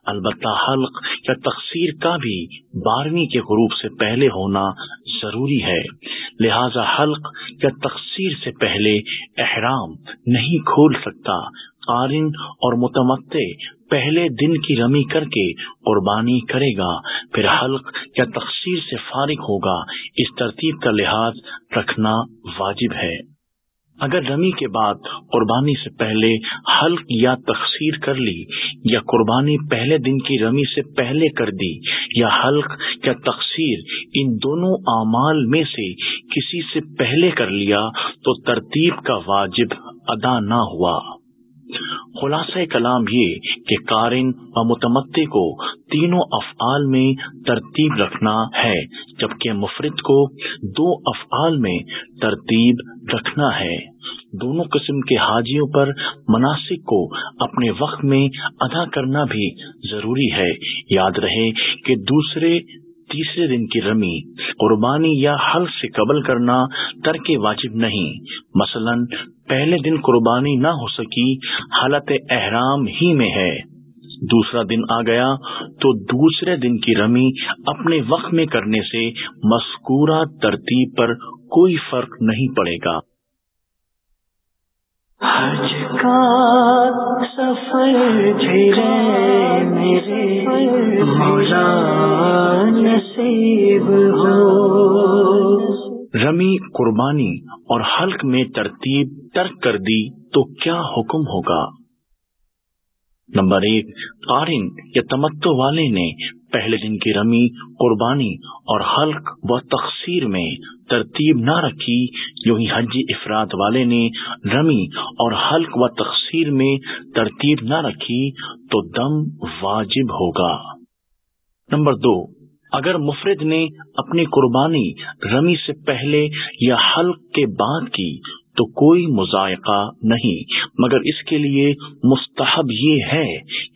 البتہ حلق یا تقسیر کا بھی بارہویں کے غروب سے پہلے ہونا ضروری ہے۔ لہذا حلق یا تقسیر سے پہلے احرام نہیں کھول سکتا۔ قارن اور متمتع پہلے دن کی رمی کر کے قربانی کرے گا، پھر حلق یا تقسیر سے فارغ ہوگا۔ اس ترتیب کا لحاظ رکھنا واجب ہے۔ اگر رمی کے بعد قربانی سے پہلے حلق یا تقسیر کر لی یا قربانی پہلے دن کی رمی سے پہلے کر دی یا حلق یا تقسیر ان دونوں اعمال میں سے کسی سے پہلے کر لیا تو ترتیب کا واجب ادا نہ ہوا۔ خلاصہ کلام یہ کہ قارن و متمدے کو تینوں افعال میں ترتیب رکھنا ہے، جبکہ مفرد کو دو افعال میں ترتیب رکھنا ہے۔ دونوں قسم کے حاجیوں پر مناسب کو اپنے وقت میں ادا کرنا بھی ضروری ہے۔ یاد رہے کہ دوسرے تیسرے دن کی رمی، قربانی یا حل سے قبل کرنا ترک واجب نہیں۔ مثلا، پہلے دن قربانی نہ ہو سکی، حالت احرام ہی میں ہے۔ دوسرا دن آ گیا، تو دوسرے دن کی رمی اپنے وقت میں کرنے سے مذکورہ ترتیب پر کوئی فرق نہیں پڑے گا۔ حج کا سفر جھرے میرے مولا نصیب ہو۔ رمی قربانی اور حلق میں ترتیب ترک کر دی تو کیا حکم ہوگا؟ نمبر ایک قارن یا تمتو والے نے پہلے دن کی رمی، قربانی اور حلق و تقسیر میں ترتیب نہ رکھی، یوں ہی حجی افراد والے نے رمی اور حلق و تقسیر میں ترتیب نہ رکھی تو دم واجب ہوگا۔ نمبر دو، اگر مفرد نے اپنی قربانی رمی سے پہلے یا حلق کے بعد کی تو کوئی مذائقہ نہیں، مگر اس کے لیے مستحب یہ ہے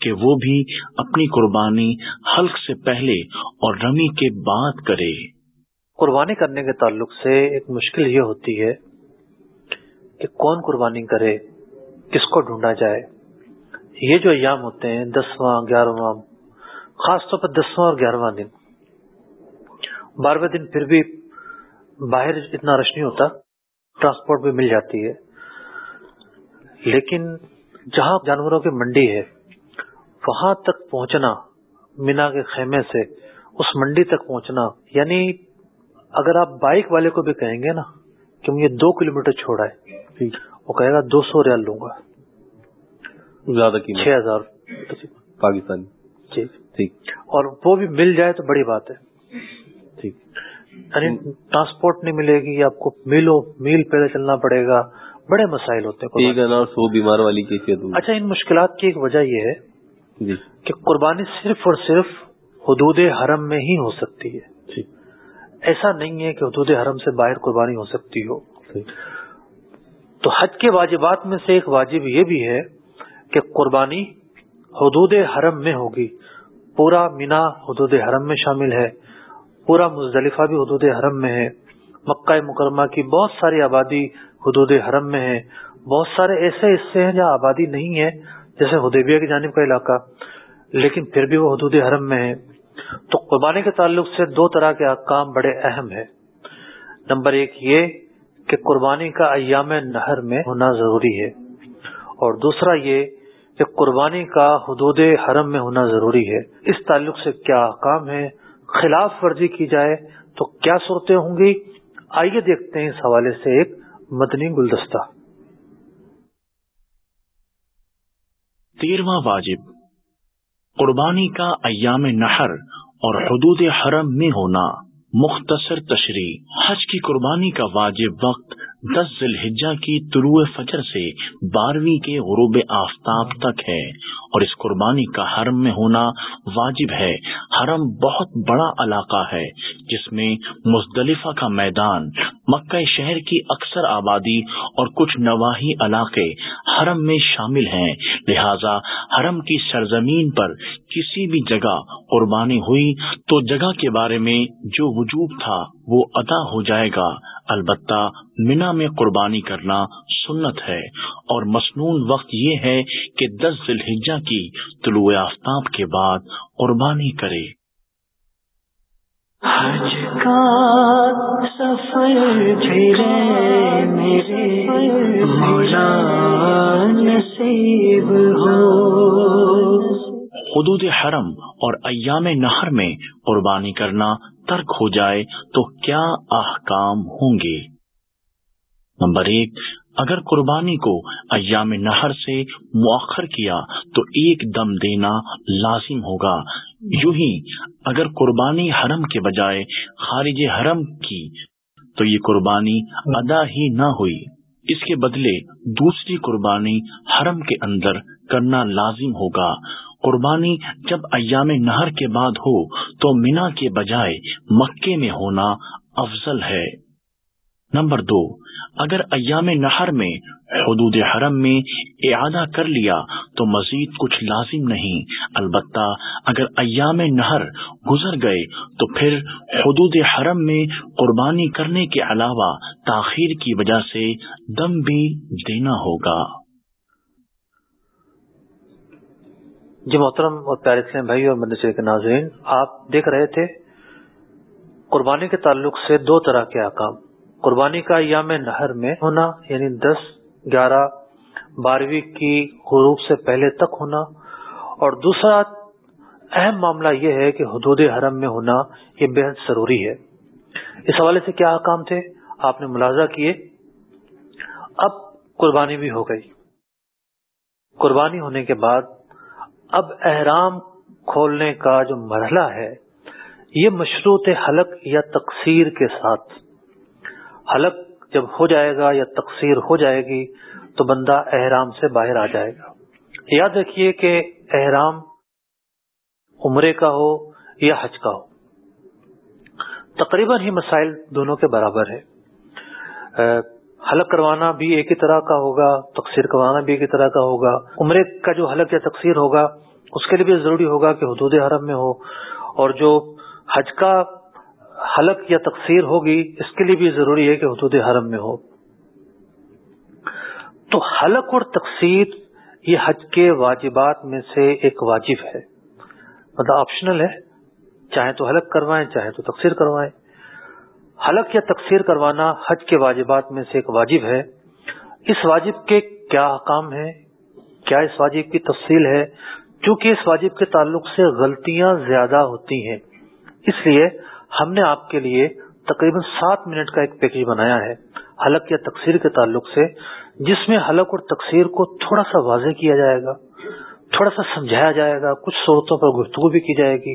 کہ وہ بھی اپنی قربانی حلق سے پہلے اور رمی کے بعد کرے۔ قربانی کرنے کے تعلق سے ایک مشکل یہ ہوتی ہے کہ کون قربانی کرے، کس کو ڈھونڈا جائے۔ یہ جو ایام ہوتے ہیں، دسواں، گیارہواں، خاص طور پر دسواں اور گیارہواں دن۔ بارہویں دن پھر بھی باہر اتنا رش نہیں ہوتا، ٹرانسپورٹ بھی مل جاتی ہے۔ لیکن جہاں جانوروں کی منڈی ہے، وہاں تک پہنچنا، مینا کے خیمے سے اس منڈی تک پہنچنا یعنی اگر آپ بائک والے کو بھی کہیں گے نا کہ مجھے دو کلو میٹر چھوڑا ہے وہ کہے گا دو سو ریال لوں گا۔ زیادہ چھ ہزار۔ پاکستانی۔ جی۔ ٹھیک۔ اور وہ بھی مل جائے تو بڑی بات ہے۔ ٹھیک۔ یعنی ٹرانسپورٹ نہیں ملے گی آپ کو میلوں میل پیدل چلنا پڑے گا۔ بڑے مسائل ہوتے ہیں۔ سو بیمار والی اچھا ان مشکلات کی ایک وجہ یہ ہے جی۔ کہ قربانی صرف اور صرف حدود حرم میں ہی ہو سکتی ہے۔ ٹھیک۔ ایسا نہیں ہے کہ حدود حرم سے باہر قربانی ہو سکتی ہو۔ تو حج کے واجبات میں سے ایک واجب یہ بھی ہے کہ قربانی حدود حرم میں ہوگی۔ پورا مینا حدود حرم میں شامل ہے۔ پورا مزدلفہ بھی حدود حرم میں ہے۔ مکہ مکرمہ کی بہت ساری آبادی حدود حرم میں ہے۔ بہت سارے ایسے حصے ہیں جہاں آبادی نہیں ہے، جیسے حدیبیہ کی جانب کا علاقہ، لیکن پھر بھی وہ حدود حرم میں ہے۔ تو قربانی کے تعلق سے دو طرح کے احکام بڑے اہم ہے نمبر ایک یہ کہ قربانی کا ایام نہر میں ہونا ضروری ہے اور دوسرا یہ کہ قربانی کا حدود حرم میں ہونا ضروری ہے۔ اس تعلق سے کیا احکام ہے خلاف ورزی کی جائے تو کیا صورتیں ہوں گی؟ آئیے دیکھتے ہیں اس حوالے سے ایک مدنی گلدستہ۔ تیرواں واجب۔ قربانی کا ایام نہر اور حدود حرم میں ہونا مختصر تشریح، حج کی قربانی کا واجب وقت دس ذی الحجہ کی طلوع فجر سے بارہویں کے غروب آفتاب تک ہے اور اس قربانی کا حرم میں ہونا واجب ہے۔ حرم بہت بڑا علاقہ ہے جس میں مزدلفہ کا میدان، مکہ شہر کی اکثر آبادی اور کچھ نواحی علاقے حرم میں شامل ہیں۔ لہذا حرم کی سرزمین پر کسی بھی جگہ قربانی ہوئی تو جگہ کے بارے میں جو وجوب تھا وہ ادا ہو جائے گا۔ البتہ مینا میں قربانی کرنا سنت ہے اور مصنون وقت یہ ہے کہ دس ذی الحجہ کی طلوع آفتاب کے بعد قربانی کرے۔ حج کا سفر میرے مولا نصیب ہو۔ حدود حرم اور ایام نہر میں قربانی کرنا ترک ہو جائے تو کیا احکام ہوں گے؟ نمبر ایک، اگر قربانی کو ایام نہر سے مؤخر کیا تو ایک دم دینا لازم ہوگا۔ یوں ہی اگر قربانی حرم کے بجائے خارج حرم کی تو یہ قربانی ادا ہی نہ ہوئی۔ اس کے بدلے دوسری قربانی حرم کے اندر کرنا لازم ہوگا۔ قربانی جب ایام نہر کے بعد ہو تو مینا کے بجائے مکے میں ہونا افضل ہے۔ نمبر دو، اگر ایام نہر میں حدود حرم میں اعادہ کر لیا تو مزید کچھ لازم نہیں۔ البتہ اگر ایام نہر گزر گئے تو پھر حدود حرم میں قربانی کرنے کے علاوہ تاخیر کی وجہ سے دم بھی دینا ہوگا۔ جی محترم اور پیارے اسلام بھائی اور مدرسے کے ناظرین، آپ دیکھ رہے تھے، قربانی کے تعلق سے دو طرح کے احکام۔ قربانی کا ایام نہر میں ہونا یعنی دس، گیارہ، بارہویں کی غروب سے پہلے تک ہونا۔ اور دوسرا اہم معاملہ یہ ہے کہ حدود حرم میں ہونا یہ بے حد ضروری ہے۔ اس حوالے سے کیا احکام تھے؟ آپ نے ملازہ کیے۔ اب قربانی بھی ہو گئی۔ قربانی ہونے کے بعد اب احرام کھولنے کا جو مرحلہ ہے، یہ مشروط حلق یا تقسیر کے ساتھ۔ حلق جب ہو جائے گا یا تقسیر ہو جائے گی، تو بندہ احرام سے باہر آ جائے گا۔ یاد رکھیے کہ احرام عمرے کا ہو یا حج کا ہو۔ تقریباً ہی مسائل دونوں کے برابر ہے حلق کروانا بھی ایک ہی طرح کا ہوگا تقسیر کروانا بھی ایک ہی طرح کا ہوگا۔ عمرے کا جو حلق یا تقسیر ہوگا، اس کے لیے بھی ضروری ہوگا کہ حدود حرم میں ہو۔ اور جو حج کا حلق یا تقسیر ہوگی، اس کے لیے بھی ضروری ہے کہ حدود حرم میں ہو۔ تو حلق اور تقسیر یہ حج کے واجبات میں سے ایک واجب ہے۔ مطلب آپشنل ہے، چاہے تو حلق کروائیں، چاہے تو تقسیر کروائیں۔ حلق یا تقسیر کروانا حج کے واجبات میں سے ایک واجب ہے۔ اس واجب کے کیا حکام ہے کیا اس واجب کی تفصیل ہے؟ چونکہ اس واجب کے تعلق سے غلطیاں زیادہ ہوتی ہیں۔ اس لیے ہم نے آپ کے لیے تقریباً سات منٹ کا ایک پیکج بنایا ہے حلق یا تقسیر کے تعلق سے، جس میں حلق اور تقسیر کو تھوڑا سا واضح کیا جائے گا، تھوڑا سا سمجھایا جائے گا، کچھ صورتوں پر گفتگو بھی کی جائے گی۔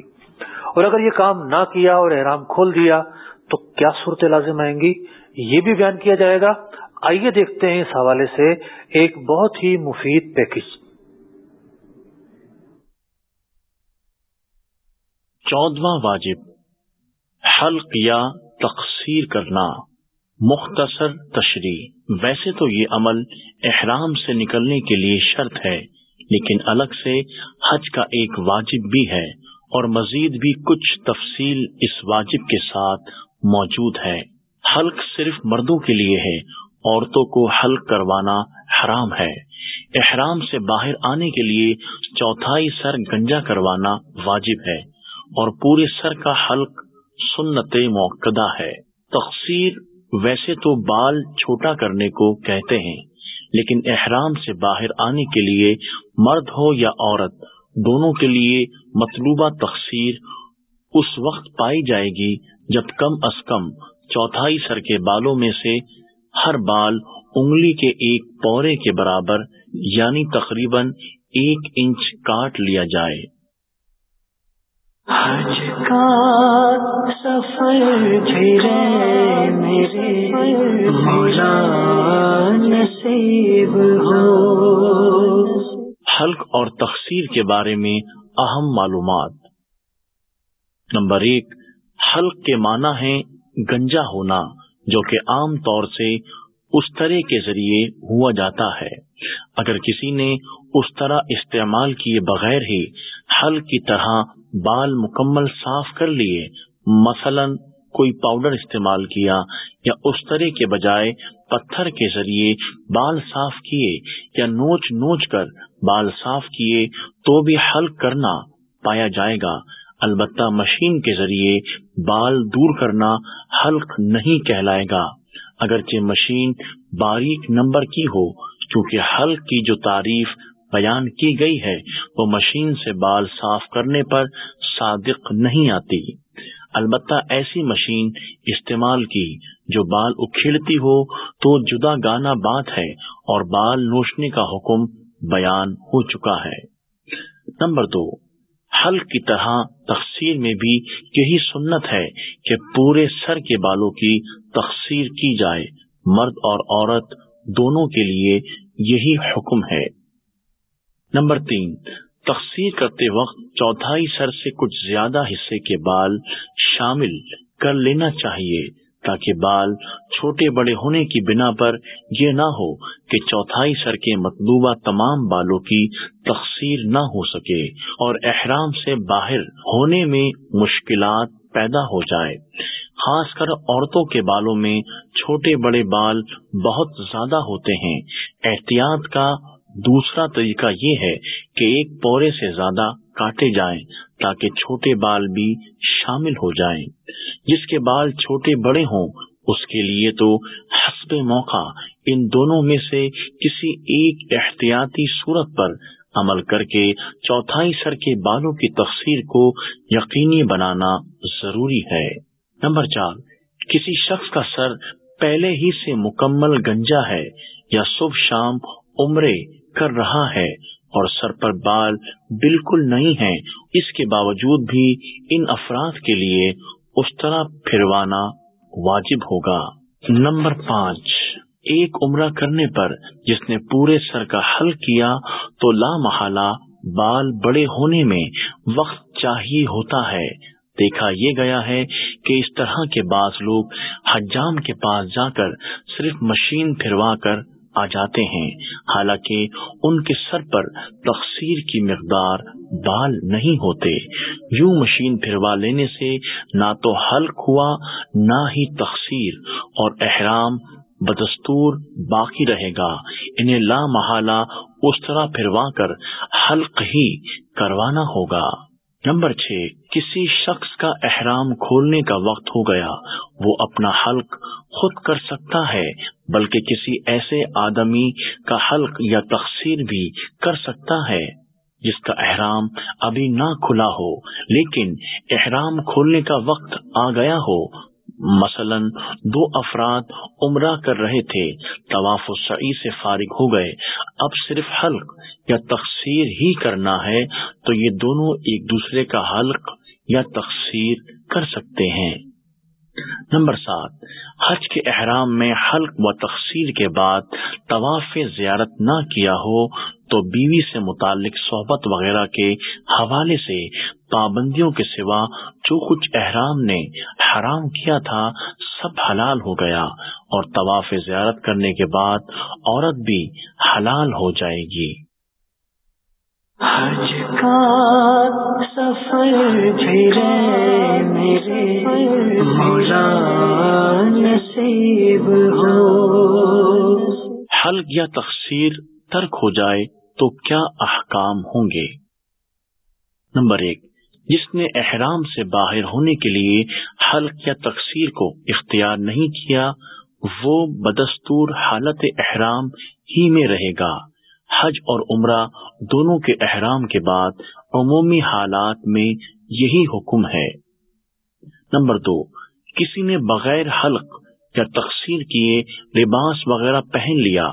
اور اگر یہ کام نہ کیا اور احرام کھول دیا تو کیا صورت لازم آئیں گی؟ یہ بھی بیان کیا جائے گا۔ آئیے دیکھتے ہیں اس حوالے سے ایک بہت ہی مفید پیکج۔ چودواں واجب، حلق یا تقسیر کرنا، مختصر تشریح۔ ویسے تو یہ عمل احرام سے نکلنے کے لیے شرط ہے، لیکن الگ سے حج کا ایک واجب بھی ہے اور مزید بھی کچھ تفصیل اس واجب کے ساتھ موجود ہے۔ حلق صرف مردوں کے لیے ہے، عورتوں کو حلق کروانا حرام ہے۔ احرام سے باہر آنے کے لیے چوتھائی سر گنجا کروانا واجب ہے، اور پورے سر کا حلق سنت موقع ہے۔ تقسیر ویسے تو بال چھوٹا کرنے کو کہتے ہیں، لیکن احرام سے باہر آنے کے لیے مرد ہو یا عورت، دونوں کے لیے مطلوبہ تقسیر اس وقت پائی جائے گی جب کم از کم چوتھائی سر کے بالوں میں سے ہر بال انگلی کے ایک پورے کے برابر یعنی تقریباً ایک انچ کاٹ لیا جائے۔ حج کا سفر میرے مولا نصیب ہو۔ حلق اور تخسیر کے بارے میں اہم معلومات۔ نمبر ایک حلق کے معنی ہے گنجا ہونا، جو کہ عام طور سے اس طرح کے ذریعے ہوا جاتا ہے۔ اگر کسی نے اس طرح استعمال کیے بغیر ہی حل کی طرح بال مکمل صاف کر لیے، مثلا کوئی پاؤڈر استعمال کیا یا اس طرح کے بجائے پتھر کے ذریعے بال صاف کیے یا نوچ نوچ کر بال صاف کیے، تو بھی حل کرنا پایا جائے گا۔ البتہ مشین کے ذریعے بال دور کرنا حلق نہیں کہلائے گا۔ اگرچہ مشین باریک نمبر کی ہو کیونکہ حلق کی جو تعریف بیان کی گئی ہے، وہ مشین سے بال صاف کرنے پر صادق نہیں آتی۔ البتہ ایسی مشین استعمال کی جو بال اکھیڑتی ہو تو جدا گانا بات ہے اور بال نوچنے کا حکم بیان ہو چکا ہے۔ نمبر دو حل کی طرح تخصیر میں بھی یہی سنت ہے کہ پورے سر کے بالوں کی تخصیر کی جائے۔ مرد اور عورت دونوں کے لیے یہی حکم ہے۔ نمبر تین تخصیر کرتے وقت چوتھائی سر سے کچھ زیادہ حصے کے بال شامل کر لینا چاہیے۔ تاکہ بال چھوٹے بڑے ہونے کی بنا پر یہ نہ ہو کہ چوتھائی سر کے مطلوبہ تمام بالوں کی تخصیر نہ ہو سکے اور احرام سے باہر ہونے میں مشکلات پیدا ہو جائے۔ خاص کر عورتوں کے بالوں میں چھوٹے بڑے بال بہت زیادہ ہوتے ہیں۔ احتیاط کا دوسرا طریقہ یہ ہے کہ ایک پورے سے زیادہ کاٹے جائیں تاکہ چھوٹے بال بھی شامل ہو جائیں۔ جس کے بال چھوٹے بڑے ہوں، اس کے لیے تو حسب موقع ان دونوں میں سے کسی ایک احتیاطی صورت پر عمل کر کے چوتھائی سر کے بالوں کی تفسیر کو یقینی بنانا ضروری ہے۔ نمبر چار، کسی شخص کا سر پہلے ہی سے مکمل گنجا ہے یا صبح شام عمرے کر رہا ہے اور سر پر بال بالکل نہیں ہے اس کے باوجود بھی ان افراد کے لیے اس طرح پھروانا واجب ہوگا۔ نمبر پانچ، ایک عمرہ کرنے پر جس نے پورے سر کا حل کیا تو لا محالہ بال بڑے ہونے میں وقت چاہیے ہوتا ہے۔ دیکھا یہ گیا ہے کہ اس طرح کے بعض لوگ حجام کے پاس جا کر صرف مشین پھروا کر آ جاتے ہیں۔ حالانکہ ان کے سر پر تقسیر کی مقدار بال نہیں ہوتے۔ یوں مشین پھروا لینے سے نہ تو حلق ہوا، نہ ہی تقسیر اور احرام بدستور باقی رہے گا۔ انہیں لا محالہ اس طرح پھروا کر حلق ہی کروانا ہوگا۔ نمبر چھ، کسی شخص کا احرام کھولنے کا وقت ہو گیا، وہ اپنا حلق خود کر سکتا ہے، بلکہ کسی ایسے آدمی کا حلق یا تقسیر بھی کر سکتا ہے، جس کا احرام ابھی نہ کھلا ہو، لیکن احرام کھولنے کا وقت آ گیا ہو۔ مثلا دو افراد عمرہ کر رہے تھے، طواف و سعی سے فارغ ہو گئے۔ اب صرف حلق یا تقسیر ہی کرنا ہے تو یہ دونوں ایک دوسرے کا حلق یا تقسیر کر سکتے ہیں۔ نمبر سات، حج کے احرام میں حلق و تقسیر کے بعد طواف زیارت نہ کیا ہو تو بیوی سے متعلق صحبت وغیرہ کے حوالے سے پابندیوں کے سوا جو کچھ احرام نے حرام کیا تھا سب حلال ہو گیا اور طواف زیارت کرنے کے بعد عورت بھی حلال ہو جائے گی۔ حج کا سفر میرے نصیب ہو حلق یا تقسیر ترک ہو جائے تو کیا احکام ہوں گے؟ نمبر ایک، جس نے احرام سے باہر ہونے کے لیے حلق یا تقسیر کو اختیار نہیں کیا، وہ بدستور حالت احرام ہی میں رہے گا۔ حج اور عمرہ دونوں کے احرام کے بعد عمومی حالات میں یہی حکم ہے۔ نمبر دو، کسی نے بغیر حلق یا تقسیر کیے لباس وغیرہ پہن لیا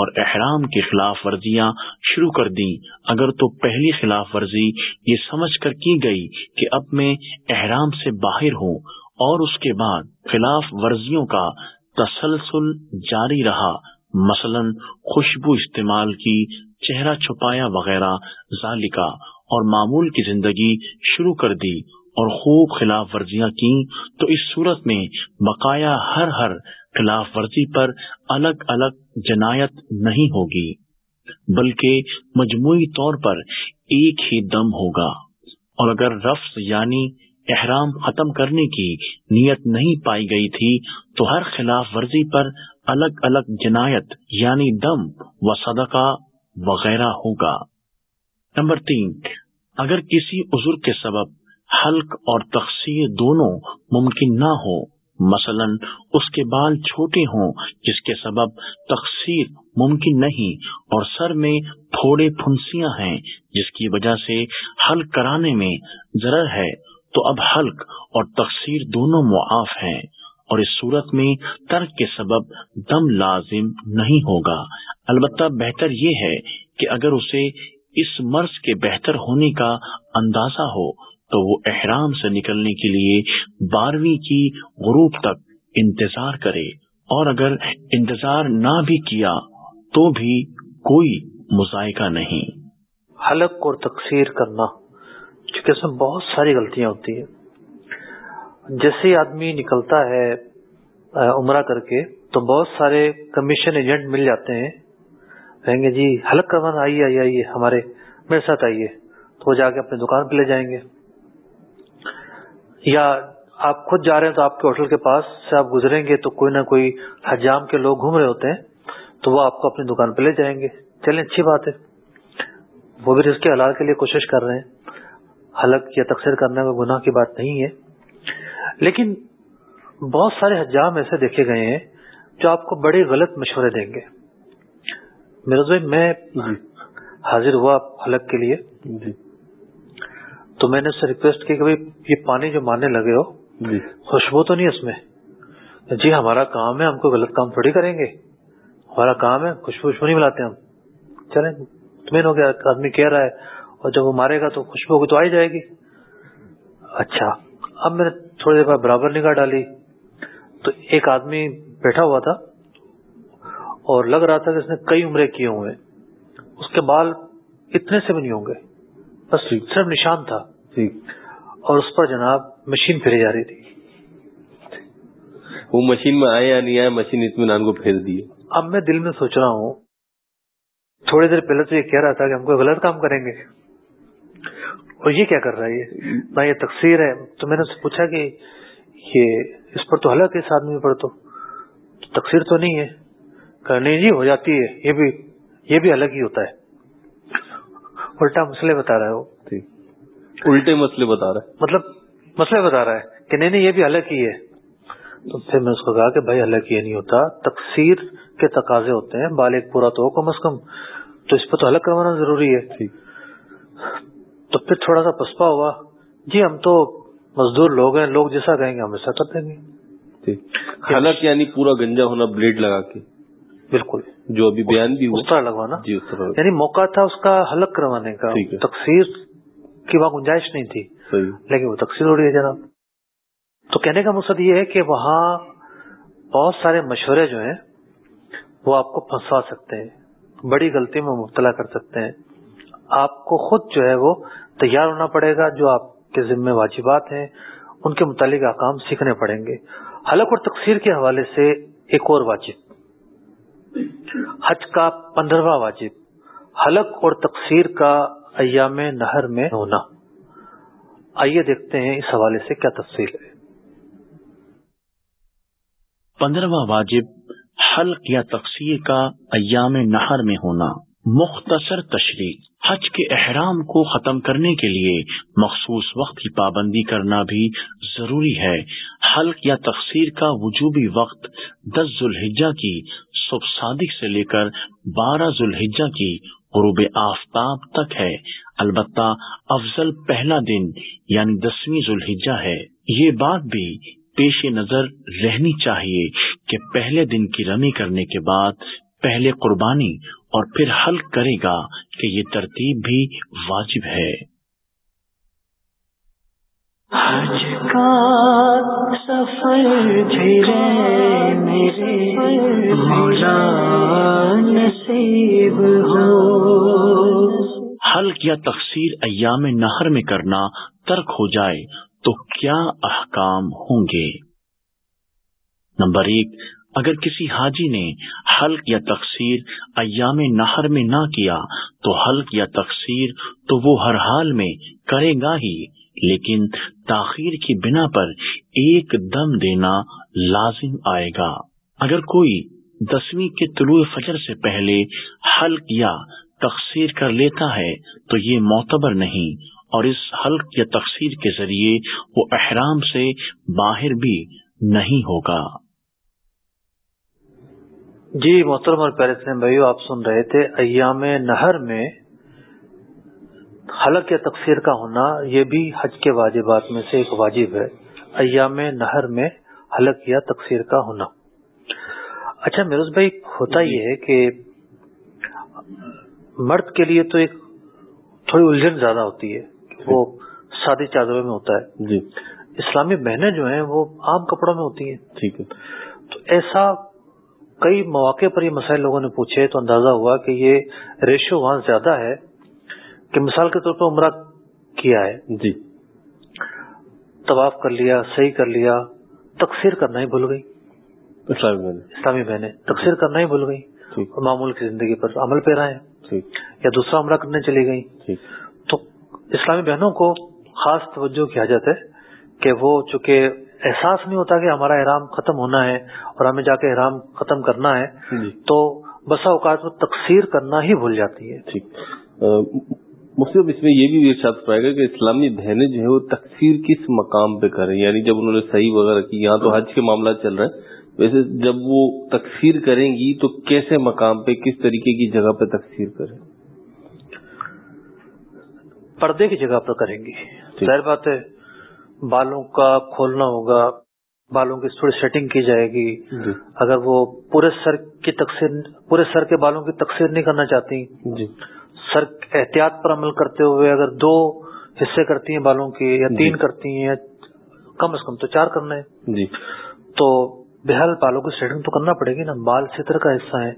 اور احرام کی خلاف ورزیاں شروع کر دیں۔ اگر تو پہلی خلاف ورزی یہ سمجھ کر کی گئی کہ اب میں احرام سے باہر ہوں اور اس کے بعد خلاف ورزیوں کا تسلسل جاری رہا، مثلا خوشبو استعمال کی، چہرہ چھپایا وغیرہ ذالکا اور معمول کی زندگی شروع کر دی۔ اور خوب خلاف ورزیاں کی تو اس صورت میں بقایا ہر ہر خلاف ورزی پر الگ الگ جنایت نہیں ہوگی، بلکہ مجموعی طور پر ایک ہی دم ہوگا۔ اور اگر رفظ یعنی احرام ختم کرنے کی نیت نہیں پائی گئی تھی تو ہر خلاف ورزی پر الگ الگ جنایت یعنی دم و صدقہ وغیرہ ہوگا۔ نمبر تین، اگر کسی عذر کے سبب حلق اور تقسیر دونوں ممکن نہ ہو۔ مثلا، اس کے بال چھوٹے ہوں، جس کے سبب تقسیر ممکن نہیں اور سر میں تھوڑے پھنسیاں ہیں، جس کی وجہ سے حلق کرانے میں ضرر ہے۔ تو اب حلق اور تقسیر دونوں معاف ہیں اور اس صورت میں ترک کے سبب دم لازم نہیں ہوگا۔ البتہ بہتر یہ ہے کہ اگر اسے اس مرض کے بہتر ہونے کا اندازہ ہو تو وہ احرام سے نکلنے کے لیے بارہویں کی غروب تک انتظار کرے اور اگر انتظار نہ بھی کیا تو بھی کوئی مذائقہ نہیں۔ حلق اور تقسیر کرنا، چونکہ اس میں بہت ساری غلطیاں ہوتی ہیں۔ جیسے آدمی نکلتا ہے عمرہ کر کے، تو بہت سارے کمیشن ایجنٹ مل جاتے ہیں۔ کہیں گے جی حلق کروانا، آئیے آئیے آئیے، ہمارے، میرے ساتھ آئیے۔ تو وہ جا کے اپنی دکان پہ لے جائیں گے۔ یا آپ خود جا رہے ہیں تو آپ کے ہوٹل کے پاس سے آپ گزریں گے تو کوئی نہ کوئی حجام کے لوگ گھوم رہے ہوتے ہیں تو وہ آپ کو اپنی دکان پہ لے جائیں گے۔ چلیں اچھی بات ہے۔ وہ بھی رزق حلال کے لیے کوشش کر رہے ہیں۔ حلق یا تقسیر کرنے میں گناہ کی بات نہیں ہے۔ لیکن بہت سارے حجام ایسے دیکھے گئے ہیں جو آپ کو بڑے غلط مشورے دیں گے۔ میرے میں حاضر ہوا حلق کے لیے۔ جی۔ تو میں نے اس سے ریکویسٹ کی کہ یہ پانی جو مارنے لگے ہو جی۔ خوشبو تو نہیں اس میں۔ جی ہمارا کام ہے ہم کو غلط کام تھوڑی کریں گے۔ ہمارا کام ہے خوشبو خوشبو نہیں ملاتے ہم۔ چلیں تمہیں ہو گیا آدمی کہہ رہا ہے اور جب وہ مارے گا تو خوشبو ہوگی تو آئی جائے گی۔ اچھا اب میں نے تھوڑی دیر بعد برابر نگاہ ڈالی۔ تو ایک آدمی بیٹھا ہوا تھا اور لگ رہا تھا کہ اس نے کئی عمرے کیے ہوئے اس کے بال اتنے سے بھی نہیں ہوں گے۔ بس صرف نشان تھا۔ اور اس پر جناب مشین پھیری جا رہی تھی۔ وہ مشین میں آئے یا نہیں آئے مشین اطمینان کو پھیر دی اب میں دل میں سوچ رہا ہوں تھوڑی دیر پہلے تو یہ کہہ رہا تھا کہ ہم کو غلط کام کریں گے۔ اور یہ کیا کر رہا ہے؟ یہ نہ یہ تقسیر ہے۔ تو میں نے پوچھا کہ یہ اس پر تو حلق ہے اس آدمی پر تو۔ تقسیر تو نہیں ہے۔ کہ نہیں جی ہو جاتی ہے۔ یہ بھی یہ بھی الگ ہی ہوتا ہے۔ الٹا مسئلے بتا رہا ہے وہ۔ الٹے مسئلے بتا رہا ہے۔ مطلب مسئلے بتا رہا ہے کہ نہیں نہیں یہ بھی الگ ہی ہے۔ تو پھر میں اس کو کہا کہ بھائی الگ یہ نہیں ہوتا تقسیر کے تقاضے ہوتے ہیں بال ایک پورا تو ہو کم از کم۔ تو اس پہ تو الگ کروانا ضروری ہے۔ تو پھر تھوڑا سا پسپا ہوا۔ جی ہم تو مزدور لوگ ہیں لوگ جیسا کہیں گے ہم ایسا کر دیں گے۔ حالانکہ یعنی پورا گنجا ہونا بلیڈ لگا کے۔ بالکل۔ جو ابھی بیان بھی اس طرح لگوانا؟ جی اس طرح۔ یعنی موقع تھا اس کا حلق کروانے کا۔ تقسیر کی وہاں گنجائش نہیں تھی۔ لیکن وہ تقسیر ہو رہی ہے جناب۔ تو کہنے کا مقصد یہ ہے کہ وہاں بہت سارے مشورے جو ہیں وہ آپ کو پھنسا سکتے ہیں۔ بڑی غلطی میں مبتلا کر سکتے ہیں۔ آپ کو خود جو ہے وہ تیار ہونا پڑے گا جو آپ کے ذمے واجبات ہیں ان کے متعلق احکام سیکھنے پڑیں گے۔ حلق اور تقسیر کے حوالے سے ایک اور واجب۔ حج کا پندرہواں واجب، حلق اور تقسیر کا ایام نہر میں ہونا۔ آئیے دیکھتے ہیں اس حوالے سے کیا تفصیل ہے۔ پندرہواں واجب، حلق یا تقسیر کا ایام نہر میں ہونا۔ مختصر تشریح، حج کے احرام کو ختم کرنے کے لیے مخصوص وقت کی پابندی کرنا بھی ضروری ہے۔ حلق یا تقسیر کا وجوبی وقت دس ذوالحجہ کی صبح صادق سے لے کر بارہ ذوالحجہ کی غروب آفتاب تک ہے۔ البتہ افضل پہلا دن یعنی دسویں ذوالحجہ ہے۔ یہ بات بھی پیش نظر رہنی چاہیے کہ پہلے دن کی رمی کرنے کے بعد پہلے قربانی اور پھر حلق کرے گا کہ یہ ترتیب بھی واجب ہے۔ حج کا سفر میرے نصیب ہو۔ حلق یا تقسیر ایام نہر میں کرنا ترک ہو جائے تو کیا احکام ہوں گے؟ نمبر ایک، اگر کسی حاجی نے حلق یا تقسیر ایام نہر میں نہ کیا تو حلق یا تقسیر تو وہ ہر حال میں کرے گا ہی، لیکن تاخیر کی بنا پر ایک دم دینا لازم آئے گا۔ اگر کوئی دسویں کے طلوع فجر سے پہلے حلق یا تقسیر کر لیتا ہے تو یہ معتبر نہیں، اور اس حلق یا تقسیر کے ذریعے وہ احرام سے باہر بھی نہیں ہوگا۔ جی محترم اور پیرس بھائیو، آپ سن رہے تھے ایام نہر میں حلق یا تقسیر کا ہونا، یہ بھی حج کے واجبات میں سے ایک واجب ہے۔ ایام نہر میں حلق یا تقسیر کا ہونا۔ اچھا میروز بھائی ہوتا یہ ہے کہ مرد کے لیے تو ایک تھوڑی الجھن زیادہ ہوتی ہے وہ شادی چادروں میں ہوتا ہے۔ جی۔ اسلامی بہنیں جو ہیں وہ عام کپڑوں میں ہوتی ہیں۔ ٹھیک ہے۔ تو ایسا کئی مواقع پر یہ مسائل لوگوں نے پوچھے تو اندازہ ہوا کہ یہ ریشو وہاں زیادہ ہے کہ مثال کے طور پر عمرہ کیا ہے۔ جی۔ طواف کر لیا صحیح کر لیا تقسیر کرنا ہی بھول گئی۔ اسلامی بہن اسلامی بہنیں۔ تقسیر کرنا ہی بھول گئی معمول کی زندگی پر عمل پہ رہے یا دوسرا عمرہ کرنے چلی گئی تو اسلامی بہنوں کو خاص توجہ کی حاجت ہے کہ وہ چونکہ احساس نہیں ہوتا کہ ہمارا احرام ختم ہونا ہے اور ہمیں جا کے احرام ختم کرنا ہے جی۔ تو بسا اوقات وہ تقسیر کرنا ہی بھول جاتی ہے۔ ٹھیک۔ مفتی اس میں یہ بھی ارشاد پائے گا کہ اسلامی بہنیں جو ہے وہ تقسیر کس مقام پہ کریں؟ یعنی جب انہوں نے صحیح وغیرہ کی یہاں تو حج کے معاملات چل رہے ہیں۔ ویسے جب وہ تقسیر کریں گی تو کیسے مقام پہ کس طریقے کی جگہ پہ تقسیر کریں؟ پردے کی جگہ پر کریں گی۔ ظاہر بات ہے بالوں کا کھولنا ہوگا بالوں کی تھوڑی سیٹنگ کی جائے گی۔ جی۔ اگر وہ پورے سر کی تقسیر پورے سر کے بالوں کی تقسیر نہیں کرنا چاہتی جی۔ سر احتیاط پر عمل کرتے ہوئے اگر دو حصے کرتی ہیں بالوں کے یا جی۔ تین کرتی ہیں یا کم از کم تو چار کرنا ہے جی۔ تو بہرحال بالوں کی سیٹنگ تو کرنا پڑے گی نا بال ستر کا حصہ ہے۔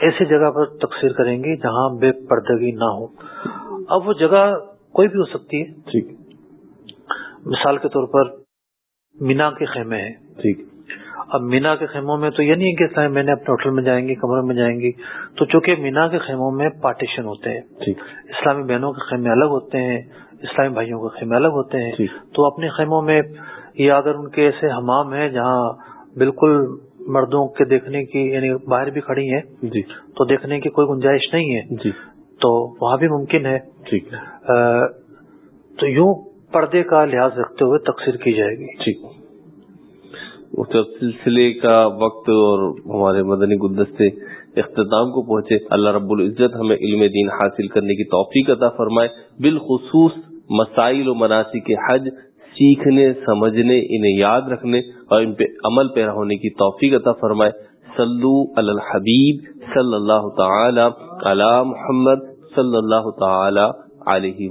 ایسی جگہ پر تقسیر کریں گی جہاں بے پردگی نہ ہو۔ اب وہ جگہ کوئی بھی ہو سکتی ہے۔ ٹھیک۔ مثال کے طور پر مینا کے خیمے ہیں۔ ٹھیک۔ اب مینا کے خیموں میں تو یہ نہیں ہے کہ میں نے اپنے ہوٹل میں جائیں گی کمرے میں جائیں گی۔ تو چونکہ مینا کے خیموں میں پارٹیشن ہوتے ہیں۔ اسلامی بہنوں کے خیمے الگ ہوتے ہیں اسلامی بھائیوں کے خیمے الگ ہوتے ہیں۔ تو اپنے خیموں میں یا اگر ان کے ایسے حمام ہیں جہاں بالکل مردوں کے دیکھنے کی یعنی باہر بھی کھڑی ہیں جی۔ تو دیکھنے کی کوئی گنجائش نہیں ہے۔ جی۔ تو وہاں بھی ممکن ہے۔ ٹھیک۔ تو یوں پردے کا لحاظ رکھتے ہوئے تقسیر کی جائے گی۔ ٹھیک اس سلسلے کا وقت اور ہمارے مدنی گلدستے اختتام کو پہنچے۔ اللہ رب العزت ہمیں علم دین حاصل کرنے کی توفیق عطا فرمائے۔ بالخصوص مسائل و مناسب کے حج سیکھنے، سمجھنے، انہیں یاد رکھنے اور ان پہ عمل پیرا ہونے کی توفیق عطا فرمائے۔ صلو علی الحبیب صلی اللہ تعالی علی محمد صلی اللہ تعالی علیہ وسلم۔